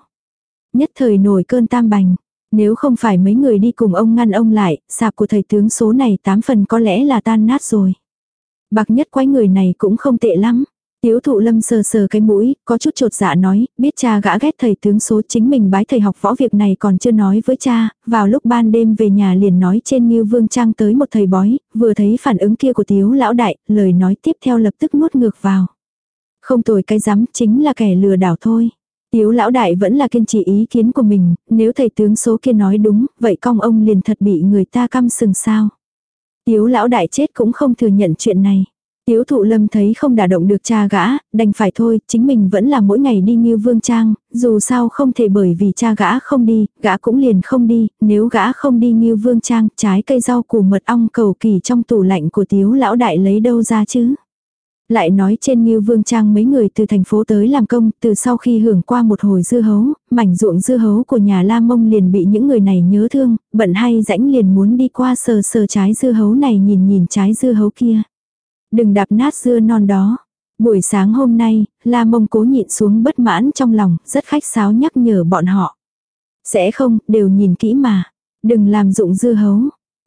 Nhất thời nổi cơn tam bành. Nếu không phải mấy người đi cùng ông ngăn ông lại, sạp của thầy tướng số này tám phần có lẽ là tan nát rồi. Bạc nhất quái người này cũng không tệ lắm. Tiếu thụ lâm sờ sờ cái mũi, có chút trột dạ nói, biết cha gã ghét thầy tướng số chính mình bái thầy học võ việc này còn chưa nói với cha, vào lúc ban đêm về nhà liền nói trên như vương trang tới một thầy bói, vừa thấy phản ứng kia của tiếu lão đại, lời nói tiếp theo lập tức nuốt ngược vào. Không tồi cái rắm chính là kẻ lừa đảo thôi. Tiếu lão đại vẫn là kiên trì ý kiến của mình, nếu thầy tướng số kia nói đúng, vậy cong ông liền thật bị người ta căm sừng sao. Tiếu lão đại chết cũng không thừa nhận chuyện này. Tiếu thụ lâm thấy không đả động được cha gã, đành phải thôi, chính mình vẫn là mỗi ngày đi như vương trang, dù sao không thể bởi vì cha gã không đi, gã cũng liền không đi, nếu gã không đi như vương trang, trái cây rau củ mật ong cầu kỳ trong tủ lạnh của tiếu lão đại lấy đâu ra chứ. Lại nói trên như vương trang mấy người từ thành phố tới làm công, từ sau khi hưởng qua một hồi dưa hấu, mảnh ruộng dưa hấu của nhà La Mông liền bị những người này nhớ thương, bận hay rãnh liền muốn đi qua sờ sờ trái dưa hấu này nhìn nhìn trái dưa hấu kia. Đừng đạp nát dưa non đó. Buổi sáng hôm nay, La Mông cố nhịn xuống bất mãn trong lòng, rất khách sáo nhắc nhở bọn họ. Sẽ không, đều nhìn kỹ mà. Đừng làm dụng dưa hấu.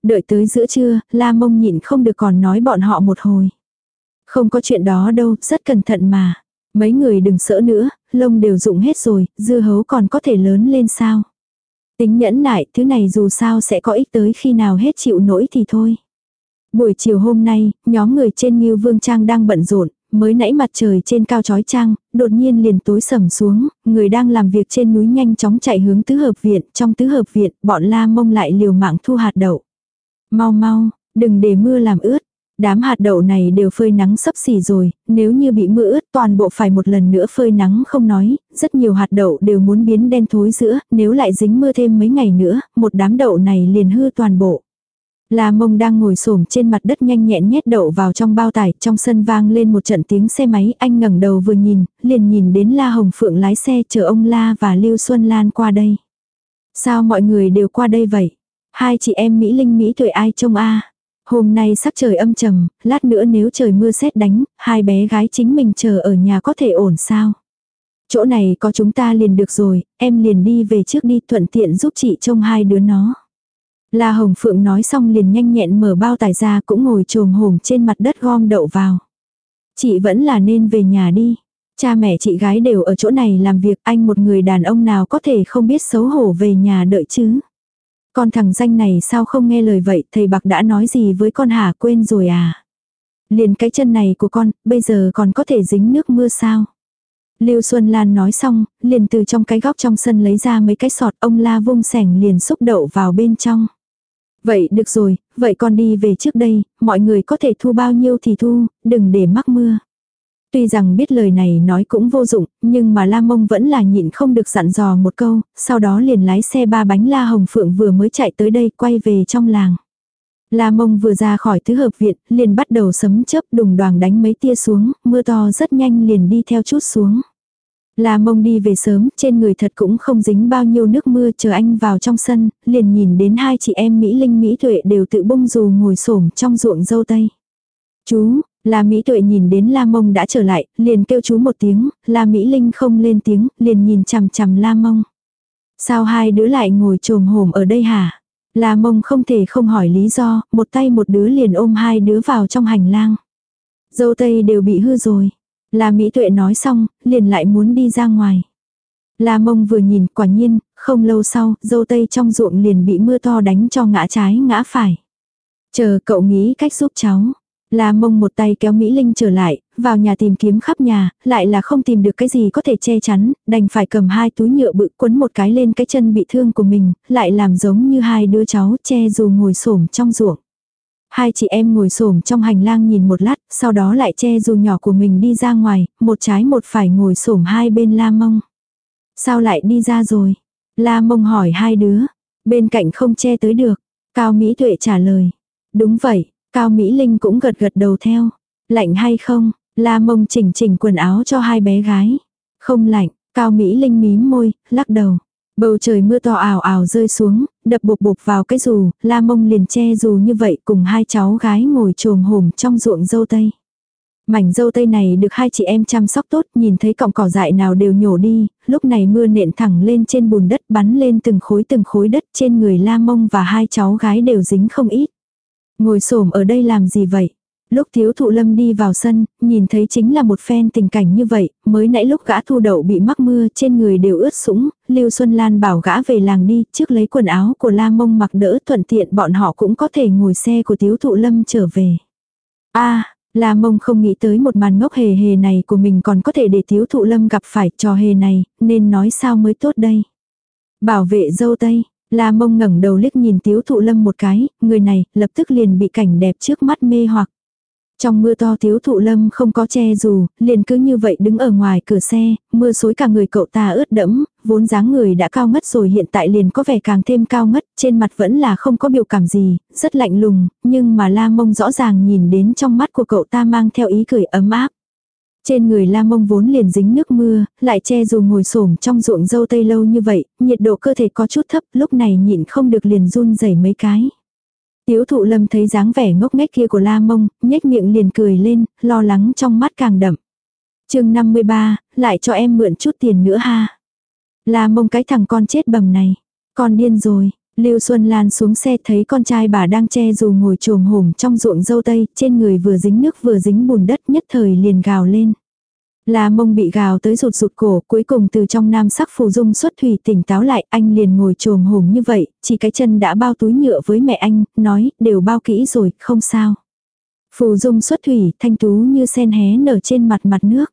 Đợi tới giữa trưa, La Mông nhịn không được còn nói bọn họ một hồi. Không có chuyện đó đâu, rất cẩn thận mà. Mấy người đừng sợ nữa, lông đều dụng hết rồi, dưa hấu còn có thể lớn lên sao. Tính nhẫn nại, thứ này dù sao sẽ có ích tới khi nào hết chịu nổi thì thôi. Buổi chiều hôm nay, nhóm người trên Ngưu Vương Trang đang bận rộn, mới nãy mặt trời trên cao chói trang, đột nhiên liền tối sầm xuống, người đang làm việc trên núi nhanh chóng chạy hướng tứ hợp viện, trong tứ hợp viện, bọn la mông lại liều mạng thu hạt đậu. Mau mau, đừng để mưa làm ướt, Đám hạt đậu này đều phơi nắng sấp xỉ rồi, nếu như bị mưa ướt toàn bộ phải một lần nữa phơi nắng không nói, rất nhiều hạt đậu đều muốn biến đen thối giữa, nếu lại dính mưa thêm mấy ngày nữa, một đám đậu này liền hư toàn bộ. La mông đang ngồi xổm trên mặt đất nhanh nhẹn nhét đậu vào trong bao tải, trong sân vang lên một trận tiếng xe máy, anh ngẩng đầu vừa nhìn, liền nhìn đến La Hồng Phượng lái xe chờ ông La và Lưu Xuân Lan qua đây. Sao mọi người đều qua đây vậy? Hai chị em Mỹ Linh Mỹ tuổi ai trông a Hôm nay sắc trời âm trầm, lát nữa nếu trời mưa xét đánh, hai bé gái chính mình chờ ở nhà có thể ổn sao? Chỗ này có chúng ta liền được rồi, em liền đi về trước đi thuận tiện giúp chị trông hai đứa nó. La Hồng Phượng nói xong liền nhanh nhẹn mở bao tải ra cũng ngồi trồm hổm trên mặt đất gom đậu vào. Chị vẫn là nên về nhà đi. Cha mẹ chị gái đều ở chỗ này làm việc anh một người đàn ông nào có thể không biết xấu hổ về nhà đợi chứ. Con thằng danh này sao không nghe lời vậy thầy bạc đã nói gì với con hả quên rồi à. Liền cái chân này của con bây giờ còn có thể dính nước mưa sao. Lưu Xuân Lan nói xong, liền từ trong cái góc trong sân lấy ra mấy cái sọt ông la vung sẻng liền xúc đậu vào bên trong. Vậy được rồi, vậy con đi về trước đây, mọi người có thể thu bao nhiêu thì thu, đừng để mắc mưa. Tuy rằng biết lời này nói cũng vô dụng, nhưng mà La Mông vẫn là nhịn không được dặn dò một câu, sau đó liền lái xe ba bánh La Hồng Phượng vừa mới chạy tới đây quay về trong làng. La Mông vừa ra khỏi thứ hợp viện, liền bắt đầu sấm chớp đùng đoàn đánh mấy tia xuống, mưa to rất nhanh liền đi theo chút xuống. La mông đi về sớm, trên người thật cũng không dính bao nhiêu nước mưa chờ anh vào trong sân, liền nhìn đến hai chị em Mỹ Linh Mỹ Tuệ đều tự bông dù ngồi xổm trong ruộng dâu tây. Chú, La Mỹ Tuệ nhìn đến La mông đã trở lại, liền kêu chú một tiếng, La Mỹ Linh không lên tiếng, liền nhìn chằm chằm La mông. Sao hai đứa lại ngồi trồm hổm ở đây hả? La mông không thể không hỏi lý do, một tay một đứa liền ôm hai đứa vào trong hành lang. Dâu tây đều bị hư rồi. La Mỹ Tuệ nói xong, liền lại muốn đi ra ngoài. La Mông vừa nhìn, quả nhiên, không lâu sau, dâu tây trong ruộng liền bị mưa to đánh cho ngã trái ngã phải. Chờ cậu nghĩ cách giúp cháu. La Mông một tay kéo Mỹ Linh trở lại, vào nhà tìm kiếm khắp nhà, lại là không tìm được cái gì có thể che chắn, đành phải cầm hai túi nhựa bự quấn một cái lên cái chân bị thương của mình, lại làm giống như hai đứa cháu che dù ngồi xổm trong ruộng. Hai chị em ngồi xổm trong hành lang nhìn một lát, sau đó lại che dù nhỏ của mình đi ra ngoài, một trái một phải ngồi xổm hai bên la mông. Sao lại đi ra rồi? La mông hỏi hai đứa. Bên cạnh không che tới được. Cao Mỹ Tuệ trả lời. Đúng vậy, Cao Mỹ Linh cũng gật gật đầu theo. Lạnh hay không? La mông chỉnh chỉnh quần áo cho hai bé gái. Không lạnh, Cao Mỹ Linh mím môi, lắc đầu. Bầu trời mưa to ảo ảo rơi xuống, đập bột bột vào cái dù, la mông liền che dù như vậy cùng hai cháu gái ngồi trồm hổm trong ruộng dâu tây. Mảnh dâu tây này được hai chị em chăm sóc tốt, nhìn thấy cọng cỏ dại nào đều nhổ đi, lúc này mưa nện thẳng lên trên bùn đất bắn lên từng khối từng khối đất trên người la mông và hai cháu gái đều dính không ít. Ngồi xổm ở đây làm gì vậy? Lúc thiếu thụ lâm đi vào sân, nhìn thấy chính là một phen tình cảnh như vậy, mới nãy lúc gã thu đậu bị mắc mưa trên người đều ướt sũng, Lưu Xuân Lan bảo gã về làng đi, trước lấy quần áo của La Mông mặc đỡ thuận tiện bọn họ cũng có thể ngồi xe của thiếu thụ lâm trở về. a La Mông không nghĩ tới một màn ngốc hề hề này của mình còn có thể để thiếu thụ lâm gặp phải trò hề này, nên nói sao mới tốt đây. Bảo vệ dâu tây, La Mông ngẩng đầu liếc nhìn thiếu thụ lâm một cái, người này lập tức liền bị cảnh đẹp trước mắt mê hoặc. Trong mưa to thiếu thụ lâm không có che dù, liền cứ như vậy đứng ở ngoài cửa xe, mưa xối cả người cậu ta ướt đẫm, vốn dáng người đã cao ngất rồi hiện tại liền có vẻ càng thêm cao ngất, trên mặt vẫn là không có biểu cảm gì, rất lạnh lùng, nhưng mà la mông rõ ràng nhìn đến trong mắt của cậu ta mang theo ý cười ấm áp. Trên người la mông vốn liền dính nước mưa, lại che dù ngồi xổm trong ruộng dâu tây lâu như vậy, nhiệt độ cơ thể có chút thấp, lúc này nhịn không được liền run rẩy mấy cái. Tiếu thụ lâm thấy dáng vẻ ngốc nghếch kia của la mông, nhếch miệng liền cười lên, lo lắng trong mắt càng đậm. chương 53, lại cho em mượn chút tiền nữa ha. La mông cái thằng con chết bầm này. Con điên rồi. Lưu Xuân Lan xuống xe thấy con trai bà đang che dù ngồi trồm hổm trong ruộng dâu tây, trên người vừa dính nước vừa dính bùn đất nhất thời liền gào lên. La mông bị gào tới rụt rụt cổ, cuối cùng từ trong nam sắc phù dung xuất thủy tỉnh táo lại, anh liền ngồi trồm hổm như vậy, chỉ cái chân đã bao túi nhựa với mẹ anh, nói, đều bao kỹ rồi, không sao. Phù dung xuất thủy, thanh tú như sen hé nở trên mặt mặt nước.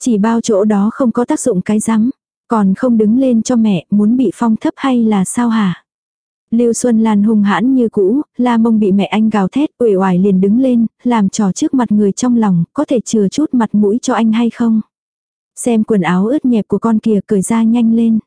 Chỉ bao chỗ đó không có tác dụng cái rắm, còn không đứng lên cho mẹ, muốn bị phong thấp hay là sao hả? Lưu Xuân Lan hung hãn như cũ, La Mông bị mẹ anh gào thét, uể oải liền đứng lên, làm trò trước mặt người trong lòng, có thể chừa chút mặt mũi cho anh hay không? Xem quần áo ướt nhẹp của con kìa cởi ra nhanh lên.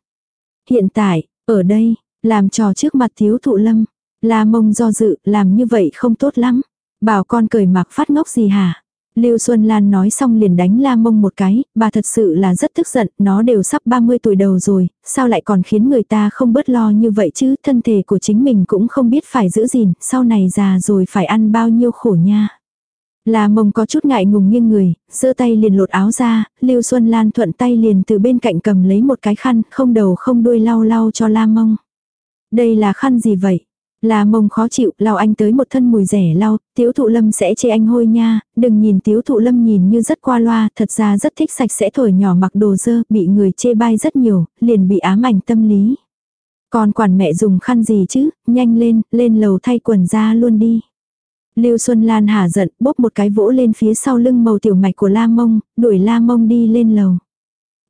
Hiện tại, ở đây, làm trò trước mặt thiếu thụ lâm. La Mông do dự, làm như vậy không tốt lắm. Bảo con cởi mặc phát ngốc gì hả? Lưu Xuân Lan nói xong liền đánh la mông một cái, bà thật sự là rất tức giận, nó đều sắp 30 tuổi đầu rồi, sao lại còn khiến người ta không bớt lo như vậy chứ, thân thể của chính mình cũng không biết phải giữ gìn, sau này già rồi phải ăn bao nhiêu khổ nha. La mông có chút ngại ngùng nghiêng người, giơ tay liền lột áo ra, Lưu Xuân Lan thuận tay liền từ bên cạnh cầm lấy một cái khăn, không đầu không đuôi lau lau cho la mông. Đây là khăn gì vậy? Là mông khó chịu, lau anh tới một thân mùi rẻ lau, tiếu thụ lâm sẽ chê anh hôi nha, đừng nhìn tiếu thụ lâm nhìn như rất qua loa, thật ra rất thích sạch sẽ thổi nhỏ mặc đồ dơ, bị người chê bai rất nhiều, liền bị ám ảnh tâm lý. Còn quản mẹ dùng khăn gì chứ, nhanh lên, lên lầu thay quần ra luôn đi. Lưu Xuân Lan hả giận, bốc một cái vỗ lên phía sau lưng màu tiểu mạch của La Mông, đuổi La Mông đi lên lầu.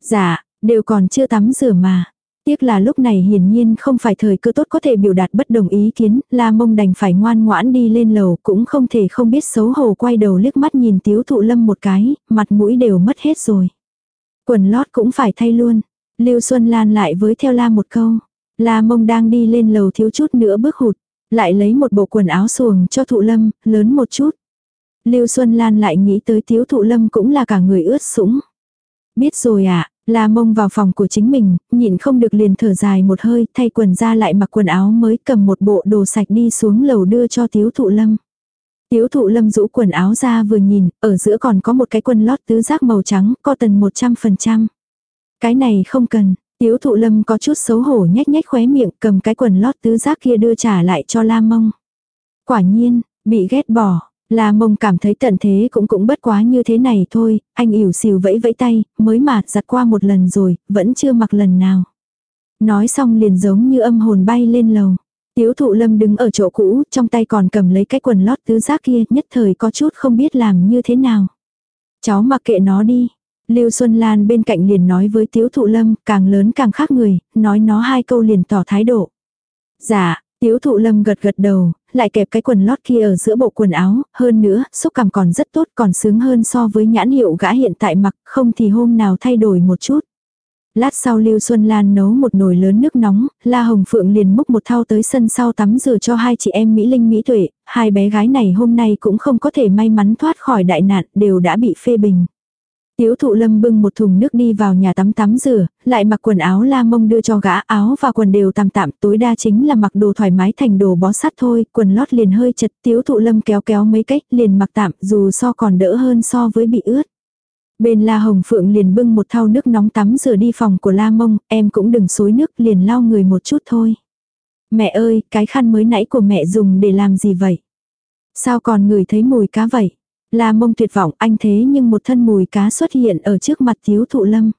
Dạ, đều còn chưa tắm rửa mà. Tiếc là lúc này hiển nhiên không phải thời cơ tốt có thể biểu đạt bất đồng ý kiến, La Mông đành phải ngoan ngoãn đi lên lầu, cũng không thể không biết xấu hổ quay đầu liếc mắt nhìn Tiếu Thụ Lâm một cái, mặt mũi đều mất hết rồi. Quần lót cũng phải thay luôn. Lưu Xuân Lan lại với theo La một câu. La Mông đang đi lên lầu thiếu chút nữa bước hụt, lại lấy một bộ quần áo xuồng cho Thụ Lâm, lớn một chút. Lưu Xuân Lan lại nghĩ tới Tiếu Thụ Lâm cũng là cả người ướt sũng. Biết rồi ạ, à, La mông vào phòng của chính mình, nhịn không được liền thở dài một hơi, thay quần ra lại mặc quần áo mới cầm một bộ đồ sạch đi xuống lầu đưa cho tiếu thụ lâm. Tiếu thụ lâm rũ quần áo ra vừa nhìn, ở giữa còn có một cái quần lót tứ giác màu trắng, có tần 100%. Cái này không cần, tiếu thụ lâm có chút xấu hổ nhách nhách khóe miệng cầm cái quần lót tứ giác kia đưa trả lại cho la mông. Quả nhiên, bị ghét bỏ, La mông cảm thấy tận thế cũng cũng bất quá như thế này thôi, anh ỉu xìu vẫy vẫy tay, mới mà giặt qua một lần rồi, vẫn chưa mặc lần nào. Nói xong liền giống như âm hồn bay lên lầu. Tiếu thụ lâm đứng ở chỗ cũ, trong tay còn cầm lấy cái quần lót tứ giác kia, nhất thời có chút không biết làm như thế nào. Cháu mặc kệ nó đi. Lưu Xuân Lan bên cạnh liền nói với tiếu thụ lâm, càng lớn càng khác người, nói nó hai câu liền tỏ thái độ. Dạ, tiếu thụ lâm gật gật đầu, lại kẹp cái quần lót kia ở giữa bộ quần áo, hơn nữa, xúc cảm còn rất tốt còn sướng hơn so với nhãn hiệu gã hiện tại mặc, không thì hôm nào thay đổi một chút. Lát sau Lưu Xuân Lan nấu một nồi lớn nước nóng, La Hồng Phượng liền múc một thau tới sân sau tắm rửa cho hai chị em Mỹ Linh Mỹ Tuệ, hai bé gái này hôm nay cũng không có thể may mắn thoát khỏi đại nạn, đều đã bị phê bình. Tiếu thụ lâm bưng một thùng nước đi vào nhà tắm tắm rửa, lại mặc quần áo la mông đưa cho gã áo và quần đều tạm tạm tối đa chính là mặc đồ thoải mái thành đồ bó sát thôi, quần lót liền hơi chật tiếu thụ lâm kéo kéo mấy cách liền mặc tạm dù so còn đỡ hơn so với bị ướt. Bên La Hồng Phượng liền bưng một thau nước nóng tắm rửa đi phòng của La Mông, em cũng đừng xối nước liền lau người một chút thôi. Mẹ ơi, cái khăn mới nãy của mẹ dùng để làm gì vậy? Sao còn người thấy mùi cá vậy? La mông tuyệt vọng anh thế nhưng một thân mùi cá xuất hiện ở trước mặt thiếu thụ lâm.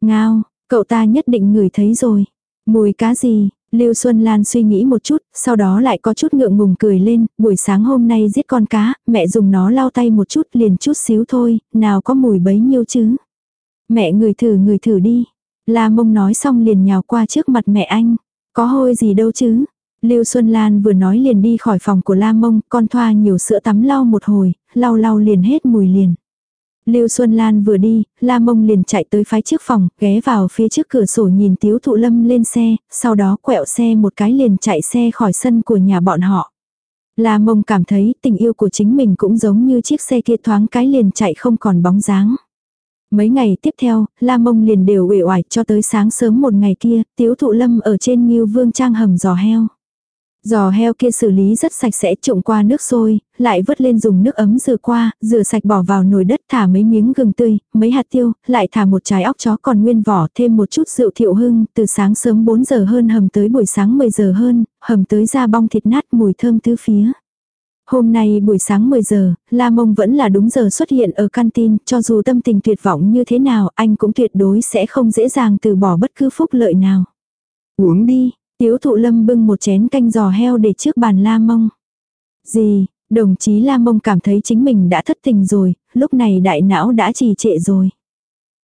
Ngao, cậu ta nhất định ngửi thấy rồi. Mùi cá gì? Lưu Xuân Lan suy nghĩ một chút, sau đó lại có chút ngượng ngùng cười lên, buổi sáng hôm nay giết con cá, mẹ dùng nó lau tay một chút liền chút xíu thôi, nào có mùi bấy nhiêu chứ. Mẹ người thử người thử đi. La mông nói xong liền nhào qua trước mặt mẹ anh. Có hôi gì đâu chứ, Lưu Xuân Lan vừa nói liền đi khỏi phòng của La Mông, con thoa nhiều sữa tắm lau một hồi, lau lau liền hết mùi liền. Lưu Xuân Lan vừa đi, La Mông liền chạy tới phái trước phòng, ghé vào phía trước cửa sổ nhìn Tiếu Thụ Lâm lên xe, sau đó quẹo xe một cái liền chạy xe khỏi sân của nhà bọn họ. La Mông cảm thấy tình yêu của chính mình cũng giống như chiếc xe kia thoáng cái liền chạy không còn bóng dáng. Mấy ngày tiếp theo, La Mông liền đều uể oải cho tới sáng sớm một ngày kia, Tiếu Thụ Lâm ở trên Ngưu Vương Trang hầm giò heo. Giò heo kia xử lý rất sạch sẽ trộn qua nước sôi, lại vớt lên dùng nước ấm rửa qua, rửa sạch bỏ vào nồi đất thả mấy miếng gừng tươi, mấy hạt tiêu, lại thả một trái óc chó còn nguyên vỏ thêm một chút rượu thiệu hưng, từ sáng sớm 4 giờ hơn hầm tới buổi sáng 10 giờ hơn, hầm tới ra bong thịt nát mùi thơm tứ phía. Hôm nay buổi sáng 10 giờ, La Mông vẫn là đúng giờ xuất hiện ở canteen, cho dù tâm tình tuyệt vọng như thế nào, anh cũng tuyệt đối sẽ không dễ dàng từ bỏ bất cứ phúc lợi nào. Uống đi, Tiếu thụ lâm bưng một chén canh giò heo để trước bàn la mông. Gì, đồng chí la mông cảm thấy chính mình đã thất tình rồi, lúc này đại não đã trì trệ rồi.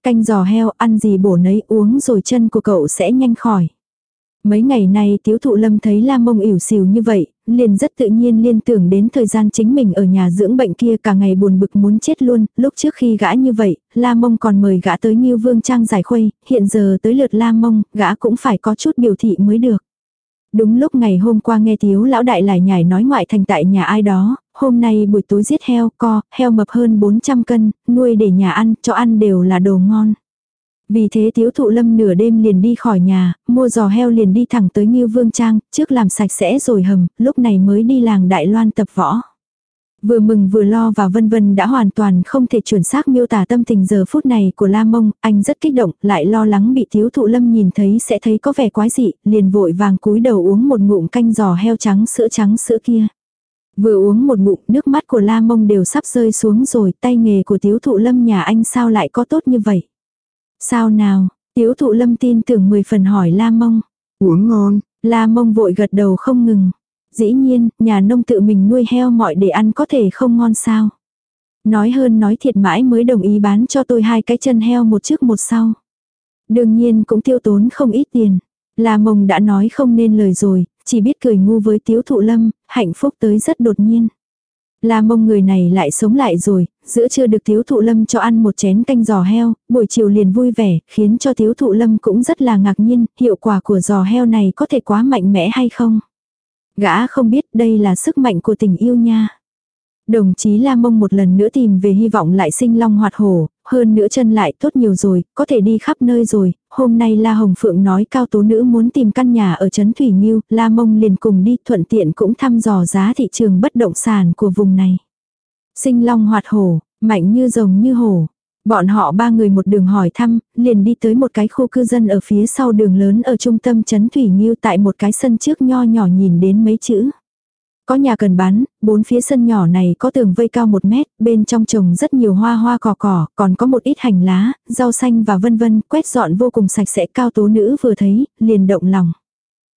Canh giò heo ăn gì bổ nấy uống rồi chân của cậu sẽ nhanh khỏi. Mấy ngày nay tiếu thụ lâm thấy la mông ỉu xìu như vậy, liền rất tự nhiên liên tưởng đến thời gian chính mình ở nhà dưỡng bệnh kia cả ngày buồn bực muốn chết luôn, lúc trước khi gã như vậy, la mông còn mời gã tới như vương trang giải khuây, hiện giờ tới lượt la mông, gã cũng phải có chút biểu thị mới được. Đúng lúc ngày hôm qua nghe tiếu lão đại lại nhảy nói ngoại thành tại nhà ai đó, hôm nay buổi tối giết heo, co, heo mập hơn 400 cân, nuôi để nhà ăn, cho ăn đều là đồ ngon. Vì thế tiếu thụ lâm nửa đêm liền đi khỏi nhà, mua giò heo liền đi thẳng tới như vương trang, trước làm sạch sẽ rồi hầm, lúc này mới đi làng Đại Loan tập võ. Vừa mừng vừa lo và vân vân đã hoàn toàn không thể chuẩn xác miêu tả tâm tình giờ phút này của La Mông, anh rất kích động, lại lo lắng bị thiếu thụ lâm nhìn thấy sẽ thấy có vẻ quái dị, liền vội vàng cúi đầu uống một ngụm canh giò heo trắng sữa trắng sữa kia. Vừa uống một ngụm nước mắt của La Mông đều sắp rơi xuống rồi, tay nghề của thiếu thụ lâm nhà anh sao lại có tốt như vậy. Sao nào, thiếu thụ lâm tin tưởng 10 phần hỏi La Mông. Uống ngon. La Mông vội gật đầu không ngừng. Dĩ nhiên, nhà nông tự mình nuôi heo mọi để ăn có thể không ngon sao. Nói hơn nói thiệt mãi mới đồng ý bán cho tôi hai cái chân heo một trước một sau. Đương nhiên cũng tiêu tốn không ít tiền. La mông đã nói không nên lời rồi, chỉ biết cười ngu với tiếu thụ lâm, hạnh phúc tới rất đột nhiên. La mông người này lại sống lại rồi, giữa trưa được thiếu thụ lâm cho ăn một chén canh giò heo, buổi chiều liền vui vẻ, khiến cho thiếu thụ lâm cũng rất là ngạc nhiên, hiệu quả của giò heo này có thể quá mạnh mẽ hay không. Gã không biết đây là sức mạnh của tình yêu nha. Đồng chí La Mông một lần nữa tìm về hy vọng lại sinh long hoạt hổ, hơn nữa chân lại tốt nhiều rồi, có thể đi khắp nơi rồi. Hôm nay La Hồng Phượng nói cao tố nữ muốn tìm căn nhà ở Trấn Thủy Nhiêu, La Mông liền cùng đi thuận tiện cũng thăm dò giá thị trường bất động sản của vùng này. Sinh long hoạt hổ, mạnh như rồng như hổ, Bọn họ ba người một đường hỏi thăm, liền đi tới một cái khu cư dân ở phía sau đường lớn ở trung tâm trấn Thủy Nghiêu tại một cái sân trước nho nhỏ nhìn đến mấy chữ. Có nhà cần bán, bốn phía sân nhỏ này có tường vây cao một mét, bên trong trồng rất nhiều hoa hoa cỏ cỏ, còn có một ít hành lá, rau xanh và vân vân, quét dọn vô cùng sạch sẽ cao tố nữ vừa thấy, liền động lòng.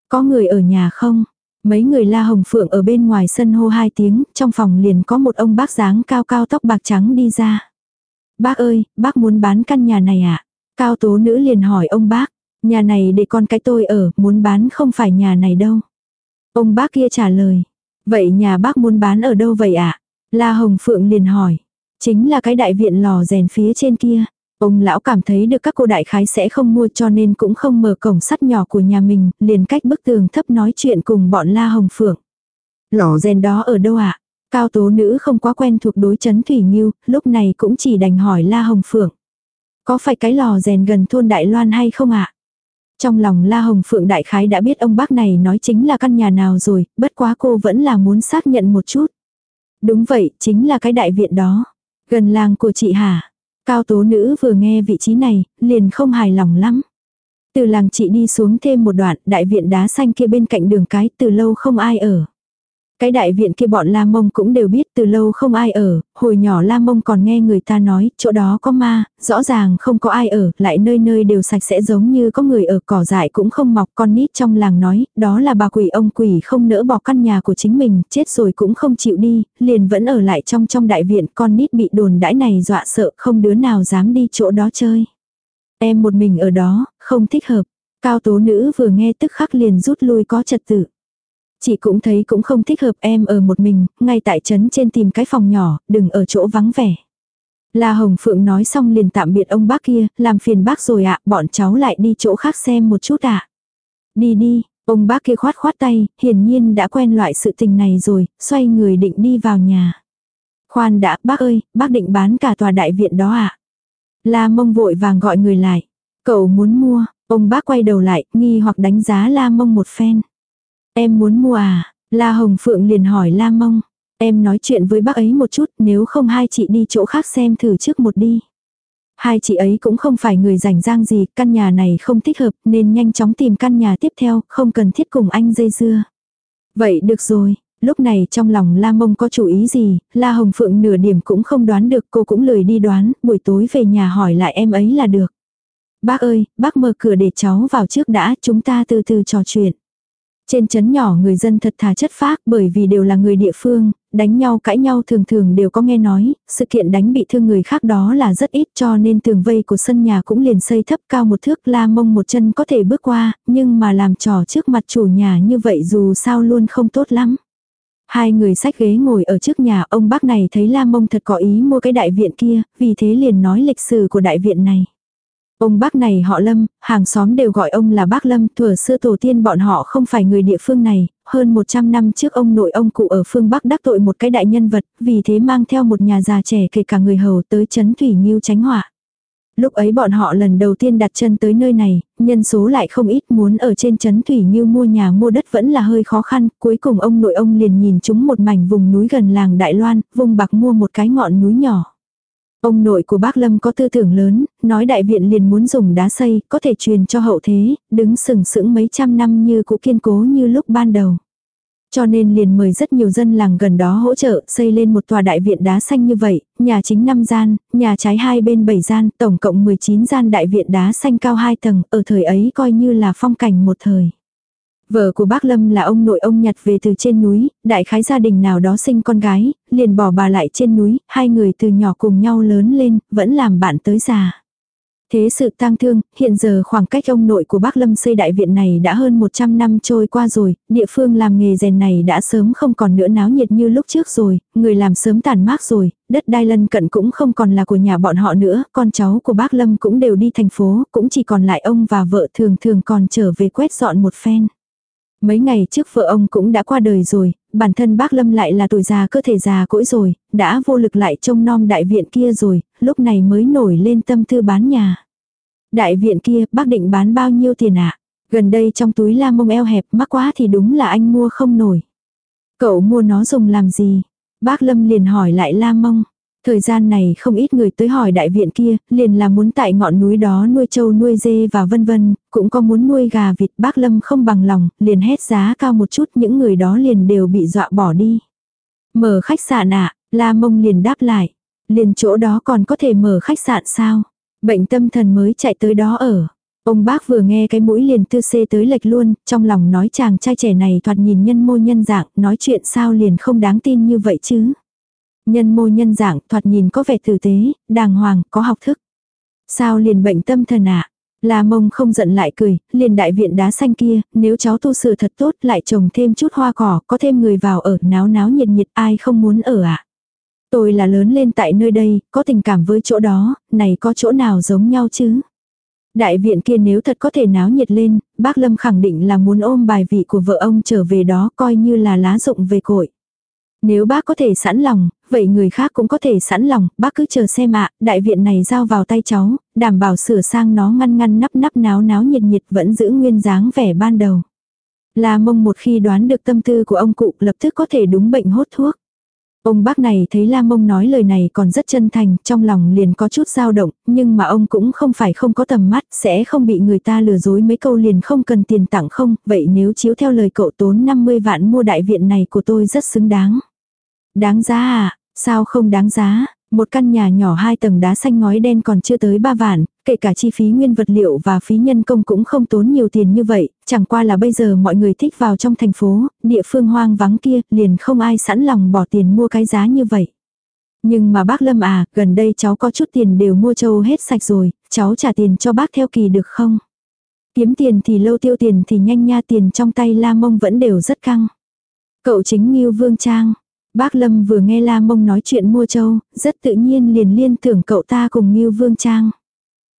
Có người ở nhà không? Mấy người la hồng phượng ở bên ngoài sân hô hai tiếng, trong phòng liền có một ông bác dáng cao cao tóc bạc trắng đi ra. Bác ơi, bác muốn bán căn nhà này ạ? À? Cao tố nữ liền hỏi ông bác, nhà này để con cái tôi ở, muốn bán không phải nhà này đâu. Ông bác kia trả lời, vậy nhà bác muốn bán ở đâu vậy ạ? À? La Hồng Phượng liền hỏi, chính là cái đại viện lò rèn phía trên kia. Ông lão cảm thấy được các cô đại khái sẽ không mua cho nên cũng không mở cổng sắt nhỏ của nhà mình, liền cách bức tường thấp nói chuyện cùng bọn La Hồng Phượng. Lò rèn đó ở đâu ạ? À? Cao tố nữ không quá quen thuộc đối chấn Thủy nhiêu lúc này cũng chỉ đành hỏi La Hồng Phượng. Có phải cái lò rèn gần thôn Đại Loan hay không ạ? Trong lòng La Hồng Phượng đại khái đã biết ông bác này nói chính là căn nhà nào rồi, bất quá cô vẫn là muốn xác nhận một chút. Đúng vậy, chính là cái đại viện đó. Gần làng của chị Hà. Cao tố nữ vừa nghe vị trí này, liền không hài lòng lắm. Từ làng chị đi xuống thêm một đoạn, đại viện đá xanh kia bên cạnh đường cái, từ lâu không ai ở. Cái đại viện kia bọn La Mông cũng đều biết từ lâu không ai ở, hồi nhỏ La Mông còn nghe người ta nói, chỗ đó có ma, rõ ràng không có ai ở, lại nơi nơi đều sạch sẽ giống như có người ở cỏ dại cũng không mọc con nít trong làng nói, đó là bà quỷ ông quỷ không nỡ bỏ căn nhà của chính mình, chết rồi cũng không chịu đi, liền vẫn ở lại trong trong đại viện, con nít bị đồn đãi này dọa sợ không đứa nào dám đi chỗ đó chơi. Em một mình ở đó, không thích hợp. Cao tố nữ vừa nghe tức khắc liền rút lui có trật tự. Chị cũng thấy cũng không thích hợp em ở một mình, ngay tại trấn trên tìm cái phòng nhỏ, đừng ở chỗ vắng vẻ. La Hồng Phượng nói xong liền tạm biệt ông bác kia, làm phiền bác rồi ạ, bọn cháu lại đi chỗ khác xem một chút ạ. Đi đi, ông bác kia khoát khoát tay, hiển nhiên đã quen loại sự tình này rồi, xoay người định đi vào nhà. Khoan đã, bác ơi, bác định bán cả tòa đại viện đó ạ. La mông vội vàng gọi người lại. Cậu muốn mua, ông bác quay đầu lại, nghi hoặc đánh giá la mông một phen. Em muốn mua à? La Hồng Phượng liền hỏi La Mông. Em nói chuyện với bác ấy một chút nếu không hai chị đi chỗ khác xem thử trước một đi. Hai chị ấy cũng không phải người rảnh rang gì, căn nhà này không thích hợp nên nhanh chóng tìm căn nhà tiếp theo, không cần thiết cùng anh dây dưa. Vậy được rồi, lúc này trong lòng La Mông có chủ ý gì, La Hồng Phượng nửa điểm cũng không đoán được cô cũng lười đi đoán, buổi tối về nhà hỏi lại em ấy là được. Bác ơi, bác mở cửa để cháu vào trước đã, chúng ta từ từ trò chuyện. Trên chấn nhỏ người dân thật thà chất phác bởi vì đều là người địa phương, đánh nhau cãi nhau thường thường đều có nghe nói, sự kiện đánh bị thương người khác đó là rất ít cho nên tường vây của sân nhà cũng liền xây thấp cao một thước la mông một chân có thể bước qua, nhưng mà làm trò trước mặt chủ nhà như vậy dù sao luôn không tốt lắm. Hai người sách ghế ngồi ở trước nhà ông bác này thấy la mông thật có ý mua cái đại viện kia, vì thế liền nói lịch sử của đại viện này. Ông bác này họ Lâm, hàng xóm đều gọi ông là bác Lâm, thừa xưa tổ tiên bọn họ không phải người địa phương này, hơn 100 năm trước ông nội ông cụ ở phương Bắc đắc tội một cái đại nhân vật, vì thế mang theo một nhà già trẻ kể cả người hầu tới chấn Thủy Nhiêu tránh họa. Lúc ấy bọn họ lần đầu tiên đặt chân tới nơi này, nhân số lại không ít muốn ở trên chấn Thủy Nhiêu mua nhà mua đất vẫn là hơi khó khăn, cuối cùng ông nội ông liền nhìn chúng một mảnh vùng núi gần làng Đại Loan, vùng bạc mua một cái ngọn núi nhỏ. Ông nội của bác Lâm có tư tưởng lớn, nói đại viện liền muốn dùng đá xây, có thể truyền cho hậu thế, đứng sừng sững mấy trăm năm như cũ kiên cố như lúc ban đầu. Cho nên liền mời rất nhiều dân làng gần đó hỗ trợ xây lên một tòa đại viện đá xanh như vậy, nhà chính 5 gian, nhà trái hai bên 7 gian, tổng cộng 19 gian đại viện đá xanh cao 2 tầng, ở thời ấy coi như là phong cảnh một thời. Vợ của bác Lâm là ông nội ông nhặt về từ trên núi, đại khái gia đình nào đó sinh con gái, liền bỏ bà lại trên núi, hai người từ nhỏ cùng nhau lớn lên, vẫn làm bạn tới già. Thế sự tang thương, hiện giờ khoảng cách ông nội của bác Lâm xây đại viện này đã hơn 100 năm trôi qua rồi, địa phương làm nghề rèn này đã sớm không còn nữa náo nhiệt như lúc trước rồi, người làm sớm tàn mát rồi, đất đai lân cận cũng không còn là của nhà bọn họ nữa, con cháu của bác Lâm cũng đều đi thành phố, cũng chỉ còn lại ông và vợ thường thường còn trở về quét dọn một phen. Mấy ngày trước vợ ông cũng đã qua đời rồi, bản thân bác Lâm lại là tuổi già cơ thể già cỗi rồi, đã vô lực lại trông nom đại viện kia rồi, lúc này mới nổi lên tâm tư bán nhà. Đại viện kia, bác định bán bao nhiêu tiền ạ? À? Gần đây trong túi la mông eo hẹp mắc quá thì đúng là anh mua không nổi. Cậu mua nó dùng làm gì? Bác Lâm liền hỏi lại la mông. Thời gian này không ít người tới hỏi đại viện kia, liền là muốn tại ngọn núi đó nuôi trâu nuôi dê và vân vân, cũng có muốn nuôi gà vịt bác Lâm không bằng lòng, liền hét giá cao một chút những người đó liền đều bị dọa bỏ đi. Mở khách sạn ạ, La Mông liền đáp lại. Liền chỗ đó còn có thể mở khách sạn sao? Bệnh tâm thần mới chạy tới đó ở. Ông bác vừa nghe cái mũi liền tư xê tới lệch luôn, trong lòng nói chàng trai trẻ này thoạt nhìn nhân mô nhân dạng, nói chuyện sao liền không đáng tin như vậy chứ. Nhân mô nhân dạng thoạt nhìn có vẻ tử tế, đàng hoàng, có học thức. Sao liền bệnh tâm thần ạ? À? La mông không giận lại cười, liền đại viện đá xanh kia, nếu cháu tu sửa thật tốt lại trồng thêm chút hoa cỏ, có thêm người vào ở náo náo nhiệt nhiệt ai không muốn ở ạ. À? Tôi là lớn lên tại nơi đây, có tình cảm với chỗ đó, này có chỗ nào giống nhau chứ? Đại viện kia nếu thật có thể náo nhiệt lên, bác Lâm khẳng định là muốn ôm bài vị của vợ ông trở về đó coi như là lá rụng về cội. Nếu bác có thể sẵn lòng, vậy người khác cũng có thể sẵn lòng, bác cứ chờ xem ạ, đại viện này giao vào tay cháu, đảm bảo sửa sang nó ngăn ngăn nắp nắp náo náo nhiệt nhiệt vẫn giữ nguyên dáng vẻ ban đầu. La mông một khi đoán được tâm tư của ông cụ lập tức có thể đúng bệnh hốt thuốc. Ông bác này thấy La Mông nói lời này còn rất chân thành, trong lòng liền có chút dao động, nhưng mà ông cũng không phải không có tầm mắt, sẽ không bị người ta lừa dối mấy câu liền không cần tiền tặng không, vậy nếu chiếu theo lời cậu tốn 50 vạn mua đại viện này của tôi rất xứng đáng. Đáng giá à, sao không đáng giá, một căn nhà nhỏ hai tầng đá xanh ngói đen còn chưa tới ba vạn, kể cả chi phí nguyên vật liệu và phí nhân công cũng không tốn nhiều tiền như vậy, chẳng qua là bây giờ mọi người thích vào trong thành phố, địa phương hoang vắng kia, liền không ai sẵn lòng bỏ tiền mua cái giá như vậy. Nhưng mà bác Lâm à, gần đây cháu có chút tiền đều mua trâu hết sạch rồi, cháu trả tiền cho bác theo kỳ được không? Kiếm tiền thì lâu tiêu tiền thì nhanh nha tiền trong tay la mông vẫn đều rất căng. Cậu chính Nghiêu Vương Trang. Bác Lâm vừa nghe La Mông nói chuyện mua châu, rất tự nhiên liền liên tưởng cậu ta cùng Ngưu Vương Trang.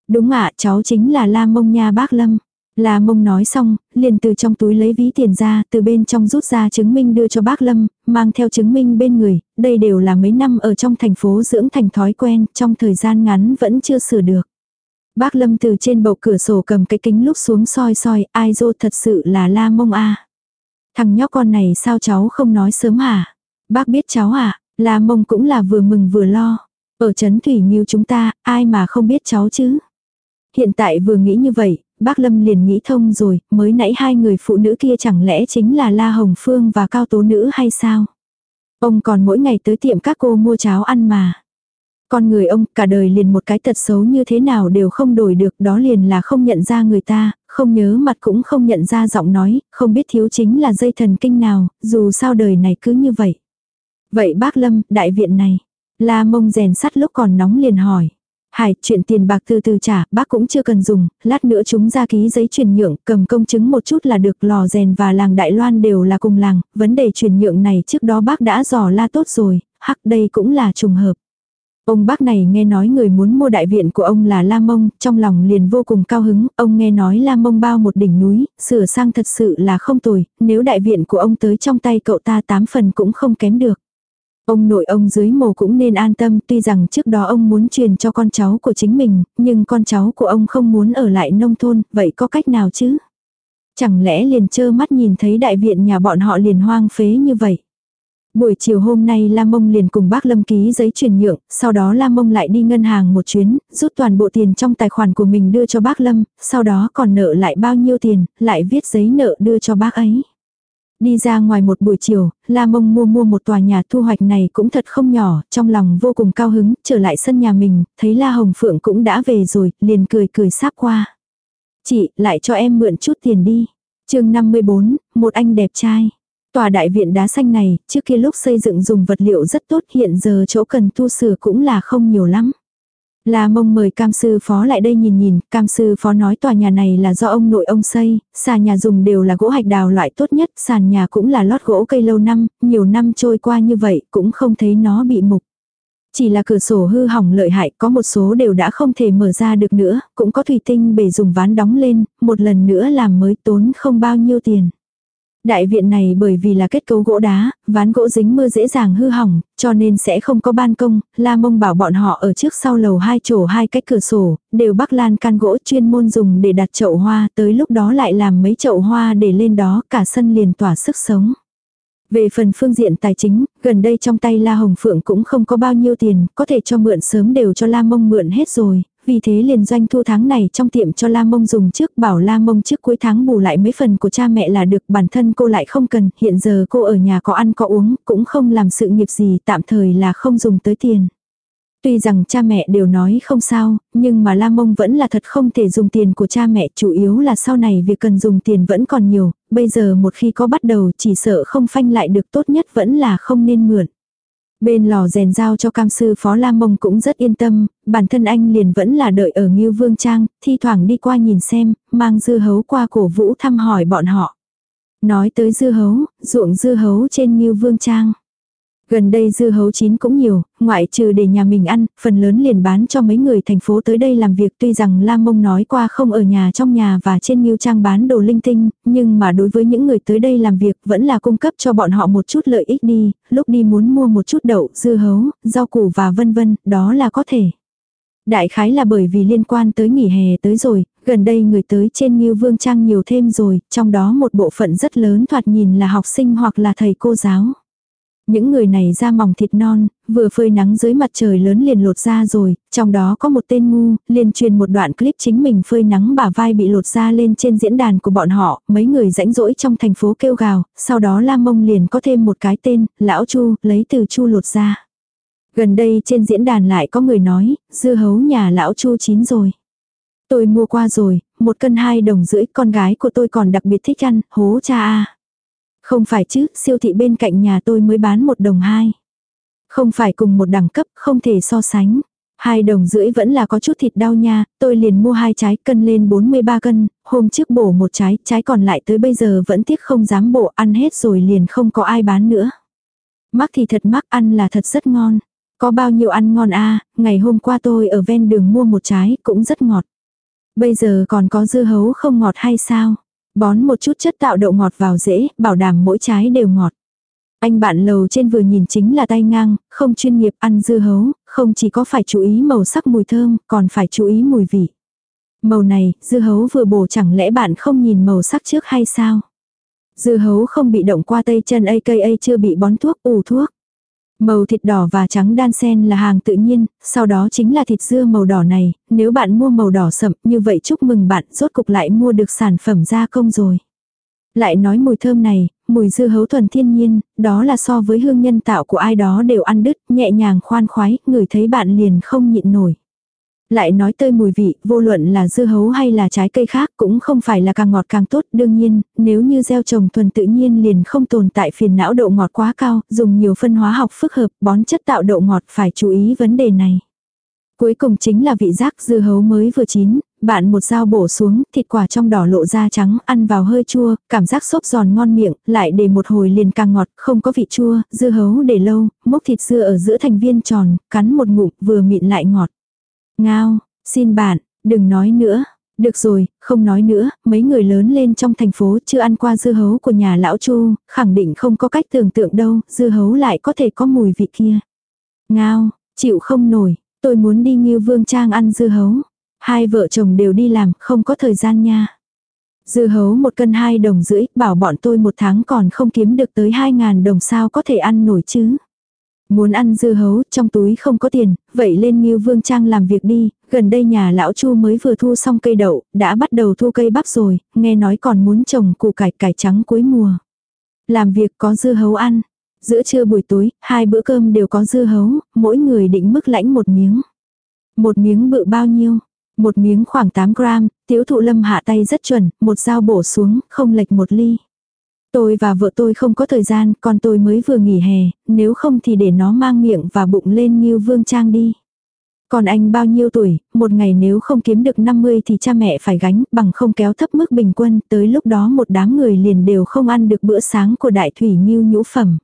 Đúng ạ, cháu chính là La Mông nha bác Lâm. La Mông nói xong, liền từ trong túi lấy ví tiền ra, từ bên trong rút ra chứng minh đưa cho bác Lâm, mang theo chứng minh bên người, đây đều là mấy năm ở trong thành phố dưỡng thành thói quen, trong thời gian ngắn vẫn chưa sửa được. Bác Lâm từ trên bầu cửa sổ cầm cái kính lúc xuống soi soi, ai dô thật sự là La Mông a Thằng nhóc con này sao cháu không nói sớm hả? Bác biết cháu à, La Mông cũng là vừa mừng vừa lo. Ở Trấn Thủy Nghiêu chúng ta, ai mà không biết cháu chứ? Hiện tại vừa nghĩ như vậy, bác Lâm liền nghĩ thông rồi, mới nãy hai người phụ nữ kia chẳng lẽ chính là La Hồng Phương và Cao Tố Nữ hay sao? Ông còn mỗi ngày tới tiệm các cô mua cháo ăn mà. Con người ông cả đời liền một cái tật xấu như thế nào đều không đổi được đó liền là không nhận ra người ta, không nhớ mặt cũng không nhận ra giọng nói, không biết thiếu chính là dây thần kinh nào, dù sao đời này cứ như vậy. Vậy bác Lâm, đại viện này. La mông rèn sắt lúc còn nóng liền hỏi. Hải, chuyện tiền bạc từ từ trả, bác cũng chưa cần dùng, lát nữa chúng ra ký giấy chuyển nhượng, cầm công chứng một chút là được, lò rèn và làng Đại Loan đều là cùng làng, vấn đề chuyển nhượng này trước đó bác đã dò la tốt rồi, hắc đây cũng là trùng hợp. Ông bác này nghe nói người muốn mua đại viện của ông là La Mông, trong lòng liền vô cùng cao hứng, ông nghe nói La Mông bao một đỉnh núi, sửa sang thật sự là không tồi, nếu đại viện của ông tới trong tay cậu ta tám phần cũng không kém được. Ông nội ông dưới mồ cũng nên an tâm tuy rằng trước đó ông muốn truyền cho con cháu của chính mình, nhưng con cháu của ông không muốn ở lại nông thôn, vậy có cách nào chứ? Chẳng lẽ liền trơ mắt nhìn thấy đại viện nhà bọn họ liền hoang phế như vậy? Buổi chiều hôm nay Lam Mông liền cùng bác Lâm ký giấy chuyển nhượng, sau đó Lam Mông lại đi ngân hàng một chuyến, rút toàn bộ tiền trong tài khoản của mình đưa cho bác Lâm, sau đó còn nợ lại bao nhiêu tiền, lại viết giấy nợ đưa cho bác ấy. Đi ra ngoài một buổi chiều, La Mông mua mua một tòa nhà thu hoạch này cũng thật không nhỏ, trong lòng vô cùng cao hứng, trở lại sân nhà mình, thấy La Hồng Phượng cũng đã về rồi, liền cười cười sáp qua. Chị, lại cho em mượn chút tiền đi. chương 54, một anh đẹp trai. Tòa đại viện đá xanh này, trước kia lúc xây dựng dùng vật liệu rất tốt hiện giờ chỗ cần tu sửa cũng là không nhiều lắm. La mông mời cam sư phó lại đây nhìn nhìn, cam sư phó nói tòa nhà này là do ông nội ông xây, sàn nhà dùng đều là gỗ hạch đào loại tốt nhất, sàn nhà cũng là lót gỗ cây lâu năm, nhiều năm trôi qua như vậy cũng không thấy nó bị mục. Chỉ là cửa sổ hư hỏng lợi hại, có một số đều đã không thể mở ra được nữa, cũng có thủy tinh bể dùng ván đóng lên, một lần nữa làm mới tốn không bao nhiêu tiền. Đại viện này bởi vì là kết cấu gỗ đá, ván gỗ dính mưa dễ dàng hư hỏng, cho nên sẽ không có ban công, La Mông bảo bọn họ ở trước sau lầu hai chỗ hai cái cửa sổ, đều bắc lan can gỗ chuyên môn dùng để đặt chậu hoa, tới lúc đó lại làm mấy chậu hoa để lên đó, cả sân liền tỏa sức sống. Về phần phương diện tài chính, gần đây trong tay La Hồng Phượng cũng không có bao nhiêu tiền, có thể cho mượn sớm đều cho La Mông mượn hết rồi, vì thế liền doanh thu tháng này trong tiệm cho La Mông dùng trước bảo La Mông trước cuối tháng bù lại mấy phần của cha mẹ là được bản thân cô lại không cần, hiện giờ cô ở nhà có ăn có uống, cũng không làm sự nghiệp gì tạm thời là không dùng tới tiền. Tuy rằng cha mẹ đều nói không sao, nhưng mà La Mông vẫn là thật không thể dùng tiền của cha mẹ, chủ yếu là sau này việc cần dùng tiền vẫn còn nhiều, bây giờ một khi có bắt đầu chỉ sợ không phanh lại được tốt nhất vẫn là không nên mượn. Bên lò rèn giao cho cam sư phó Lam Mông cũng rất yên tâm, bản thân anh liền vẫn là đợi ở Ngưu Vương Trang, thi thoảng đi qua nhìn xem, mang dư hấu qua cổ vũ thăm hỏi bọn họ. Nói tới dư hấu, ruộng dư hấu trên Ngưu Vương Trang. Gần đây dư hấu chín cũng nhiều, ngoại trừ để nhà mình ăn, phần lớn liền bán cho mấy người thành phố tới đây làm việc tuy rằng Lam Mông nói qua không ở nhà trong nhà và trên Nghiêu Trang bán đồ linh tinh, nhưng mà đối với những người tới đây làm việc vẫn là cung cấp cho bọn họ một chút lợi ích đi, lúc đi muốn mua một chút đậu, dư hấu, rau củ và vân vân, đó là có thể. Đại khái là bởi vì liên quan tới nghỉ hè tới rồi, gần đây người tới trên Ngưu Vương Trang nhiều thêm rồi, trong đó một bộ phận rất lớn thoạt nhìn là học sinh hoặc là thầy cô giáo. Những người này da mỏng thịt non, vừa phơi nắng dưới mặt trời lớn liền lột ra rồi, trong đó có một tên ngu, liền truyền một đoạn clip chính mình phơi nắng bả vai bị lột ra lên trên diễn đàn của bọn họ, mấy người rãnh rỗi trong thành phố kêu gào, sau đó Lam Mông liền có thêm một cái tên, Lão Chu, lấy từ Chu lột ra. Gần đây trên diễn đàn lại có người nói, dưa hấu nhà Lão Chu chín rồi. Tôi mua qua rồi, một cân hai đồng rưỡi, con gái của tôi còn đặc biệt thích ăn, hố cha a. Không phải chứ, siêu thị bên cạnh nhà tôi mới bán một đồng hai. Không phải cùng một đẳng cấp, không thể so sánh. Hai đồng rưỡi vẫn là có chút thịt đau nha, tôi liền mua hai trái cân lên 43 cân, hôm trước bổ một trái, trái còn lại tới bây giờ vẫn tiếc không dám bổ ăn hết rồi liền không có ai bán nữa. Mắc thì thật mắc ăn là thật rất ngon. Có bao nhiêu ăn ngon a ngày hôm qua tôi ở ven đường mua một trái cũng rất ngọt. Bây giờ còn có dưa hấu không ngọt hay sao? Bón một chút chất tạo đậu ngọt vào dễ, bảo đảm mỗi trái đều ngọt. Anh bạn lầu trên vừa nhìn chính là tay ngang, không chuyên nghiệp ăn dưa hấu, không chỉ có phải chú ý màu sắc mùi thơm, còn phải chú ý mùi vị. Màu này, dưa hấu vừa bổ chẳng lẽ bạn không nhìn màu sắc trước hay sao? Dưa hấu không bị động qua tay chân AKA chưa bị bón thuốc ủ thuốc. Màu thịt đỏ và trắng đan sen là hàng tự nhiên, sau đó chính là thịt dưa màu đỏ này, nếu bạn mua màu đỏ sậm như vậy chúc mừng bạn rốt cục lại mua được sản phẩm gia công rồi. Lại nói mùi thơm này, mùi dưa hấu thuần thiên nhiên, đó là so với hương nhân tạo của ai đó đều ăn đứt, nhẹ nhàng khoan khoái, người thấy bạn liền không nhịn nổi. Lại nói tơi mùi vị, vô luận là dưa hấu hay là trái cây khác cũng không phải là càng ngọt càng tốt. Đương nhiên, nếu như gieo trồng thuần tự nhiên liền không tồn tại phiền não độ ngọt quá cao, dùng nhiều phân hóa học phức hợp, bón chất tạo độ ngọt phải chú ý vấn đề này. Cuối cùng chính là vị giác dưa hấu mới vừa chín, bạn một dao bổ xuống, thịt quả trong đỏ lộ ra trắng, ăn vào hơi chua, cảm giác xốp giòn ngon miệng, lại để một hồi liền càng ngọt, không có vị chua, dưa hấu để lâu, mốc thịt dưa ở giữa thành viên tròn, cắn một ngụm vừa mịn lại ngọt. Ngao, xin bạn, đừng nói nữa. Được rồi, không nói nữa, mấy người lớn lên trong thành phố chưa ăn qua dưa hấu của nhà lão Chu, khẳng định không có cách tưởng tượng đâu, dưa hấu lại có thể có mùi vị kia. Ngao, chịu không nổi, tôi muốn đi như vương trang ăn dưa hấu. Hai vợ chồng đều đi làm, không có thời gian nha. Dưa hấu một cân hai đồng rưỡi, bảo bọn tôi một tháng còn không kiếm được tới hai ngàn đồng sao có thể ăn nổi chứ. Muốn ăn dưa hấu, trong túi không có tiền, vậy lên Ngưu Vương Trang làm việc đi, gần đây nhà lão Chu mới vừa thu xong cây đậu, đã bắt đầu thu cây bắp rồi, nghe nói còn muốn trồng củ cải cải trắng cuối mùa. Làm việc có dưa hấu ăn. Giữa trưa buổi tối, hai bữa cơm đều có dưa hấu, mỗi người định mức lãnh một miếng. Một miếng bự bao nhiêu? Một miếng khoảng 8 gram, tiếu thụ lâm hạ tay rất chuẩn, một dao bổ xuống, không lệch một ly. Tôi và vợ tôi không có thời gian, con tôi mới vừa nghỉ hè, nếu không thì để nó mang miệng và bụng lên như vương trang đi. Còn anh bao nhiêu tuổi, một ngày nếu không kiếm được 50 thì cha mẹ phải gánh, bằng không kéo thấp mức bình quân, tới lúc đó một đám người liền đều không ăn được bữa sáng của đại thủy như nhũ phẩm.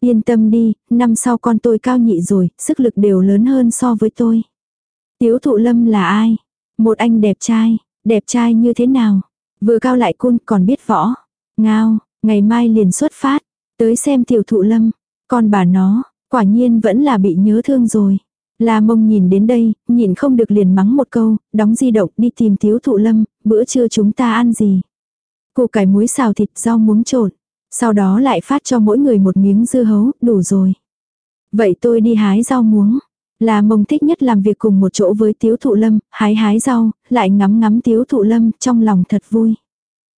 Yên tâm đi, năm sau con tôi cao nhị rồi, sức lực đều lớn hơn so với tôi. Tiếu thụ lâm là ai? Một anh đẹp trai, đẹp trai như thế nào? Vừa cao lại cun còn biết võ. Ngao, Ngày mai liền xuất phát, tới xem tiểu thụ lâm. Con bà nó, quả nhiên vẫn là bị nhớ thương rồi. La mông nhìn đến đây, nhìn không được liền mắng một câu, đóng di động đi tìm thiếu thụ lâm, bữa trưa chúng ta ăn gì. Củ cải muối xào thịt rau muống trộn. Sau đó lại phát cho mỗi người một miếng dưa hấu, đủ rồi. Vậy tôi đi hái rau muống. La mông thích nhất làm việc cùng một chỗ với tiếu thụ lâm, hái hái rau, lại ngắm ngắm tiếu thụ lâm, trong lòng thật vui.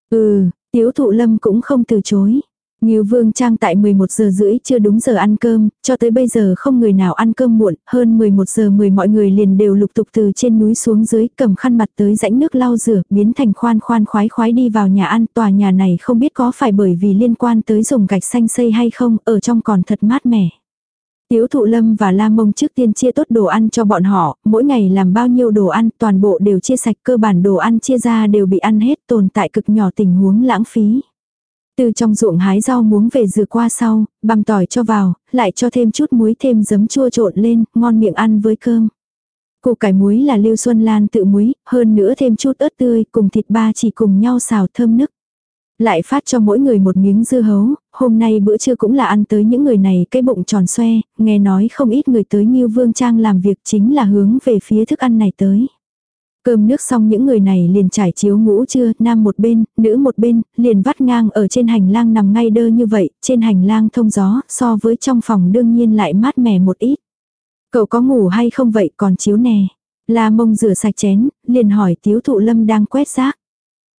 Ừ, Tiếu thụ lâm cũng không từ chối. Nghiêu vương trang tại 11 giờ rưỡi chưa đúng giờ ăn cơm, cho tới bây giờ không người nào ăn cơm muộn, hơn 11 giờ 10 mọi người liền đều lục tục từ trên núi xuống dưới cầm khăn mặt tới rãnh nước lau rửa, biến thành khoan khoan khoái khoái đi vào nhà ăn. Tòa nhà này không biết có phải bởi vì liên quan tới dùng gạch xanh xây hay không, ở trong còn thật mát mẻ. Tiếu thụ lâm và la mông trước tiên chia tốt đồ ăn cho bọn họ, mỗi ngày làm bao nhiêu đồ ăn, toàn bộ đều chia sạch cơ bản đồ ăn chia ra đều bị ăn hết tồn tại cực nhỏ tình huống lãng phí. Từ trong ruộng hái rau muống về dừa qua sau, băm tỏi cho vào, lại cho thêm chút muối thêm giấm chua trộn lên, ngon miệng ăn với cơm. Củ cải muối là Lưu Xuân Lan tự muối, hơn nữa thêm chút ớt tươi cùng thịt ba chỉ cùng nhau xào thơm nức. Lại phát cho mỗi người một miếng dưa hấu, hôm nay bữa trưa cũng là ăn tới những người này cái bụng tròn xoe, nghe nói không ít người tới như Vương Trang làm việc chính là hướng về phía thức ăn này tới. Cơm nước xong những người này liền trải chiếu ngũ trưa, nam một bên, nữ một bên, liền vắt ngang ở trên hành lang nằm ngay đơ như vậy, trên hành lang thông gió, so với trong phòng đương nhiên lại mát mẻ một ít. Cậu có ngủ hay không vậy còn chiếu nè. La mông rửa sạch chén, liền hỏi tiếu thụ lâm đang quét rác.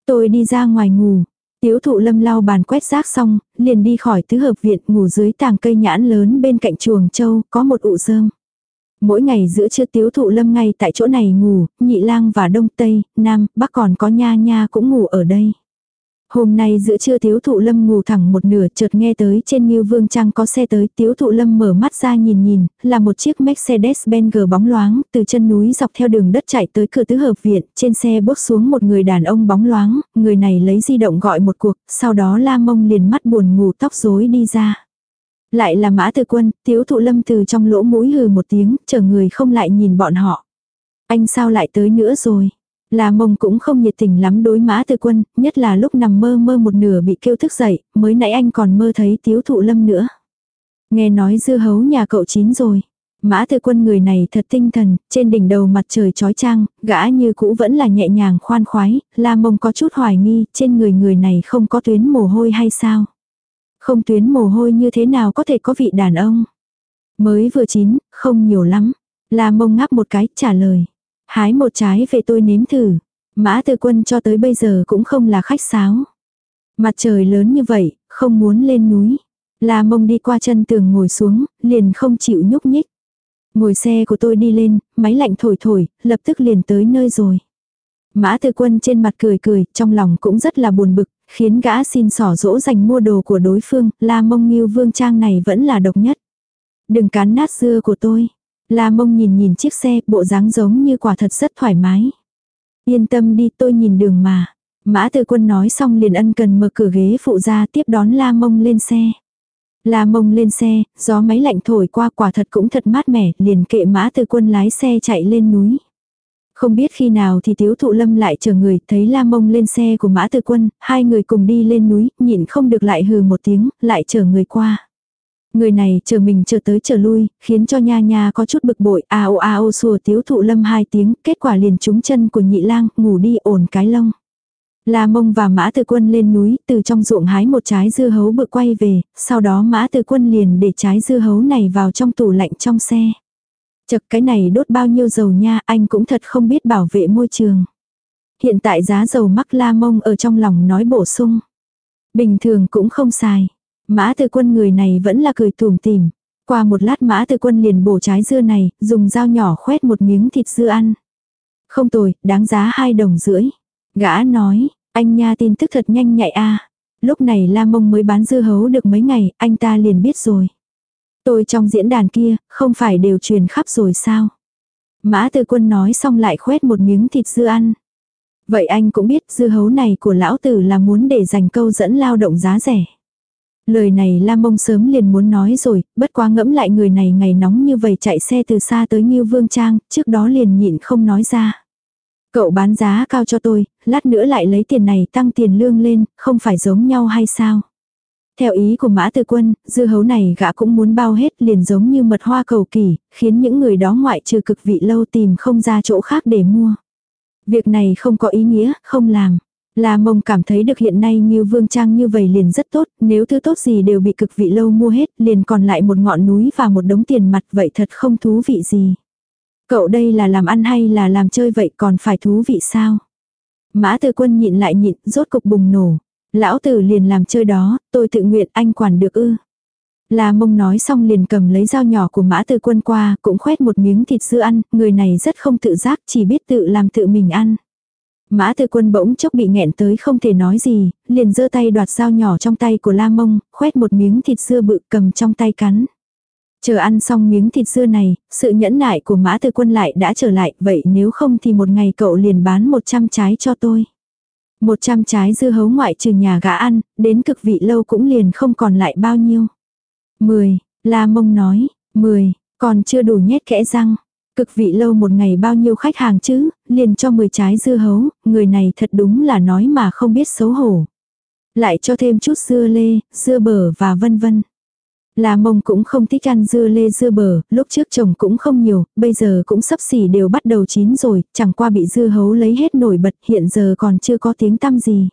Tôi đi ra ngoài ngủ, Tiếu thụ lâm lau bàn quét rác xong, liền đi khỏi tứ hợp viện ngủ dưới tàng cây nhãn lớn bên cạnh chuồng châu, có một ụ rơm. Mỗi ngày giữa trưa tiếu thụ lâm ngay tại chỗ này ngủ, nhị lang và đông tây, nam, bắc còn có nha nha cũng ngủ ở đây. Hôm nay giữa trưa tiếu thụ lâm ngủ thẳng một nửa chợt nghe tới trên Ngưu Vương Trang có xe tới tiếu thụ lâm mở mắt ra nhìn nhìn, là một chiếc Mercedes-Benz bóng loáng, từ chân núi dọc theo đường đất chạy tới cửa tứ hợp viện, trên xe bước xuống một người đàn ông bóng loáng, người này lấy di động gọi một cuộc, sau đó la mông liền mắt buồn ngủ tóc rối đi ra. Lại là mã từ quân, tiếu thụ lâm từ trong lỗ mũi hừ một tiếng, chờ người không lại nhìn bọn họ. Anh sao lại tới nữa rồi? Là mông cũng không nhiệt tình lắm đối mã từ quân, nhất là lúc nằm mơ mơ một nửa bị kêu thức dậy, mới nãy anh còn mơ thấy tiếu thụ lâm nữa. Nghe nói dưa hấu nhà cậu chín rồi. Mã từ quân người này thật tinh thần, trên đỉnh đầu mặt trời trói trang, gã như cũ vẫn là nhẹ nhàng khoan khoái, la mông có chút hoài nghi, trên người người này không có tuyến mồ hôi hay sao? Không tuyến mồ hôi như thế nào có thể có vị đàn ông? Mới vừa chín, không nhiều lắm. La mông ngáp một cái, trả lời. Hái một trái về tôi nếm thử. Mã tư quân cho tới bây giờ cũng không là khách sáo. Mặt trời lớn như vậy, không muốn lên núi. La mông đi qua chân tường ngồi xuống, liền không chịu nhúc nhích. Ngồi xe của tôi đi lên, máy lạnh thổi thổi, lập tức liền tới nơi rồi. Mã Tư Quân trên mặt cười cười, trong lòng cũng rất là buồn bực, khiến gã xin sỏ dỗ dành mua đồ của đối phương, La Mông Nghiêu Vương Trang này vẫn là độc nhất. Đừng cán nát dưa của tôi. La Mông nhìn nhìn chiếc xe, bộ dáng giống như quả thật rất thoải mái. Yên tâm đi, tôi nhìn đường mà. Mã Tư Quân nói xong liền ân cần mở cửa ghế phụ ra tiếp đón La Mông lên xe. La Mông lên xe, gió máy lạnh thổi qua quả thật cũng thật mát mẻ, liền kệ Mã Tư Quân lái xe chạy lên núi. Không biết khi nào thì tiếu thụ lâm lại chờ người, thấy la mông lên xe của mã tư quân, hai người cùng đi lên núi, nhịn không được lại hừ một tiếng, lại chờ người qua. Người này chờ mình chờ tới chờ lui, khiến cho nha nha có chút bực bội, a o a o sùa tiếu thụ lâm hai tiếng, kết quả liền trúng chân của nhị lang, ngủ đi ổn cái lông. La mông và mã tư quân lên núi, từ trong ruộng hái một trái dưa hấu bự quay về, sau đó mã tư quân liền để trái dưa hấu này vào trong tủ lạnh trong xe. Chật cái này đốt bao nhiêu dầu nha, anh cũng thật không biết bảo vệ môi trường. Hiện tại giá dầu mắc la mông ở trong lòng nói bổ sung. Bình thường cũng không xài. Mã từ quân người này vẫn là cười tủm tỉm. Qua một lát mã từ quân liền bổ trái dưa này, dùng dao nhỏ khoét một miếng thịt dưa ăn. Không tồi, đáng giá hai đồng rưỡi. Gã nói, anh nha tin tức thật nhanh nhạy a Lúc này La Mông mới bán dưa hấu được mấy ngày, anh ta liền biết rồi. Tôi trong diễn đàn kia, không phải đều truyền khắp rồi sao? Mã Tư Quân nói xong lại khoét một miếng thịt dưa ăn. Vậy anh cũng biết dưa hấu này của lão tử là muốn để dành câu dẫn lao động giá rẻ. Lời này Lam Mông sớm liền muốn nói rồi, bất quá ngẫm lại người này ngày nóng như vậy chạy xe từ xa tới Ngưu Vương Trang, trước đó liền nhịn không nói ra. Cậu bán giá cao cho tôi, lát nữa lại lấy tiền này tăng tiền lương lên, không phải giống nhau hay sao? Theo ý của mã tư quân, dư hấu này gã cũng muốn bao hết liền giống như mật hoa cầu kỳ, khiến những người đó ngoại trừ cực vị lâu tìm không ra chỗ khác để mua. Việc này không có ý nghĩa, không làm. La mông cảm thấy được hiện nay như vương trang như vậy liền rất tốt, nếu thứ tốt gì đều bị cực vị lâu mua hết, liền còn lại một ngọn núi và một đống tiền mặt vậy thật không thú vị gì. Cậu đây là làm ăn hay là làm chơi vậy còn phải thú vị sao? Mã tư quân nhịn lại nhịn, rốt cục bùng nổ. Lão tử liền làm chơi đó, tôi tự nguyện anh quản được ư. La mông nói xong liền cầm lấy dao nhỏ của mã tư quân qua, cũng khoét một miếng thịt dưa ăn, người này rất không tự giác, chỉ biết tự làm tự mình ăn. Mã tư quân bỗng chốc bị nghẹn tới không thể nói gì, liền giơ tay đoạt dao nhỏ trong tay của la mông, khoét một miếng thịt dưa bự cầm trong tay cắn. Chờ ăn xong miếng thịt dưa này, sự nhẫn nại của mã tư quân lại đã trở lại, vậy nếu không thì một ngày cậu liền bán 100 trái cho tôi. Một trăm trái dưa hấu ngoại trừ nhà gã ăn, đến cực vị lâu cũng liền không còn lại bao nhiêu. Mười, La Mông nói, mười, còn chưa đủ nhét kẽ răng. Cực vị lâu một ngày bao nhiêu khách hàng chứ, liền cho 10 trái dưa hấu, người này thật đúng là nói mà không biết xấu hổ. Lại cho thêm chút dưa lê, dưa bở và vân vân. là mông cũng không thích ăn dưa lê dưa bờ, lúc trước trồng cũng không nhiều, bây giờ cũng sắp xỉ đều bắt đầu chín rồi, chẳng qua bị dưa hấu lấy hết nổi bật, hiện giờ còn chưa có tiếng tăm gì.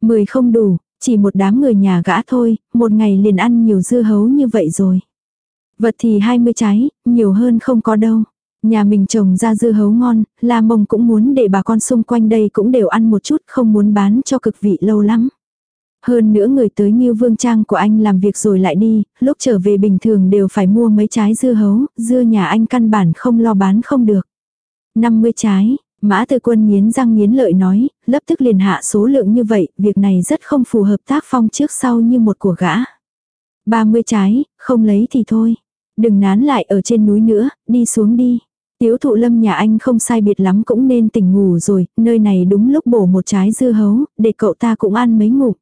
Mười không đủ, chỉ một đám người nhà gã thôi, một ngày liền ăn nhiều dưa hấu như vậy rồi. Vật thì 20 trái, nhiều hơn không có đâu. Nhà mình trồng ra dưa hấu ngon, La Mông cũng muốn để bà con xung quanh đây cũng đều ăn một chút, không muốn bán cho cực vị lâu lắm. Hơn nữa người tới như Vương Trang của anh làm việc rồi lại đi, lúc trở về bình thường đều phải mua mấy trái dưa hấu, dưa nhà anh căn bản không lo bán không được. 50 trái, Mã Tư Quân nghiến răng nghiến lợi nói, lập tức liền hạ số lượng như vậy, việc này rất không phù hợp tác phong trước sau như một của gã. 30 trái, không lấy thì thôi. Đừng nán lại ở trên núi nữa, đi xuống đi. Tiếu thụ lâm nhà anh không sai biệt lắm cũng nên tỉnh ngủ rồi, nơi này đúng lúc bổ một trái dưa hấu, để cậu ta cũng ăn mấy ngục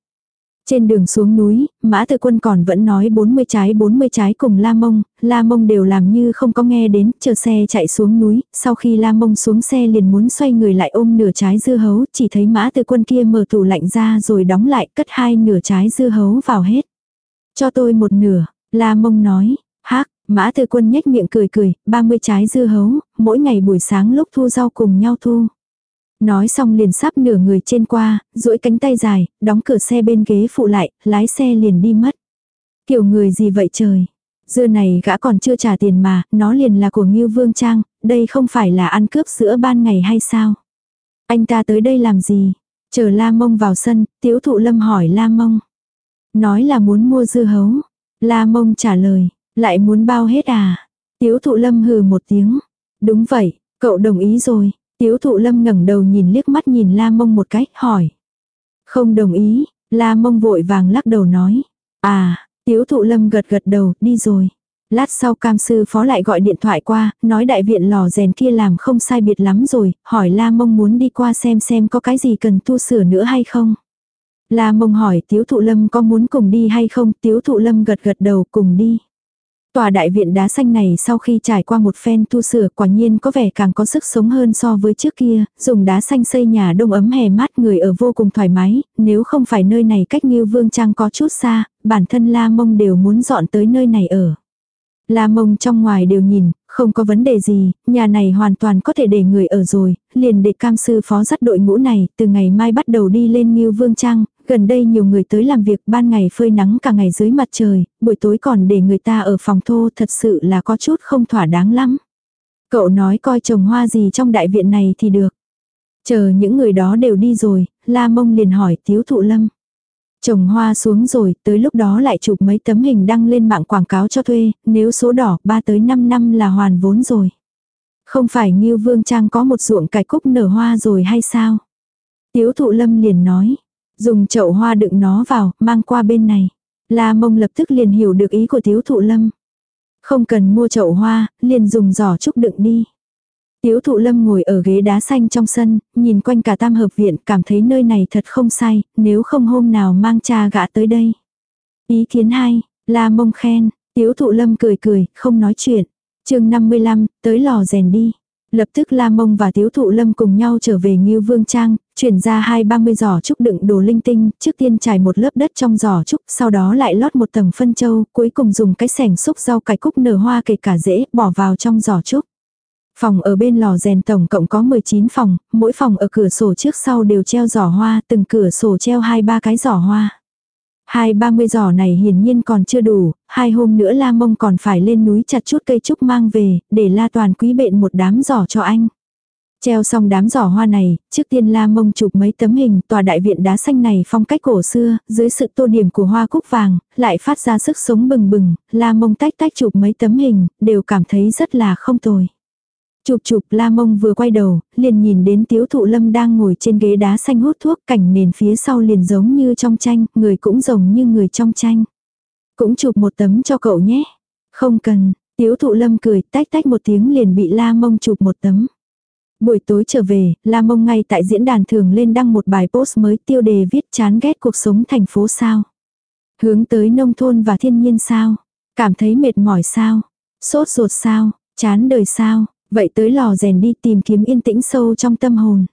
Trên đường xuống núi, Mã Tự Quân còn vẫn nói 40 trái 40 trái cùng La Mông, La Mông đều làm như không có nghe đến, chờ xe chạy xuống núi, sau khi La Mông xuống xe liền muốn xoay người lại ôm nửa trái dưa hấu, chỉ thấy Mã Tự Quân kia mở tủ lạnh ra rồi đóng lại cất hai nửa trái dưa hấu vào hết. Cho tôi một nửa, La Mông nói, hắc, Mã tư Quân nhếch miệng cười cười, 30 trái dưa hấu, mỗi ngày buổi sáng lúc thu rau cùng nhau thu. Nói xong liền sắp nửa người trên qua, duỗi cánh tay dài, đóng cửa xe bên ghế phụ lại, lái xe liền đi mất. Kiểu người gì vậy trời? Dưa này gã còn chưa trả tiền mà, nó liền là của Ngưu Vương Trang, đây không phải là ăn cướp giữa ban ngày hay sao? Anh ta tới đây làm gì? Chờ La Mông vào sân, Tiếu Thụ Lâm hỏi La Mông. Nói là muốn mua dưa hấu. La Mông trả lời, lại muốn bao hết à? Tiếu thụ lâm hừ một tiếng. Đúng vậy, cậu đồng ý rồi. Tiếu thụ lâm ngẩng đầu nhìn liếc mắt nhìn la mông một cái, hỏi. Không đồng ý, la mông vội vàng lắc đầu nói. À, tiếu thụ lâm gật gật đầu, đi rồi. Lát sau cam sư phó lại gọi điện thoại qua, nói đại viện lò rèn kia làm không sai biệt lắm rồi, hỏi la mông muốn đi qua xem xem có cái gì cần tu sửa nữa hay không. La mông hỏi tiếu thụ lâm có muốn cùng đi hay không, tiếu thụ lâm gật gật đầu cùng đi. Tòa đại viện đá xanh này sau khi trải qua một phen tu sửa quả nhiên có vẻ càng có sức sống hơn so với trước kia, dùng đá xanh xây nhà đông ấm hè mát người ở vô cùng thoải mái, nếu không phải nơi này cách Nghiêu vương trang có chút xa, bản thân la mông đều muốn dọn tới nơi này ở. La mông trong ngoài đều nhìn, không có vấn đề gì, nhà này hoàn toàn có thể để người ở rồi, liền để cam sư phó dắt đội ngũ này, từ ngày mai bắt đầu đi lên Ngưu Vương Trang, gần đây nhiều người tới làm việc ban ngày phơi nắng cả ngày dưới mặt trời, buổi tối còn để người ta ở phòng thô thật sự là có chút không thỏa đáng lắm. Cậu nói coi trồng hoa gì trong đại viện này thì được. Chờ những người đó đều đi rồi, La Mông liền hỏi Tiếu Thụ Lâm. Trồng hoa xuống rồi, tới lúc đó lại chụp mấy tấm hình đăng lên mạng quảng cáo cho thuê, nếu số đỏ 3 tới 5 năm là hoàn vốn rồi. Không phải như Vương Trang có một ruộng cải cúc nở hoa rồi hay sao? Tiếu thụ lâm liền nói, dùng chậu hoa đựng nó vào, mang qua bên này. La mông lập tức liền hiểu được ý của tiếu thụ lâm. Không cần mua chậu hoa, liền dùng giỏ trúc đựng đi. Tiếu thụ lâm ngồi ở ghế đá xanh trong sân, nhìn quanh cả tam hợp viện, cảm thấy nơi này thật không sai, nếu không hôm nào mang cha gã tới đây. Ý kiến hay, la mông khen, tiếu thụ lâm cười cười, không nói chuyện. chương 55, tới lò rèn đi. Lập tức La Mông và Tiếu Thụ Lâm cùng nhau trở về Ngưu Vương Trang, chuyển ra hai ba mươi giỏ trúc đựng đồ linh tinh, trước tiên trải một lớp đất trong giỏ trúc, sau đó lại lót một tầng phân châu, cuối cùng dùng cái sẻng xúc rau cải cúc nở hoa kể cả rễ, bỏ vào trong giỏ trúc. Phòng ở bên lò rèn tổng cộng có 19 phòng, mỗi phòng ở cửa sổ trước sau đều treo giỏ hoa, từng cửa sổ treo hai ba cái giỏ hoa. Hai ba mươi giỏ này hiển nhiên còn chưa đủ, hai hôm nữa La Mông còn phải lên núi chặt chút cây trúc mang về, để La Toàn quý bện một đám giỏ cho anh. Treo xong đám giỏ hoa này, trước tiên La Mông chụp mấy tấm hình tòa đại viện đá xanh này phong cách cổ xưa, dưới sự tô điểm của hoa cúc vàng, lại phát ra sức sống bừng bừng, La Mông tách tách chụp mấy tấm hình, đều cảm thấy rất là không tồi. Chụp chụp la mông vừa quay đầu, liền nhìn đến tiếu thụ lâm đang ngồi trên ghế đá xanh hút thuốc cảnh nền phía sau liền giống như trong tranh, người cũng giống như người trong tranh. Cũng chụp một tấm cho cậu nhé. Không cần, tiếu thụ lâm cười tách tách một tiếng liền bị la mông chụp một tấm. Buổi tối trở về, La Mông ngay tại diễn đàn thường lên đăng một bài post mới tiêu đề viết chán ghét cuộc sống thành phố sao. Hướng tới nông thôn và thiên nhiên sao. Cảm thấy mệt mỏi sao. Sốt ruột sao. Chán đời sao. Vậy tới lò rèn đi tìm kiếm yên tĩnh sâu trong tâm hồn.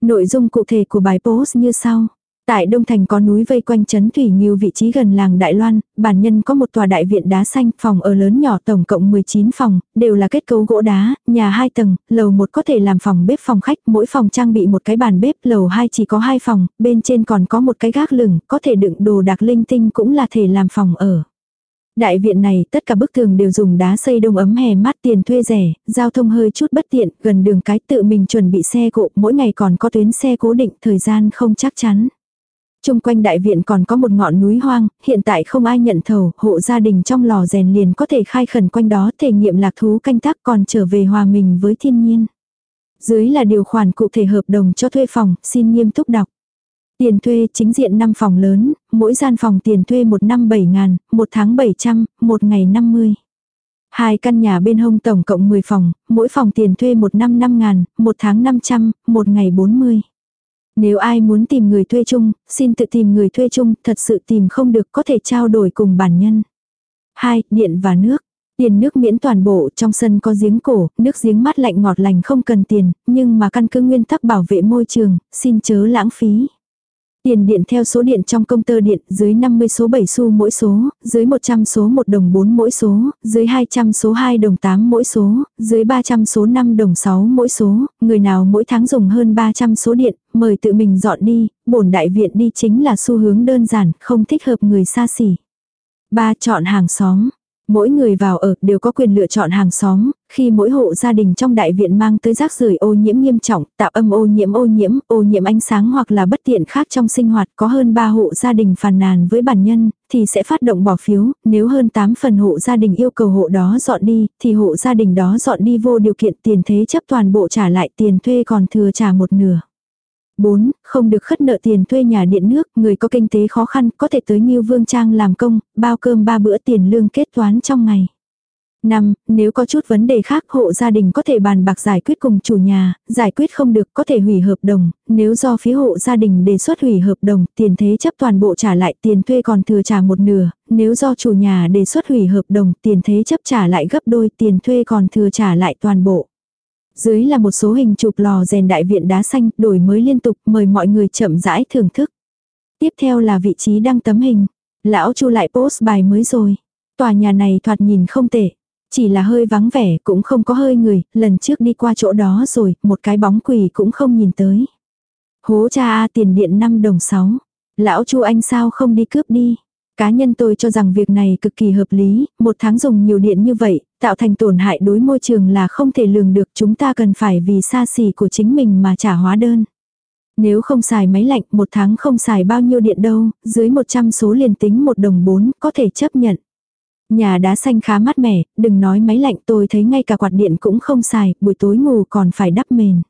Nội dung cụ thể của bài post như sau. Tại Đông Thành có núi vây quanh trấn Thủy Nghiêu vị trí gần làng Đại Loan, bản nhân có một tòa đại viện đá xanh, phòng ở lớn nhỏ tổng cộng 19 phòng, đều là kết cấu gỗ đá, nhà 2 tầng, lầu 1 có thể làm phòng bếp phòng khách, mỗi phòng trang bị một cái bàn bếp, lầu 2 chỉ có 2 phòng, bên trên còn có một cái gác lửng, có thể đựng đồ đặc linh tinh cũng là thể làm phòng ở. Đại viện này tất cả bức tường đều dùng đá xây đông ấm hè mát tiền thuê rẻ, giao thông hơi chút bất tiện, gần đường cái tự mình chuẩn bị xe cộ, mỗi ngày còn có tuyến xe cố định, thời gian không chắc chắn. Trung quanh đại viện còn có một ngọn núi hoang, hiện tại không ai nhận thầu, hộ gia đình trong lò rèn liền có thể khai khẩn quanh đó thể nghiệm lạc thú canh tác còn trở về hòa mình với thiên nhiên. Dưới là điều khoản cụ thể hợp đồng cho thuê phòng, xin nghiêm túc đọc. Tiền thuê chính diện 5 phòng lớn, mỗi gian phòng tiền thuê 1 năm 7 ngàn, 1 tháng 700, 1 ngày 50. Hai căn nhà bên hông tổng cộng 10 phòng, mỗi phòng tiền thuê 1 năm 5 ngàn, 1 tháng 500, 1 ngày 40. Nếu ai muốn tìm người thuê chung, xin tự tìm người thuê chung, thật sự tìm không được có thể trao đổi cùng bản nhân. 2. Điện và nước. Tiền nước miễn toàn bộ, trong sân có giếng cổ, nước giếng mát lạnh ngọt lành không cần tiền, nhưng mà căn cứ nguyên tắc bảo vệ môi trường, xin chớ lãng phí. Tiền điện theo số điện trong công tơ điện, dưới 50 số 7 xu mỗi số, dưới 100 số 1 đồng 4 mỗi số, dưới 200 số 2 đồng 8 mỗi số, dưới 300 số 5 đồng 6 mỗi số, người nào mỗi tháng dùng hơn 300 số điện, mời tự mình dọn đi, bổn đại viện đi chính là xu hướng đơn giản, không thích hợp người xa xỉ. 3. Chọn hàng xóm. Mỗi người vào ở đều có quyền lựa chọn hàng xóm, khi mỗi hộ gia đình trong đại viện mang tới rác rưởi ô nhiễm nghiêm trọng, tạo âm ô nhiễm ô nhiễm, ô nhiễm ánh sáng hoặc là bất tiện khác trong sinh hoạt có hơn 3 hộ gia đình phàn nàn với bản nhân, thì sẽ phát động bỏ phiếu, nếu hơn 8 phần hộ gia đình yêu cầu hộ đó dọn đi, thì hộ gia đình đó dọn đi vô điều kiện tiền thế chấp toàn bộ trả lại tiền thuê còn thừa trả một nửa. 4. Không được khất nợ tiền thuê nhà điện nước, người có kinh tế khó khăn có thể tới Nhiêu Vương Trang làm công, bao cơm ba bữa tiền lương kết toán trong ngày. 5. Nếu có chút vấn đề khác hộ gia đình có thể bàn bạc giải quyết cùng chủ nhà, giải quyết không được có thể hủy hợp đồng, nếu do phía hộ gia đình đề xuất hủy hợp đồng, tiền thế chấp toàn bộ trả lại tiền thuê còn thừa trả một nửa, nếu do chủ nhà đề xuất hủy hợp đồng, tiền thế chấp trả lại gấp đôi, tiền thuê còn thừa trả lại toàn bộ. Dưới là một số hình chụp lò rèn đại viện đá xanh, đổi mới liên tục, mời mọi người chậm rãi thưởng thức. Tiếp theo là vị trí đăng tấm hình. Lão Chu lại post bài mới rồi. Tòa nhà này thoạt nhìn không tệ. Chỉ là hơi vắng vẻ, cũng không có hơi người, lần trước đi qua chỗ đó rồi, một cái bóng quỷ cũng không nhìn tới. Hố cha A tiền điện 5 đồng 6. Lão Chu anh sao không đi cướp đi. Cá nhân tôi cho rằng việc này cực kỳ hợp lý, một tháng dùng nhiều điện như vậy, tạo thành tổn hại đối môi trường là không thể lường được chúng ta cần phải vì xa xỉ của chính mình mà trả hóa đơn. Nếu không xài máy lạnh một tháng không xài bao nhiêu điện đâu, dưới 100 số liền tính một đồng 4 có thể chấp nhận. Nhà đá xanh khá mát mẻ, đừng nói máy lạnh tôi thấy ngay cả quạt điện cũng không xài, buổi tối ngủ còn phải đắp mền.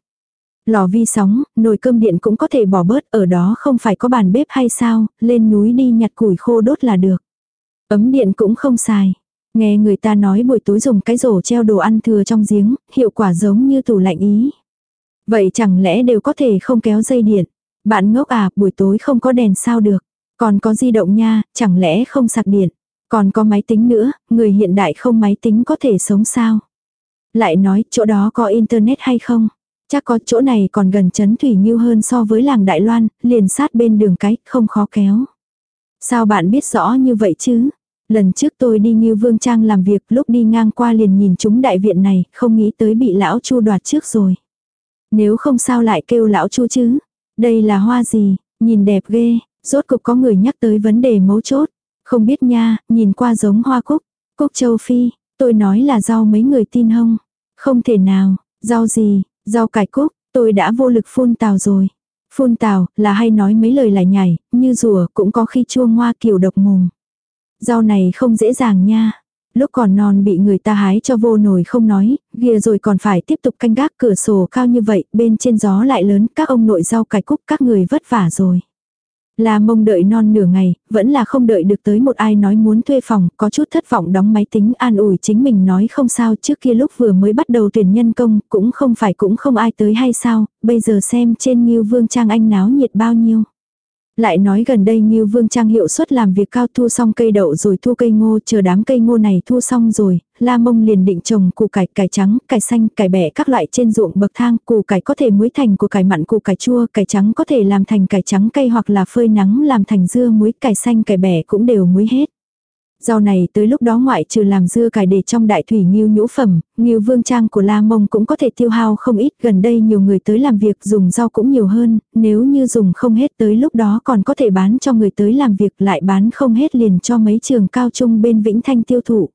Lò vi sóng, nồi cơm điện cũng có thể bỏ bớt, ở đó không phải có bàn bếp hay sao, lên núi đi nhặt củi khô đốt là được. Ấm điện cũng không xài. Nghe người ta nói buổi tối dùng cái rổ treo đồ ăn thừa trong giếng, hiệu quả giống như tủ lạnh ý. Vậy chẳng lẽ đều có thể không kéo dây điện? Bạn ngốc à, buổi tối không có đèn sao được? Còn có di động nha, chẳng lẽ không sạc điện? Còn có máy tính nữa, người hiện đại không máy tính có thể sống sao? Lại nói, chỗ đó có internet hay không? Chắc có chỗ này còn gần chấn thủy nhiêu hơn so với làng Đại Loan, liền sát bên đường cái, không khó kéo. Sao bạn biết rõ như vậy chứ? Lần trước tôi đi như Vương Trang làm việc lúc đi ngang qua liền nhìn chúng đại viện này, không nghĩ tới bị lão Chu đoạt trước rồi. Nếu không sao lại kêu lão Chu chứ? Đây là hoa gì? Nhìn đẹp ghê, rốt cục có người nhắc tới vấn đề mấu chốt. Không biết nha, nhìn qua giống hoa cúc. Cúc châu Phi, tôi nói là rau mấy người tin không? Không thể nào, rau gì, rau cải cúc, tôi đã vô lực phun tào rồi. Phun tào là hay nói mấy lời lại nhảy, như rùa cũng có khi chua hoa kiểu độc mồm. Rau này không dễ dàng nha. Lúc còn non bị người ta hái cho vô nồi không nói, ghìa rồi còn phải tiếp tục canh gác cửa sổ cao như vậy, bên trên gió lại lớn, các ông nội rau cải cúc các người vất vả rồi. Là mông đợi non nửa ngày, vẫn là không đợi được tới một ai nói muốn thuê phòng, có chút thất vọng đóng máy tính an ủi chính mình nói không sao trước kia lúc vừa mới bắt đầu tuyển nhân công, cũng không phải cũng không ai tới hay sao, bây giờ xem trên Nghiêu Vương Trang Anh náo nhiệt bao nhiêu. Lại nói gần đây Ngưu Vương Trang hiệu suất làm việc cao thu xong cây đậu rồi thu cây ngô, chờ đám cây ngô này thu xong rồi, La Mông liền định trồng củ cải, cải trắng, cải xanh, cải bẹ các loại trên ruộng bậc thang, củ cải có thể muối thành củ cải mặn, củ cải chua, cải trắng có thể làm thành cải trắng cây hoặc là phơi nắng làm thành dưa muối, cải xanh, cải bẹ cũng đều muối hết. Rau này tới lúc đó ngoại trừ làm dưa cải để trong đại thủy nghiêu nhũ phẩm, nghiêu vương trang của La Mông cũng có thể tiêu hao không ít. Gần đây nhiều người tới làm việc dùng rau cũng nhiều hơn, nếu như dùng không hết tới lúc đó còn có thể bán cho người tới làm việc lại bán không hết liền cho mấy trường cao trung bên Vĩnh Thanh tiêu thụ.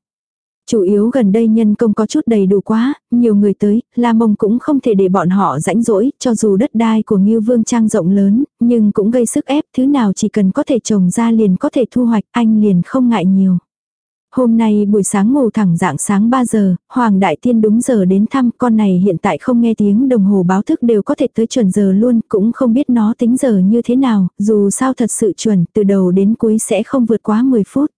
Chủ yếu gần đây nhân công có chút đầy đủ quá, nhiều người tới, La Mông cũng không thể để bọn họ rãnh rỗi, cho dù đất đai của Ngưu Vương Trang rộng lớn, nhưng cũng gây sức ép, thứ nào chỉ cần có thể trồng ra liền có thể thu hoạch, anh liền không ngại nhiều. Hôm nay buổi sáng ngủ thẳng dạng sáng 3 giờ, Hoàng Đại Tiên đúng giờ đến thăm con này hiện tại không nghe tiếng đồng hồ báo thức đều có thể tới chuẩn giờ luôn, cũng không biết nó tính giờ như thế nào, dù sao thật sự chuẩn, từ đầu đến cuối sẽ không vượt quá 10 phút.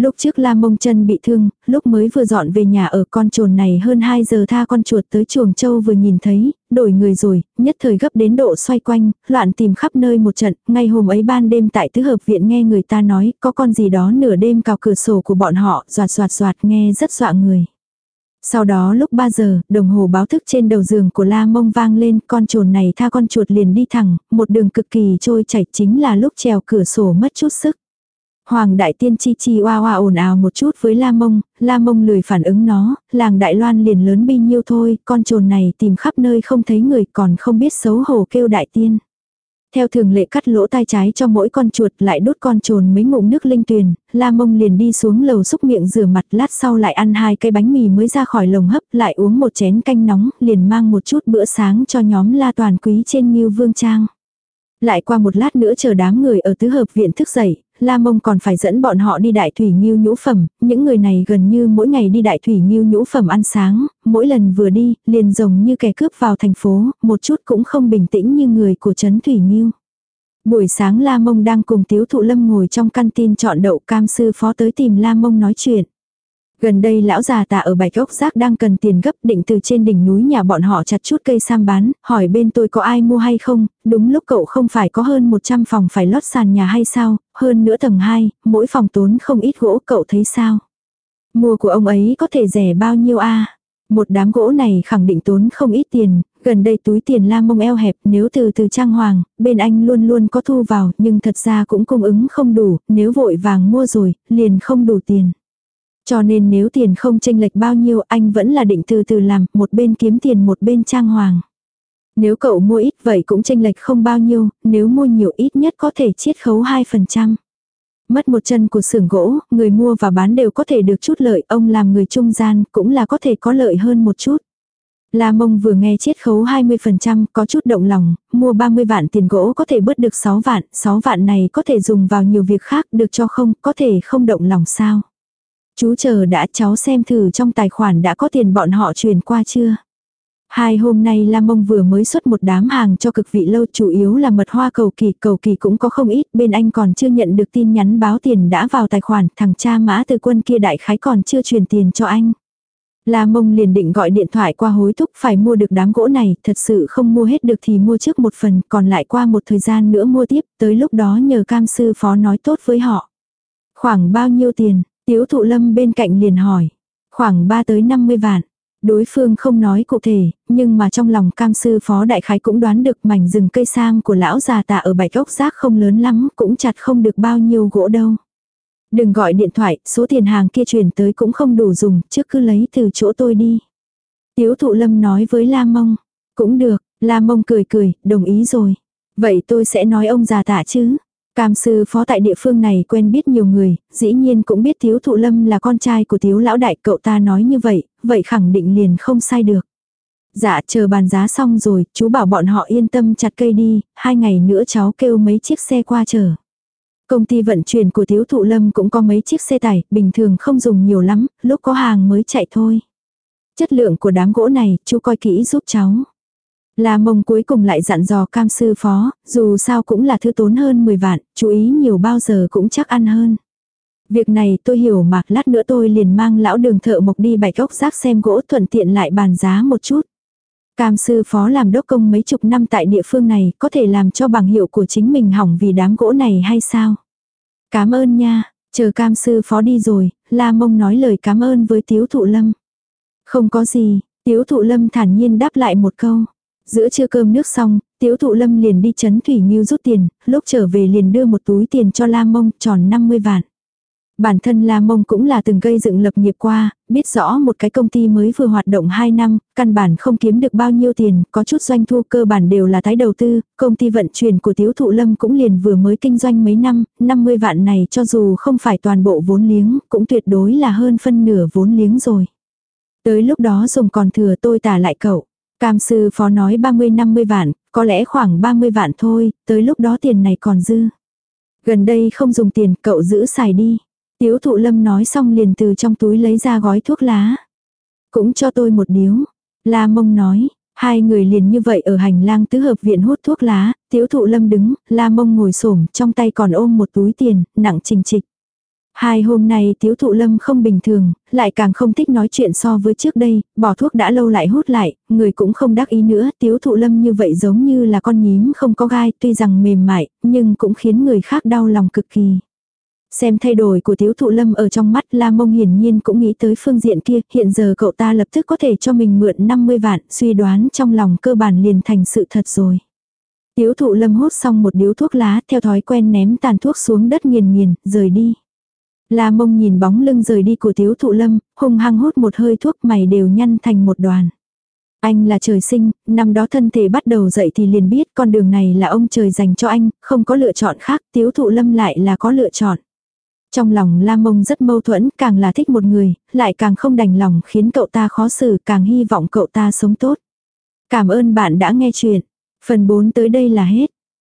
Lúc trước la mông chân bị thương, lúc mới vừa dọn về nhà ở con trồn này hơn 2 giờ tha con chuột tới chuồng châu vừa nhìn thấy, đổi người rồi, nhất thời gấp đến độ xoay quanh, loạn tìm khắp nơi một trận, ngay hôm ấy ban đêm tại tứ hợp viện nghe người ta nói, có con gì đó nửa đêm cào cửa sổ của bọn họ, soạt soạt soạt nghe rất dọa người. Sau đó lúc 3 giờ, đồng hồ báo thức trên đầu giường của La Mông vang lên, con trồn này tha con chuột liền đi thẳng, một đường cực kỳ trôi chảy chính là lúc trèo cửa sổ mất chút sức. Hoàng đại tiên chi chi oa oa ồn ào một chút với La Mông, La Mông lười phản ứng nó, làng Đại Loan liền lớn bi nhiêu thôi, con trồn này tìm khắp nơi không thấy người còn không biết xấu hổ kêu đại tiên. Theo thường lệ cắt lỗ tai trái cho mỗi con chuột lại đốt con trồn mấy ngụm nước linh tuyền, la mông liền đi xuống lầu xúc miệng rửa mặt lát sau lại ăn hai cây bánh mì mới ra khỏi lồng hấp lại uống một chén canh nóng liền mang một chút bữa sáng cho nhóm la toàn quý trên Nghiêu Vương Trang. Lại qua một lát nữa chờ đám người ở tứ hợp viện thức dậy, La Mông còn phải dẫn bọn họ đi đại thủy nghiêu nhũ phẩm, những người này gần như mỗi ngày đi đại thủy nghiêu nhũ phẩm ăn sáng, mỗi lần vừa đi, liền rồng như kẻ cướp vào thành phố, một chút cũng không bình tĩnh như người của trấn thủy nghiêu. Buổi sáng La Mông đang cùng Tiếu Thụ Lâm ngồi trong căn tin chọn đậu cam sư phó tới tìm La Mông nói chuyện. Gần đây lão già tạ ở bạch ốc giác đang cần tiền gấp định từ trên đỉnh núi nhà bọn họ chặt chút cây sam bán, hỏi bên tôi có ai mua hay không, đúng lúc cậu không phải có hơn 100 phòng phải lót sàn nhà hay sao, hơn nữa tầng 2, mỗi phòng tốn không ít gỗ cậu thấy sao. Mua của ông ấy có thể rẻ bao nhiêu a Một đám gỗ này khẳng định tốn không ít tiền, gần đây túi tiền la mông eo hẹp nếu từ từ trang hoàng, bên anh luôn luôn có thu vào nhưng thật ra cũng cung ứng không đủ, nếu vội vàng mua rồi, liền không đủ tiền. Cho nên nếu tiền không tranh lệch bao nhiêu anh vẫn là định từ từ làm, một bên kiếm tiền một bên trang hoàng. Nếu cậu mua ít vậy cũng tranh lệch không bao nhiêu, nếu mua nhiều ít nhất có thể chiết khấu 2%. Mất một chân của xưởng gỗ, người mua và bán đều có thể được chút lợi, ông làm người trung gian cũng là có thể có lợi hơn một chút. La mông vừa nghe chiết khấu 20% có chút động lòng, mua 30 vạn tiền gỗ có thể bớt được 6 vạn, 6 vạn này có thể dùng vào nhiều việc khác được cho không, có thể không động lòng sao. Chú chờ đã cháu xem thử trong tài khoản đã có tiền bọn họ truyền qua chưa. Hai hôm nay Lam Mông vừa mới xuất một đám hàng cho cực vị lâu chủ yếu là mật hoa cầu kỳ, cầu kỳ cũng có không ít, bên anh còn chưa nhận được tin nhắn báo tiền đã vào tài khoản, thằng cha mã từ quân kia đại khái còn chưa truyền tiền cho anh. La mông liền định gọi điện thoại qua hối thúc phải mua được đám gỗ này, thật sự không mua hết được thì mua trước một phần, còn lại qua một thời gian nữa mua tiếp, tới lúc đó nhờ cam sư phó nói tốt với họ. Khoảng bao nhiêu tiền, Tiếu thụ lâm bên cạnh liền hỏi. Khoảng 3 tới 50 vạn. Đối phương không nói cụ thể, nhưng mà trong lòng cam sư phó đại khái cũng đoán được mảnh rừng cây sang của lão già tạ ở bạch ốc rác không lớn lắm, cũng chặt không được bao nhiêu gỗ đâu. Đừng gọi điện thoại, số tiền hàng kia chuyển tới cũng không đủ dùng, trước cứ lấy từ chỗ tôi đi. Tiếu thụ lâm nói với La Mông. Cũng được, La Mông cười cười, đồng ý rồi. Vậy tôi sẽ nói ông già tạ chứ. Cam sư phó tại địa phương này quen biết nhiều người, dĩ nhiên cũng biết thiếu thụ lâm là con trai của thiếu lão đại cậu ta nói như vậy, vậy khẳng định liền không sai được. Dạ chờ bàn giá xong rồi, chú bảo bọn họ yên tâm chặt cây đi, hai ngày nữa cháu kêu mấy chiếc xe qua chờ. Công ty vận chuyển của thiếu thụ lâm cũng có mấy chiếc xe tải, bình thường không dùng nhiều lắm, lúc có hàng mới chạy thôi. Chất lượng của đám gỗ này, chú coi kỹ giúp cháu. La mông cuối cùng lại dặn dò cam sư phó, dù sao cũng là thứ tốn hơn 10 vạn, chú ý nhiều bao giờ cũng chắc ăn hơn. Việc này tôi hiểu mà, lát nữa tôi liền mang lão đường thợ mộc đi bạch ốc rác xem gỗ thuận tiện lại bàn giá một chút. Cam sư phó làm đốc công mấy chục năm tại địa phương này, có thể làm cho bằng hiệu của chính mình hỏng vì đám gỗ này hay sao? Cảm ơn nha, chờ cam sư phó đi rồi, la mông nói lời cảm ơn với tiếu thụ lâm. Không có gì, tiếu thụ lâm thản nhiên đáp lại một câu. Giữa trưa cơm nước xong, Tiếu Thụ Lâm liền đi chấn Thủy Nghiêu rút tiền, lúc trở về liền đưa một túi tiền cho La Mông tròn 50 vạn. Bản thân La Mông cũng là từng gây dựng lập nghiệp qua, biết rõ một cái công ty mới vừa hoạt động 2 năm, căn bản không kiếm được bao nhiêu tiền, có chút doanh thu cơ bản đều là tái đầu tư, công ty vận chuyển của Tiếu Thụ Lâm cũng liền vừa mới kinh doanh mấy năm, 50 vạn này cho dù không phải toàn bộ vốn liếng, cũng tuyệt đối là hơn phân nửa vốn liếng rồi. Tới lúc đó dùng còn thừa tôi tả lại cậu. Cam sư phó nói 30-50 vạn, có lẽ khoảng 30 vạn thôi, tới lúc đó tiền này còn dư. Gần đây không dùng tiền, cậu giữ xài đi. Tiếu thụ lâm nói xong liền từ trong túi lấy ra gói thuốc lá. Cũng cho tôi một điếu. La mông nói, hai người liền như vậy ở hành lang tứ hợp viện hút thuốc lá, tiếu thụ lâm đứng, la mông ngồi xổm trong tay còn ôm một túi tiền, nặng trình trịch. Hai hôm nay tiếu thụ lâm không bình thường, lại càng không thích nói chuyện so với trước đây, bỏ thuốc đã lâu lại hút lại, người cũng không đắc ý nữa, tiếu thụ lâm như vậy giống như là con nhím không có gai, tuy rằng mềm mại, nhưng cũng khiến người khác đau lòng cực kỳ. Xem thay đổi của tiếu thụ lâm ở trong mắt La Mông hiển nhiên cũng nghĩ tới phương diện kia, hiện giờ cậu ta lập tức có thể cho mình mượn 50 vạn, suy đoán trong lòng cơ bản liền thành sự thật rồi. Tiếu thụ lâm hút xong một điếu thuốc lá theo thói quen ném tàn thuốc xuống đất nghiền nghiền, rời đi. La mông nhìn bóng lưng rời đi của thiếu thụ lâm, hung hăng hút một hơi thuốc mày đều nhăn thành một đoàn. Anh là trời sinh, năm đó thân thể bắt đầu dậy thì liền biết con đường này là ông trời dành cho anh, không có lựa chọn khác, tiếu thụ lâm lại là có lựa chọn. Trong lòng La Mông rất mâu thuẫn, càng là thích một người, lại càng không đành lòng khiến cậu ta khó xử, càng hy vọng cậu ta sống tốt. Cảm ơn bạn đã nghe chuyện. Phần 4 tới đây là hết.